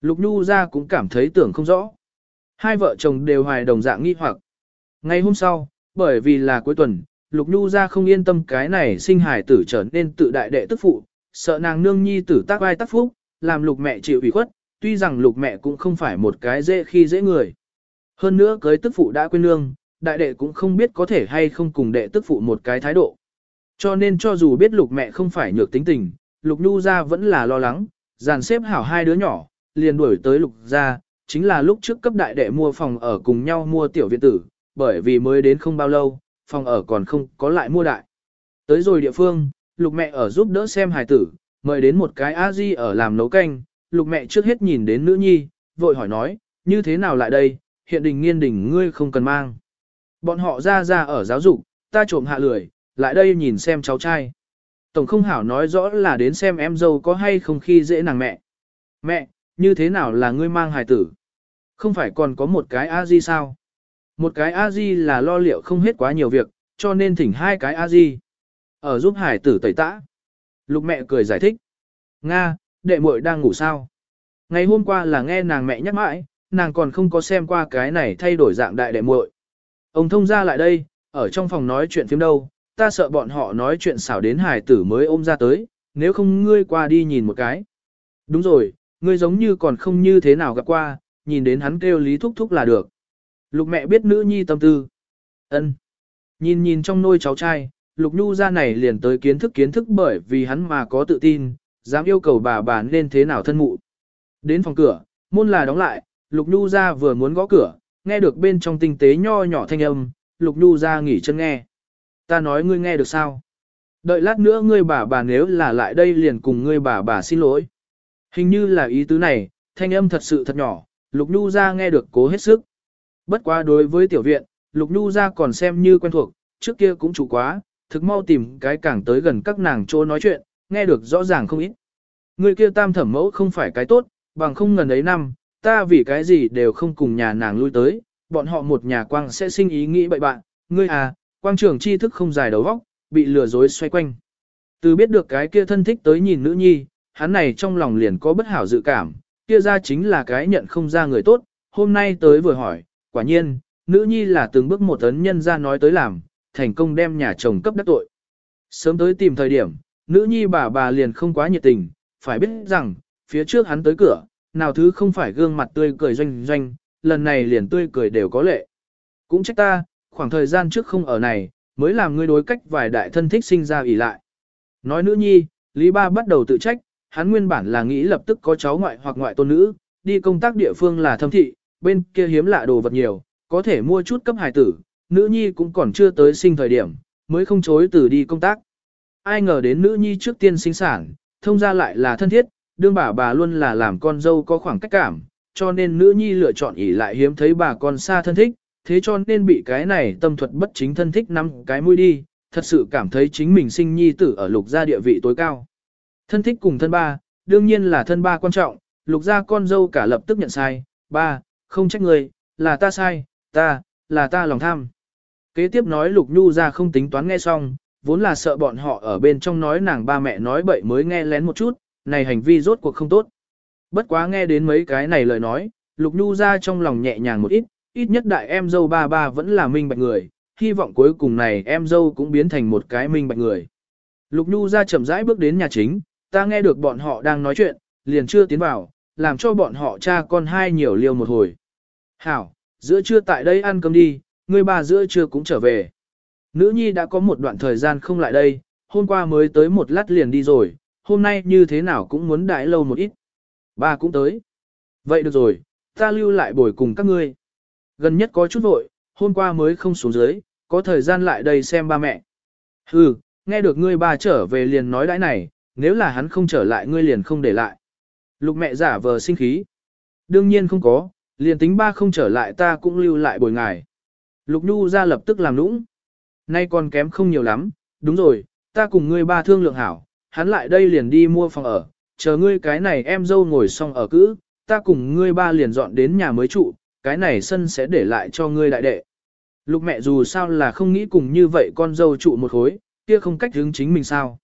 Lục Nhu ra cũng cảm thấy tưởng không rõ. Hai vợ chồng đều hoài đồng dạng nghi hoặc. Ngày hôm sau, bởi vì là cuối tuần, Lục Nhu ra không yên tâm cái này sinh hài tử trở nên tự đại đệ tức phụ, sợ nàng nương nhi tử tác vai tác phúc, làm lục mẹ chịu ủy khuất, tuy rằng lục mẹ cũng không phải một cái dễ khi dễ người. Hơn nữa cưới tức phụ đã quên nương, đại đệ cũng không biết có thể hay không cùng đệ tức phụ một cái thái độ. Cho nên cho dù biết lục mẹ không phải nhược tính tình, lục nhu ra vẫn là lo lắng, dàn xếp hảo hai đứa nhỏ, liền đuổi tới lục ra, chính là lúc trước cấp đại đệ mua phòng ở cùng nhau mua tiểu viện tử, bởi vì mới đến không bao lâu, phòng ở còn không có lại mua đại. Tới rồi địa phương, lục mẹ ở giúp đỡ xem hài tử, mời đến một cái a di ở làm nấu canh, lục mẹ trước hết nhìn đến nữ nhi, vội hỏi nói, như thế nào lại đây, hiện đình nghiên đình ngươi không cần mang. Bọn họ ra ra ở giáo dục, ta trộm hạ lười, lại đây nhìn xem cháu trai. Tổng không hảo nói rõ là đến xem em dâu có hay không khi dễ nàng mẹ. Mẹ, như thế nào là ngươi mang hài tử? Không phải còn có một cái a di sao? Một cái a di là lo liệu không hết quá nhiều việc, cho nên thỉnh hai cái a di. Ở giúp hải tử tẩy tã. Lục mẹ cười giải thích. Nga, đệ muội đang ngủ sao? Ngày hôm qua là nghe nàng mẹ nhắc mãi, nàng còn không có xem qua cái này thay đổi dạng đại đệ muội. Ông thông ra lại đây, ở trong phòng nói chuyện phim đâu, ta sợ bọn họ nói chuyện xảo đến hải tử mới ôm ra tới, nếu không ngươi qua đi nhìn một cái. Đúng rồi, ngươi giống như còn không như thế nào gặp qua, nhìn đến hắn kêu lý thúc thúc là được. Lục mẹ biết nữ nhi tâm tư. ân Nhìn nhìn trong nôi cháu trai, lục nhu ra này liền tới kiến thức kiến thức bởi vì hắn mà có tự tin, dám yêu cầu bà bà nên thế nào thân mụ. Đến phòng cửa, môn là đóng lại, lục nhu ra vừa muốn gõ cửa, nghe được bên trong tinh tế nho nhỏ thanh âm, lục nhu ra nghỉ chân nghe. Ta nói ngươi nghe được sao? Đợi lát nữa ngươi bà bà nếu là lại đây liền cùng ngươi bà bà xin lỗi. Hình như là ý tứ này, thanh âm thật sự thật nhỏ, lục nhu ra nghe được cố hết sức. Bất quá đối với tiểu viện, lục nhu ra còn xem như quen thuộc, trước kia cũng chủ quá, thực mau tìm cái càng tới gần các nàng chỗ nói chuyện, nghe được rõ ràng không ít. Người kia tam thẩm mẫu không phải cái tốt, bằng không ngần ấy năm, ta vì cái gì đều không cùng nhà nàng lui tới, bọn họ một nhà quang sẽ sinh ý nghĩ bậy bạn, ngươi à, quang trưởng tri thức không dài đầu óc, bị lừa dối xoay quanh. Từ biết được cái kia thân thích tới nhìn nữ nhi, hắn này trong lòng liền có bất hảo dự cảm, kia ra chính là cái nhận không ra người tốt, hôm nay tới vừa hỏi, quả nhiên, nữ nhi là từng bước một ấn nhân ra nói tới làm, thành công đem nhà chồng cấp đắc tội. Sớm tới tìm thời điểm, nữ nhi bà bà liền không quá nhiệt tình, phải biết rằng, phía trước hắn tới cửa, nào thứ không phải gương mặt tươi cười doanh doanh, lần này liền tươi cười đều có lệ. Cũng trách ta, khoảng thời gian trước không ở này, mới làm ngươi đối cách vài đại thân thích sinh ra ỷ lại. Nói nữ nhi, Lý Ba bắt đầu tự trách, hắn nguyên bản là nghĩ lập tức có cháu ngoại hoặc ngoại tôn nữ, đi công tác địa phương là thâm thị, bên kia hiếm lạ đồ vật nhiều, có thể mua chút cấp hài tử, nữ nhi cũng còn chưa tới sinh thời điểm, mới không chối từ đi công tác. Ai ngờ đến nữ nhi trước tiên sinh sản, thông ra lại là thân thiết, đương bà bà luôn là làm con dâu có khoảng cách cảm, cho nên nữ nhi lựa chọn ỉ lại hiếm thấy bà con xa thân thích, thế cho nên bị cái này tâm thuật bất chính thân thích năm cái mũi đi, thật sự cảm thấy chính mình sinh nhi tử ở lục gia địa vị tối cao. Thân thích cùng thân ba, đương nhiên là thân ba quan trọng, lục gia con dâu cả lập tức nhận sai, ba, không trách người, là ta sai, ta, là ta lòng tham. Kế tiếp nói lục nhu ra không tính toán nghe xong, vốn là sợ bọn họ ở bên trong nói nàng ba mẹ nói bậy mới nghe lén một chút, này hành vi rốt cuộc không tốt. Bất quá nghe đến mấy cái này lời nói, lục nhu ra trong lòng nhẹ nhàng một ít, ít nhất đại em dâu ba ba vẫn là minh bạch người, hy vọng cuối cùng này em dâu cũng biến thành một cái minh bạch người. Lục nhu ra chậm rãi bước đến nhà chính, ta nghe được bọn họ đang nói chuyện, liền chưa tiến vào, làm cho bọn họ cha con hai nhiều liêu một hồi. Hảo, giữa trưa tại đây ăn cơm đi, người bà giữa trưa cũng trở về. Nữ nhi đã có một đoạn thời gian không lại đây, hôm qua mới tới một lát liền đi rồi, hôm nay như thế nào cũng muốn đãi lâu một ít. Ba cũng tới. Vậy được rồi, ta lưu lại bồi cùng các ngươi. Gần nhất có chút vội, hôm qua mới không xuống dưới, có thời gian lại đây xem ba mẹ. Hừ, nghe được ngươi ba trở về liền nói đãi này, nếu là hắn không trở lại ngươi liền không để lại. Lục mẹ giả vờ sinh khí. Đương nhiên không có, liền tính ba không trở lại ta cũng lưu lại bồi ngài. Lục Nhu ra lập tức làm nũng. Nay còn kém không nhiều lắm, đúng rồi, ta cùng ngươi ba thương lượng hảo, hắn lại đây liền đi mua phòng ở, chờ ngươi cái này em dâu ngồi xong ở cữ, ta cùng ngươi ba liền dọn đến nhà mới trụ, cái này sân sẽ để lại cho ngươi đại đệ. Lục mẹ dù sao là không nghĩ cùng như vậy con dâu trụ một khối, kia không cách hướng chính mình sao.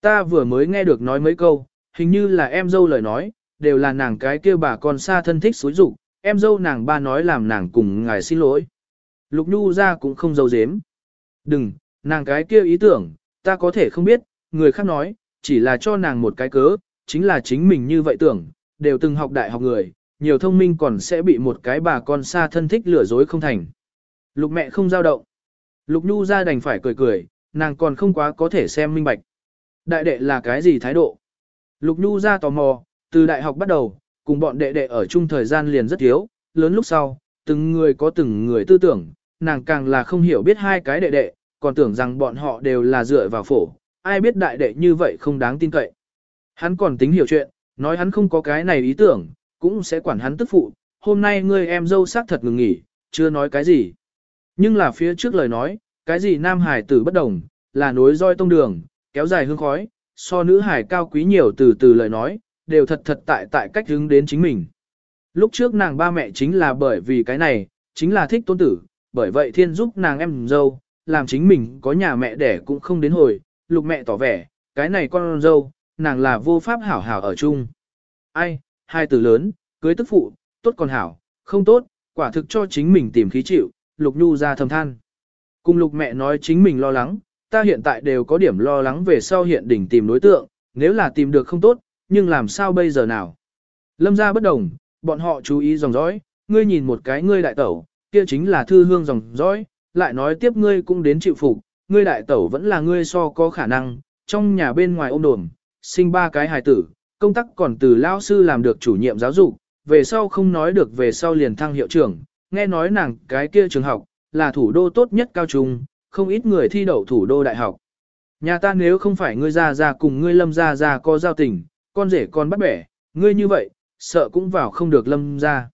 Ta vừa mới nghe được nói mấy câu, hình như là em dâu lời nói, đều là nàng cái kia bà con xa thân thích xúi dục em dâu nàng ba nói làm nàng cùng ngài xin lỗi. Lục Nhu ra cũng không dâu dếm. Đừng, nàng cái kia ý tưởng, ta có thể không biết, người khác nói, chỉ là cho nàng một cái cớ, chính là chính mình như vậy tưởng, đều từng học đại học người, nhiều thông minh còn sẽ bị một cái bà con xa thân thích lừa dối không thành. Lục mẹ không giao động. Lục Nhu ra đành phải cười cười, nàng còn không quá có thể xem minh bạch. Đại đệ là cái gì thái độ? Lục Nhu ra tò mò, từ đại học bắt đầu, cùng bọn đệ đệ ở chung thời gian liền rất thiếu, lớn lúc sau, từng người có từng người tư tưởng, nàng càng là không hiểu biết hai cái đệ đệ, còn tưởng rằng bọn họ đều là dựa vào phổ, ai biết đại đệ như vậy không đáng tin cậy. Hắn còn tính hiểu chuyện, nói hắn không có cái này ý tưởng, cũng sẽ quản hắn tức phụ, hôm nay ngươi em dâu xác thật ngừng nghỉ, chưa nói cái gì. Nhưng là phía trước lời nói, cái gì nam hải tử bất đồng, là nối roi tông đường, kéo dài hương khói, so nữ hải cao quý nhiều từ từ lời nói, đều thật thật tại tại cách hướng đến chính mình. Lúc trước nàng ba mẹ chính là bởi vì cái này, chính là thích tôn tử, bởi vậy thiên giúp nàng em dâu, làm chính mình có nhà mẹ đẻ cũng không đến hồi, lục mẹ tỏ vẻ, cái này con dâu, nàng là vô pháp hảo hảo ở chung. Ai, hai từ lớn, cưới tức phụ, tốt còn hảo, không tốt, quả thực cho chính mình tìm khí chịu, lục nhu ra thầm than. Cùng lục mẹ nói chính mình lo lắng, ta hiện tại đều có điểm lo lắng về sau hiện đỉnh tìm đối tượng, nếu là tìm được không tốt, nhưng làm sao bây giờ nào. Lâm gia bất đồng, bọn họ chú ý dòng dõi, ngươi nhìn một cái ngươi đại tẩu, kia chính là thư hương dòng dõi, lại nói tiếp ngươi cũng đến chịu phục, ngươi đại tẩu vẫn là ngươi so có khả năng, trong nhà bên ngoài ôm đồn, sinh ba cái hài tử, công tác còn từ lao sư làm được chủ nhiệm giáo dục, về sau không nói được về sau liền thăng hiệu trưởng, nghe nói nàng cái kia trường học, là thủ đô tốt nhất cao trung, không ít người thi đậu thủ đô đại học. Nhà ta nếu không phải ngươi ra ra cùng ngươi lâm ra ra có giao tình, con rể con bắt bẻ, ngươi như vậy, sợ cũng vào không được lâm ra.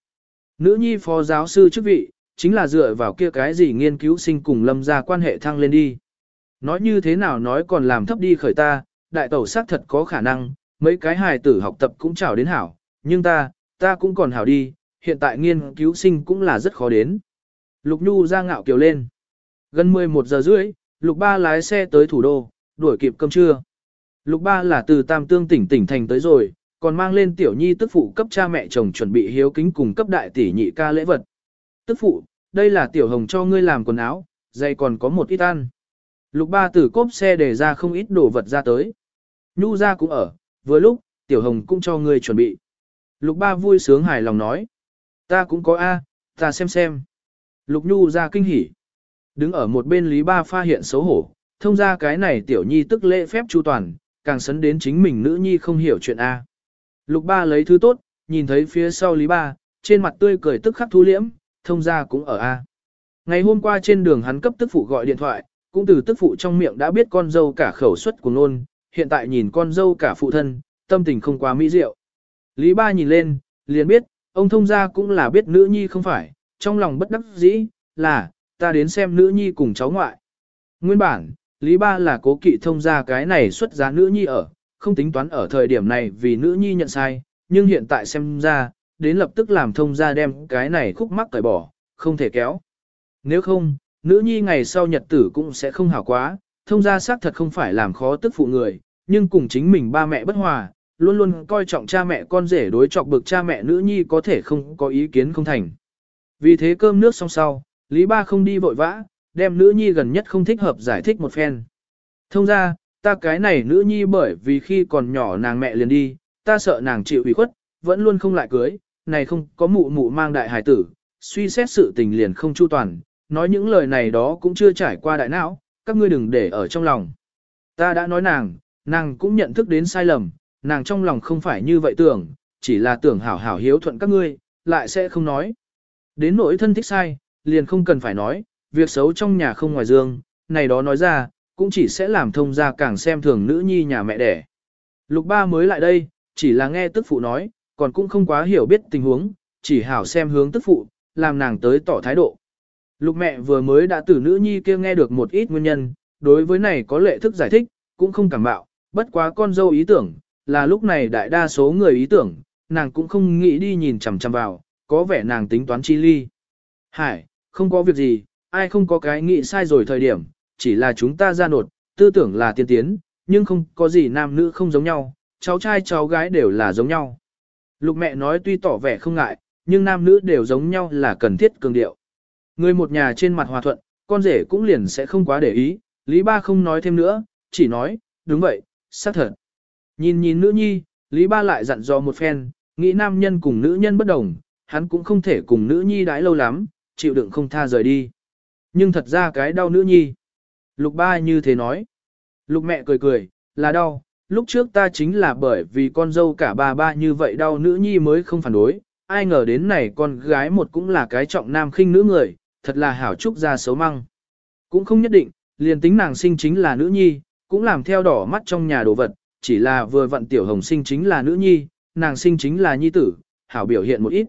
Nữ nhi phó giáo sư chức vị, chính là dựa vào kia cái gì nghiên cứu sinh cùng lâm ra quan hệ thăng lên đi. Nói như thế nào nói còn làm thấp đi khởi ta, đại tẩu xác thật có khả năng, mấy cái hài tử học tập cũng chào đến hảo, nhưng ta, ta cũng còn hảo đi, hiện tại nghiên cứu sinh cũng là rất khó đến. Lục Nhu ra ngạo kiều lên. Gần 11 giờ rưỡi, Lục Ba lái xe tới thủ đô, đuổi kịp cơm trưa. Lục Ba là từ Tam Tương tỉnh tỉnh thành tới rồi, còn mang lên tiểu nhi tức phụ cấp cha mẹ chồng chuẩn bị hiếu kính cùng cấp đại tỷ nhị ca lễ vật. Tức phụ, đây là tiểu hồng cho ngươi làm quần áo, dây còn có một ít ăn. Lục Ba từ cốp xe để ra không ít đồ vật ra tới. Nhu ra cũng ở, vừa lúc, tiểu hồng cũng cho ngươi chuẩn bị. Lục ba vui sướng hài lòng nói. Ta cũng có A, ta xem xem. Lục nhu ra kinh hỉ. Đứng ở một bên Lý Ba pha hiện xấu hổ, thông ra cái này tiểu nhi tức lễ phép chu toàn, càng sấn đến chính mình nữ nhi không hiểu chuyện A. Lục ba lấy thứ tốt, nhìn thấy phía sau Lý Ba, trên mặt tươi cười tức khắc thu liễm, thông ra cũng ở A. Ngày hôm qua trên đường hắn cấp tức phụ gọi điện thoại, cũng từ tức phụ trong miệng đã biết con dâu cả khẩu suất của nôn, hiện tại nhìn con dâu cả phụ thân, tâm tình không quá mỹ diệu. Lý Ba nhìn lên, liền biết, ông thông gia cũng là biết nữ nhi không phải, trong lòng bất đắc dĩ, là, ta đến xem nữ nhi cùng cháu ngoại. Nguyên bản, Lý Ba là cố kỵ thông gia cái này xuất giá nữ nhi ở, không tính toán ở thời điểm này vì nữ nhi nhận sai, nhưng hiện tại xem ra, đến lập tức làm thông gia đem cái này khúc mắc cởi bỏ, không thể kéo. Nếu không, nữ nhi ngày sau nhật tử cũng sẽ không hảo quá, thông gia xác thật không phải làm khó tức phụ người, nhưng cùng chính mình ba mẹ bất hòa, luôn luôn coi trọng cha mẹ con rể đối chọc bực cha mẹ nữ nhi có thể không có ý kiến không thành. Vì thế cơm nước xong sau, Lý Ba không đi vội vã, đem nữ nhi gần nhất không thích hợp giải thích một phen. Thông ra, ta cái này nữ nhi bởi vì khi còn nhỏ nàng mẹ liền đi, ta sợ nàng chịu ủy khuất, vẫn luôn không lại cưới, này không có mụ mụ mang đại hài tử, suy xét sự tình liền không chu toàn, nói những lời này đó cũng chưa trải qua đại não, các ngươi đừng để ở trong lòng. Ta đã nói nàng, nàng cũng nhận thức đến sai lầm, nàng trong lòng không phải như vậy tưởng, chỉ là tưởng hảo hảo hiếu thuận các ngươi, lại sẽ không nói. Đến nỗi thân thích sai, liền không cần phải nói, việc xấu trong nhà không ngoài dương, này đó nói ra, cũng chỉ sẽ làm thông gia càng xem thường nữ nhi nhà mẹ đẻ. Lục ba mới lại đây, chỉ là nghe tức phụ nói, còn cũng không quá hiểu biết tình huống, chỉ hảo xem hướng tức phụ, làm nàng tới tỏ thái độ. Lục mẹ vừa mới đã từ nữ nhi kia nghe được một ít nguyên nhân, đối với này có lệ thức giải thích, cũng không cảm bạo, bất quá con dâu ý tưởng, là lúc này đại đa số người ý tưởng, nàng cũng không nghĩ đi nhìn chằm chằm vào, có vẻ nàng tính toán chi ly. Hải, không có việc gì, ai không có cái nghĩ sai rồi thời điểm, chỉ là chúng ta ra nột, tư tưởng là tiên tiến, nhưng không có gì nam nữ không giống nhau, cháu trai cháu gái đều là giống nhau. Lục mẹ nói tuy tỏ vẻ không ngại, nhưng nam nữ đều giống nhau là cần thiết cường điệu. Người một nhà trên mặt hòa thuận, con rể cũng liền sẽ không quá để ý, Lý Ba không nói thêm nữa, chỉ nói, đúng vậy, xác thật. Nhìn nhìn nữ nhi, Lý Ba lại dặn dò một phen, nghĩ nam nhân cùng nữ nhân bất đồng, hắn cũng không thể cùng nữ nhi đãi lâu lắm, chịu đựng không tha rời đi. Nhưng thật ra cái đau nữ nhi. Lục ba như thế nói. Lục mẹ cười cười, là đau, lúc trước ta chính là bởi vì con dâu cả ba ba như vậy đau nữ nhi mới không phản đối, ai ngờ đến này con gái một cũng là cái trọng nam khinh nữ người, thật là hảo trúc ra xấu măng. Cũng không nhất định, liền tính nàng sinh chính là nữ nhi, cũng làm theo đỏ mắt trong nhà đồ vật, chỉ là vừa vận tiểu hồng sinh chính là nữ nhi, nàng sinh chính là nhi tử, hảo biểu hiện một ít.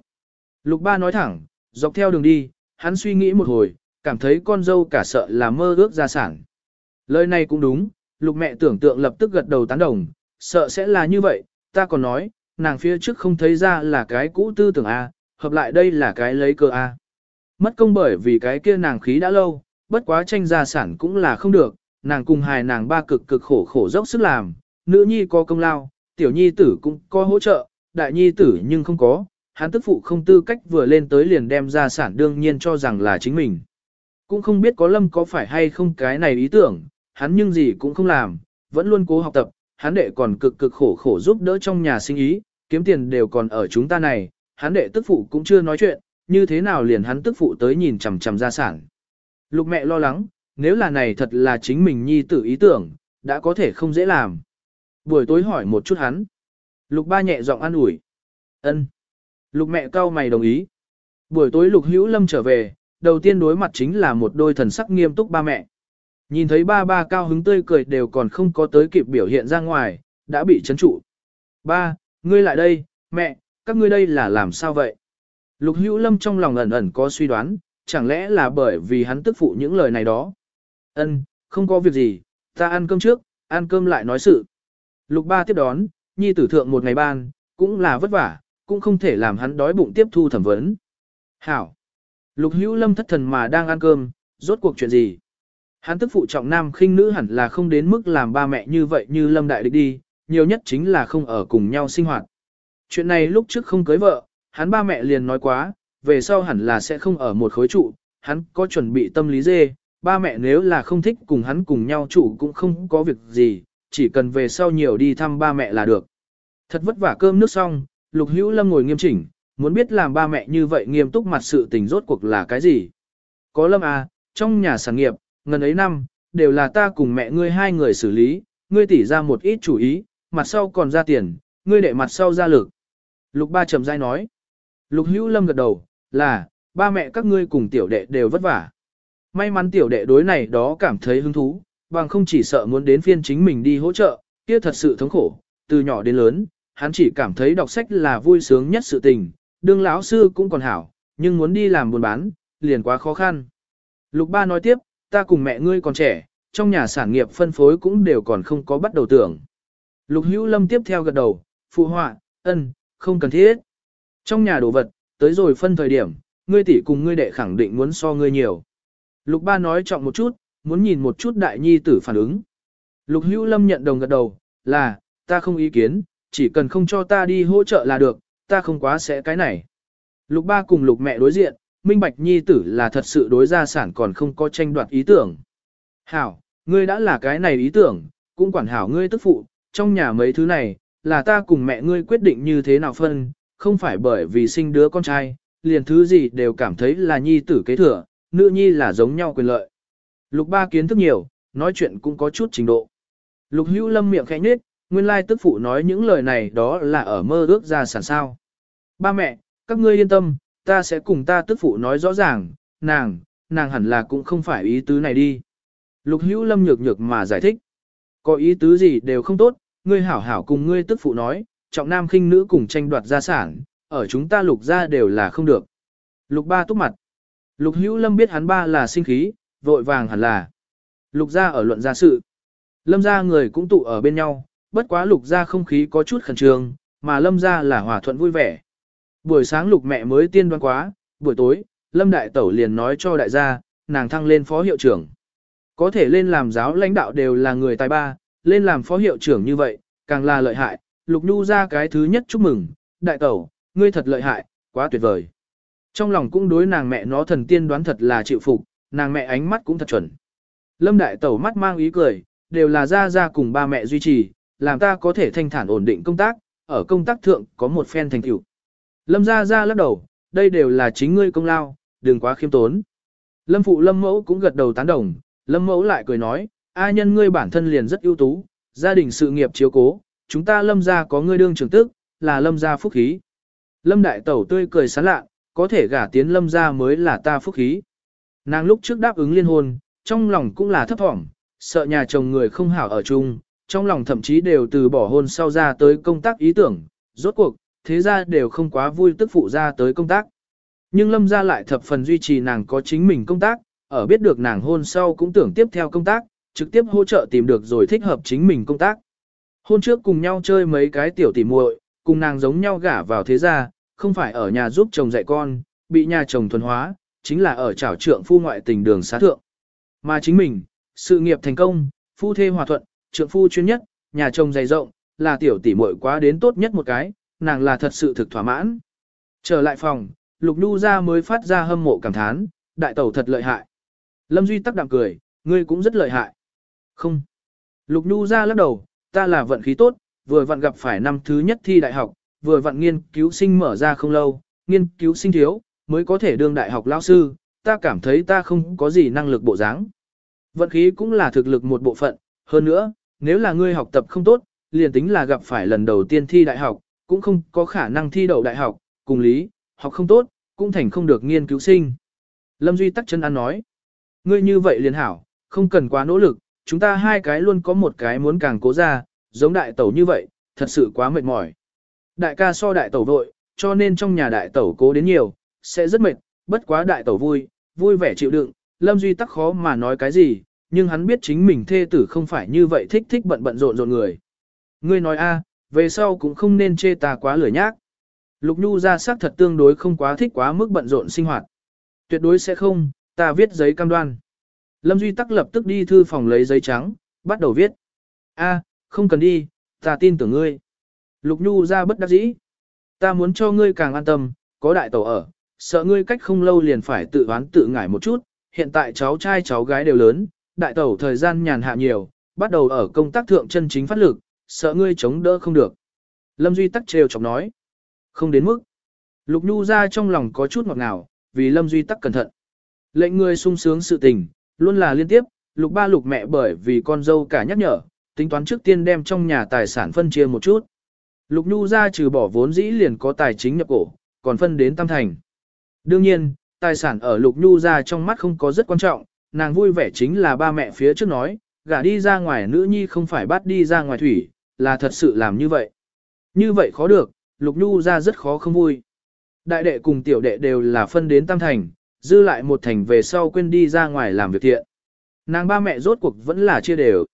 Lục ba nói thẳng, dọc theo đường đi, hắn suy nghĩ một hồi, cảm thấy con dâu cả sợ là mơ ước gia sản. Lời này cũng đúng, lục mẹ tưởng tượng lập tức gật đầu tán đồng, sợ sẽ là như vậy, ta còn nói, nàng phía trước không thấy ra là cái cũ tư tưởng A, hợp lại đây là cái lấy cơ A. Mất công bởi vì cái kia nàng khí đã lâu, bất quá tranh gia sản cũng là không được, nàng cùng hài nàng ba cực cực khổ khổ dốc sức làm, nữ nhi có công lao, tiểu nhi tử cũng có hỗ trợ, đại nhi tử nhưng không có, hắn tức phụ không tư cách vừa lên tới liền đem ra sản đương nhiên cho rằng là chính mình. Cũng không biết có lâm có phải hay không cái này ý tưởng, hắn nhưng gì cũng không làm, vẫn luôn cố học tập, hắn đệ còn cực cực khổ khổ giúp đỡ trong nhà sinh ý, kiếm tiền đều còn ở chúng ta này, hắn đệ tức phụ cũng chưa nói chuyện, như thế nào liền hắn tức phụ tới nhìn chằm chằm gia sản. Lục mẹ lo lắng, nếu là này thật là chính mình nhi tử ý tưởng, đã có thể không dễ làm. Buổi tối hỏi một chút hắn. Lục ba nhẹ giọng an ủi. ân Lục mẹ cao mày đồng ý. Buổi tối lục hữu lâm trở về, đầu tiên đối mặt chính là một đôi thần sắc nghiêm túc ba mẹ. Nhìn thấy ba ba cao hứng tươi cười đều còn không có tới kịp biểu hiện ra ngoài, đã bị chấn trụ. Ba, ngươi lại đây, mẹ, các ngươi đây là làm sao vậy? Lục hữu lâm trong lòng ẩn ẩn có suy đoán, chẳng lẽ là bởi vì hắn tức phụ những lời này đó? Ân, không có việc gì, ta ăn cơm trước, ăn cơm lại nói sự. Lục ba tiếp đón, nhi tử thượng một ngày ban, cũng là vất vả, cũng không thể làm hắn đói bụng tiếp thu thẩm vấn. Hảo. Lục hữu lâm thất thần mà đang ăn cơm, rốt cuộc chuyện gì? Hắn tức phụ trọng nam khinh nữ hẳn là không đến mức làm ba mẹ như vậy như lâm đại địch đi, nhiều nhất chính là không ở cùng nhau sinh hoạt. Chuyện này lúc trước không cưới vợ, hắn ba mẹ liền nói quá, về sau hẳn là sẽ không ở một khối trụ, hắn có chuẩn bị tâm lý dê, ba mẹ nếu là không thích cùng hắn cùng nhau trụ cũng không có việc gì, chỉ cần về sau nhiều đi thăm ba mẹ là được. Thật vất vả cơm nước xong, Lục Hữu Lâm ngồi nghiêm chỉnh, muốn biết làm ba mẹ như vậy nghiêm túc mặt sự tình rốt cuộc là cái gì. Có Lâm à, trong nhà sản nghiệp, ngần ấy năm, đều là ta cùng mẹ ngươi hai người xử lý, ngươi tỉ ra một ít chủ ý, mặt sau còn ra tiền, ngươi đệ mặt sau ra lực. Lục ba trầm dai nói. Lục Hữu Lâm gật đầu, là, ba mẹ các ngươi cùng tiểu đệ đều vất vả. May mắn tiểu đệ đối này đó cảm thấy hứng thú, bằng không chỉ sợ muốn đến phiên chính mình đi hỗ trợ, kia thật sự thống khổ, từ nhỏ đến lớn, hắn chỉ cảm thấy đọc sách là vui sướng nhất sự tình, đương lão sư cũng còn hảo, nhưng muốn đi làm buôn bán, liền quá khó khăn. Lục ba nói tiếp, ta cùng mẹ ngươi còn trẻ, trong nhà sản nghiệp phân phối cũng đều còn không có bắt đầu tưởng. Lục hữu lâm tiếp theo gật đầu, phụ họa, ân, không cần thiết. Trong nhà đồ vật, tới rồi phân thời điểm, ngươi tỷ cùng ngươi đệ khẳng định muốn so ngươi nhiều. Lục ba nói trọng một chút, muốn nhìn một chút đại nhi tử phản ứng. Lục hữu lâm nhận đồng gật đầu, là, ta không ý kiến, chỉ cần không cho ta đi hỗ trợ là được, ta không quá sẽ cái này. Lục ba cùng lục mẹ đối diện, minh bạch nhi tử là thật sự đối gia sản còn không có tranh đoạt ý tưởng. Hảo, ngươi đã là cái này ý tưởng, cũng quản hảo ngươi tức phụ, trong nhà mấy thứ này, là ta cùng mẹ ngươi quyết định như thế nào phân, không phải bởi vì sinh đứa con trai, liền thứ gì đều cảm thấy là nhi tử kế thừa, nữ nhi là giống nhau quyền lợi. Lục ba kiến thức nhiều, nói chuyện cũng có chút trình độ. Lục hữu lâm miệng khẽ nhếch, nguyên lai tức phụ nói những lời này đó là ở mơ ước ra sản sao. Ba mẹ, các ngươi yên tâm, ta sẽ cùng ta tức phụ nói rõ ràng, nàng, nàng hẳn là cũng không phải ý tứ này đi. Lục hữu lâm nhược nhược mà giải thích. Có ý tứ gì đều không tốt, ngươi hảo hảo cùng ngươi tức phụ nói, trọng nam khinh nữ cùng tranh đoạt gia sản, ở chúng ta lục gia đều là không được. Lục ba túc mặt. Lục hữu lâm biết hắn ba là sinh khí, vội vàng hẳn là. Lục gia ở luận gia sự. Lâm gia người cũng tụ ở bên nhau, bất quá lục gia không khí có chút khẩn trương, mà lâm gia là hòa thuận vui vẻ. Buổi sáng lục mẹ mới tiên đoán quá, buổi tối, lâm đại tẩu liền nói cho đại gia, nàng thăng lên phó hiệu trưởng. Có thể lên làm giáo lãnh đạo đều là người tài ba, lên làm phó hiệu trưởng như vậy, càng là lợi hại, lục nhu ra cái thứ nhất chúc mừng, đại tẩu, ngươi thật lợi hại, quá tuyệt vời. Trong lòng cũng đối nàng mẹ nó thần tiên đoán thật là chịu phục, nàng mẹ ánh mắt cũng thật chuẩn. Lâm đại tẩu mắt mang ý cười, đều là ra ra cùng ba mẹ duy trì, làm ta có thể thanh thản ổn định công tác, ở công tác thượng có một phen thành tựu. Lâm gia ra lắc đầu, đây đều là chính ngươi công lao, đừng quá khiêm tốn. Lâm phụ lâm mẫu cũng gật đầu tán đồng, lâm mẫu lại cười nói, a nhân ngươi bản thân liền rất ưu tú, gia đình sự nghiệp chiếu cố, chúng ta lâm gia có ngươi đương trưởng tức, là lâm gia phúc khí. Lâm đại tẩu tươi cười sán lạ, có thể gả tiến lâm gia mới là ta phúc khí. Nàng lúc trước đáp ứng liên hôn, trong lòng cũng là thấp thỏm, sợ nhà chồng người không hảo ở chung, trong lòng thậm chí đều từ bỏ hôn sau ra tới công tác ý tưởng, rốt cuộc, thế ra đều không quá vui tức phụ ra tới công tác. Nhưng lâm ra lại thập phần duy trì nàng có chính mình công tác, ở biết được nàng hôn sau cũng tưởng tiếp theo công tác, trực tiếp hỗ trợ tìm được rồi thích hợp chính mình công tác. Hôn trước cùng nhau chơi mấy cái tiểu tỉ muội, cùng nàng giống nhau gả vào thế gia, không phải ở nhà giúp chồng dạy con, bị nhà chồng thuần hóa, chính là ở trảo trượng phu ngoại tình đường xá thượng. Mà chính mình, sự nghiệp thành công, phu thê hòa thuận, trượng phu chuyên nhất, nhà chồng dày rộng, là tiểu tỷ muội quá đến tốt nhất một cái, nàng là thật sự thực thỏa mãn. Trở lại phòng, Lục Nhu ra mới phát ra hâm mộ cảm thán, đại tẩu thật lợi hại. Lâm Duy tắc đạm cười, ngươi cũng rất lợi hại. Không. Lục Nhu ra lắc đầu, ta là vận khí tốt, vừa vận gặp phải năm thứ nhất thi đại học, vừa vận nghiên cứu sinh mở ra không lâu, nghiên cứu sinh thiếu, mới có thể đương đại học lao sư, ta cảm thấy ta không có gì năng lực bộ dáng. Vận khí cũng là thực lực một bộ phận, hơn nữa, nếu là ngươi học tập không tốt, liền tính là gặp phải lần đầu tiên thi đại học, cũng không có khả năng thi đậu đại học, cùng lý, học không tốt, cũng thành không được nghiên cứu sinh. Lâm Duy tắc chân ăn nói, ngươi như vậy liền hảo, không cần quá nỗ lực, chúng ta hai cái luôn có một cái muốn càng cố ra, giống đại tẩu như vậy, thật sự quá mệt mỏi. Đại ca so đại tẩu vội, cho nên trong nhà đại tẩu cố đến nhiều, sẽ rất mệt, bất quá đại tẩu vui, vui vẻ chịu đựng, Lâm Duy tắc khó mà nói cái gì, nhưng hắn biết chính mình thê tử không phải như vậy thích thích bận bận rộn rộn người. Ngươi nói a, về sau cũng không nên chê ta quá lười nhác. Lục Nhu ra sắc thật tương đối không quá thích quá mức bận rộn sinh hoạt. Tuyệt đối sẽ không, ta viết giấy cam đoan. Lâm Duy tắc lập tức đi thư phòng lấy giấy trắng, bắt đầu viết. A, không cần đi, ta tin tưởng ngươi. Lục Nhu ra bất đắc dĩ. Ta muốn cho ngươi càng an tâm, có đại tổ ở, sợ ngươi cách không lâu liền phải tự oán tự ngải một chút, hiện tại cháu trai cháu gái đều lớn, đại tẩu thời gian nhàn hạ nhiều, bắt đầu ở công tác thượng chân chính phát lực, sợ ngươi chống đỡ không được. Lâm Duy tắc trêu chọc nói. Không đến mức. Lục Nhu ra trong lòng có chút ngọt ngào, vì Lâm Duy tắc cẩn thận. Lệnh người sung sướng sự tình, luôn là liên tiếp, lục ba lục mẹ bởi vì con dâu cả nhắc nhở, tính toán trước tiên đem trong nhà tài sản phân chia một chút. Lục Nhu ra trừ bỏ vốn dĩ liền có tài chính nhập cổ, còn phân đến tam thành. Đương nhiên, tài sản ở Lục Nhu ra trong mắt không có rất quan trọng, nàng vui vẻ chính là ba mẹ phía trước nói, gả đi ra ngoài nữ nhi không phải bắt đi ra ngoài thủy, là thật sự làm như vậy. Như vậy khó được, Lục Nhu ra rất khó không vui. Đại đệ cùng tiểu đệ đều là phân đến tam thành, dư lại một thành về sau quên đi ra ngoài làm việc thiện. Nàng ba mẹ rốt cuộc vẫn là chia đều.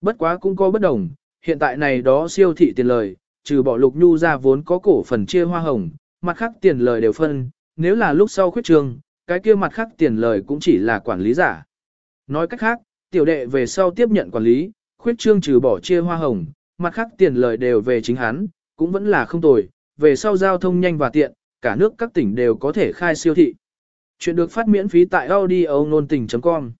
Bất quá cũng có bất đồng, hiện tại này đó siêu thị tiền lời, trừ bỏ lục nhu ra vốn có cổ phần chia hoa hồng, mặt khác tiền lời đều phân, nếu là lúc sau khuyết trường, cái kia mặt khác tiền lời cũng chỉ là quản lý giả. Nói cách khác, tiểu đệ về sau tiếp nhận quản lý, khuyết trương trừ bỏ chia hoa hồng, mặt khác tiền lời đều về chính hắn, cũng vẫn là không tồi, về sau giao thông nhanh và tiện, cả nước các tỉnh đều có thể khai siêu thị. Chuyện được phát miễn phí tại audio nôn tình.com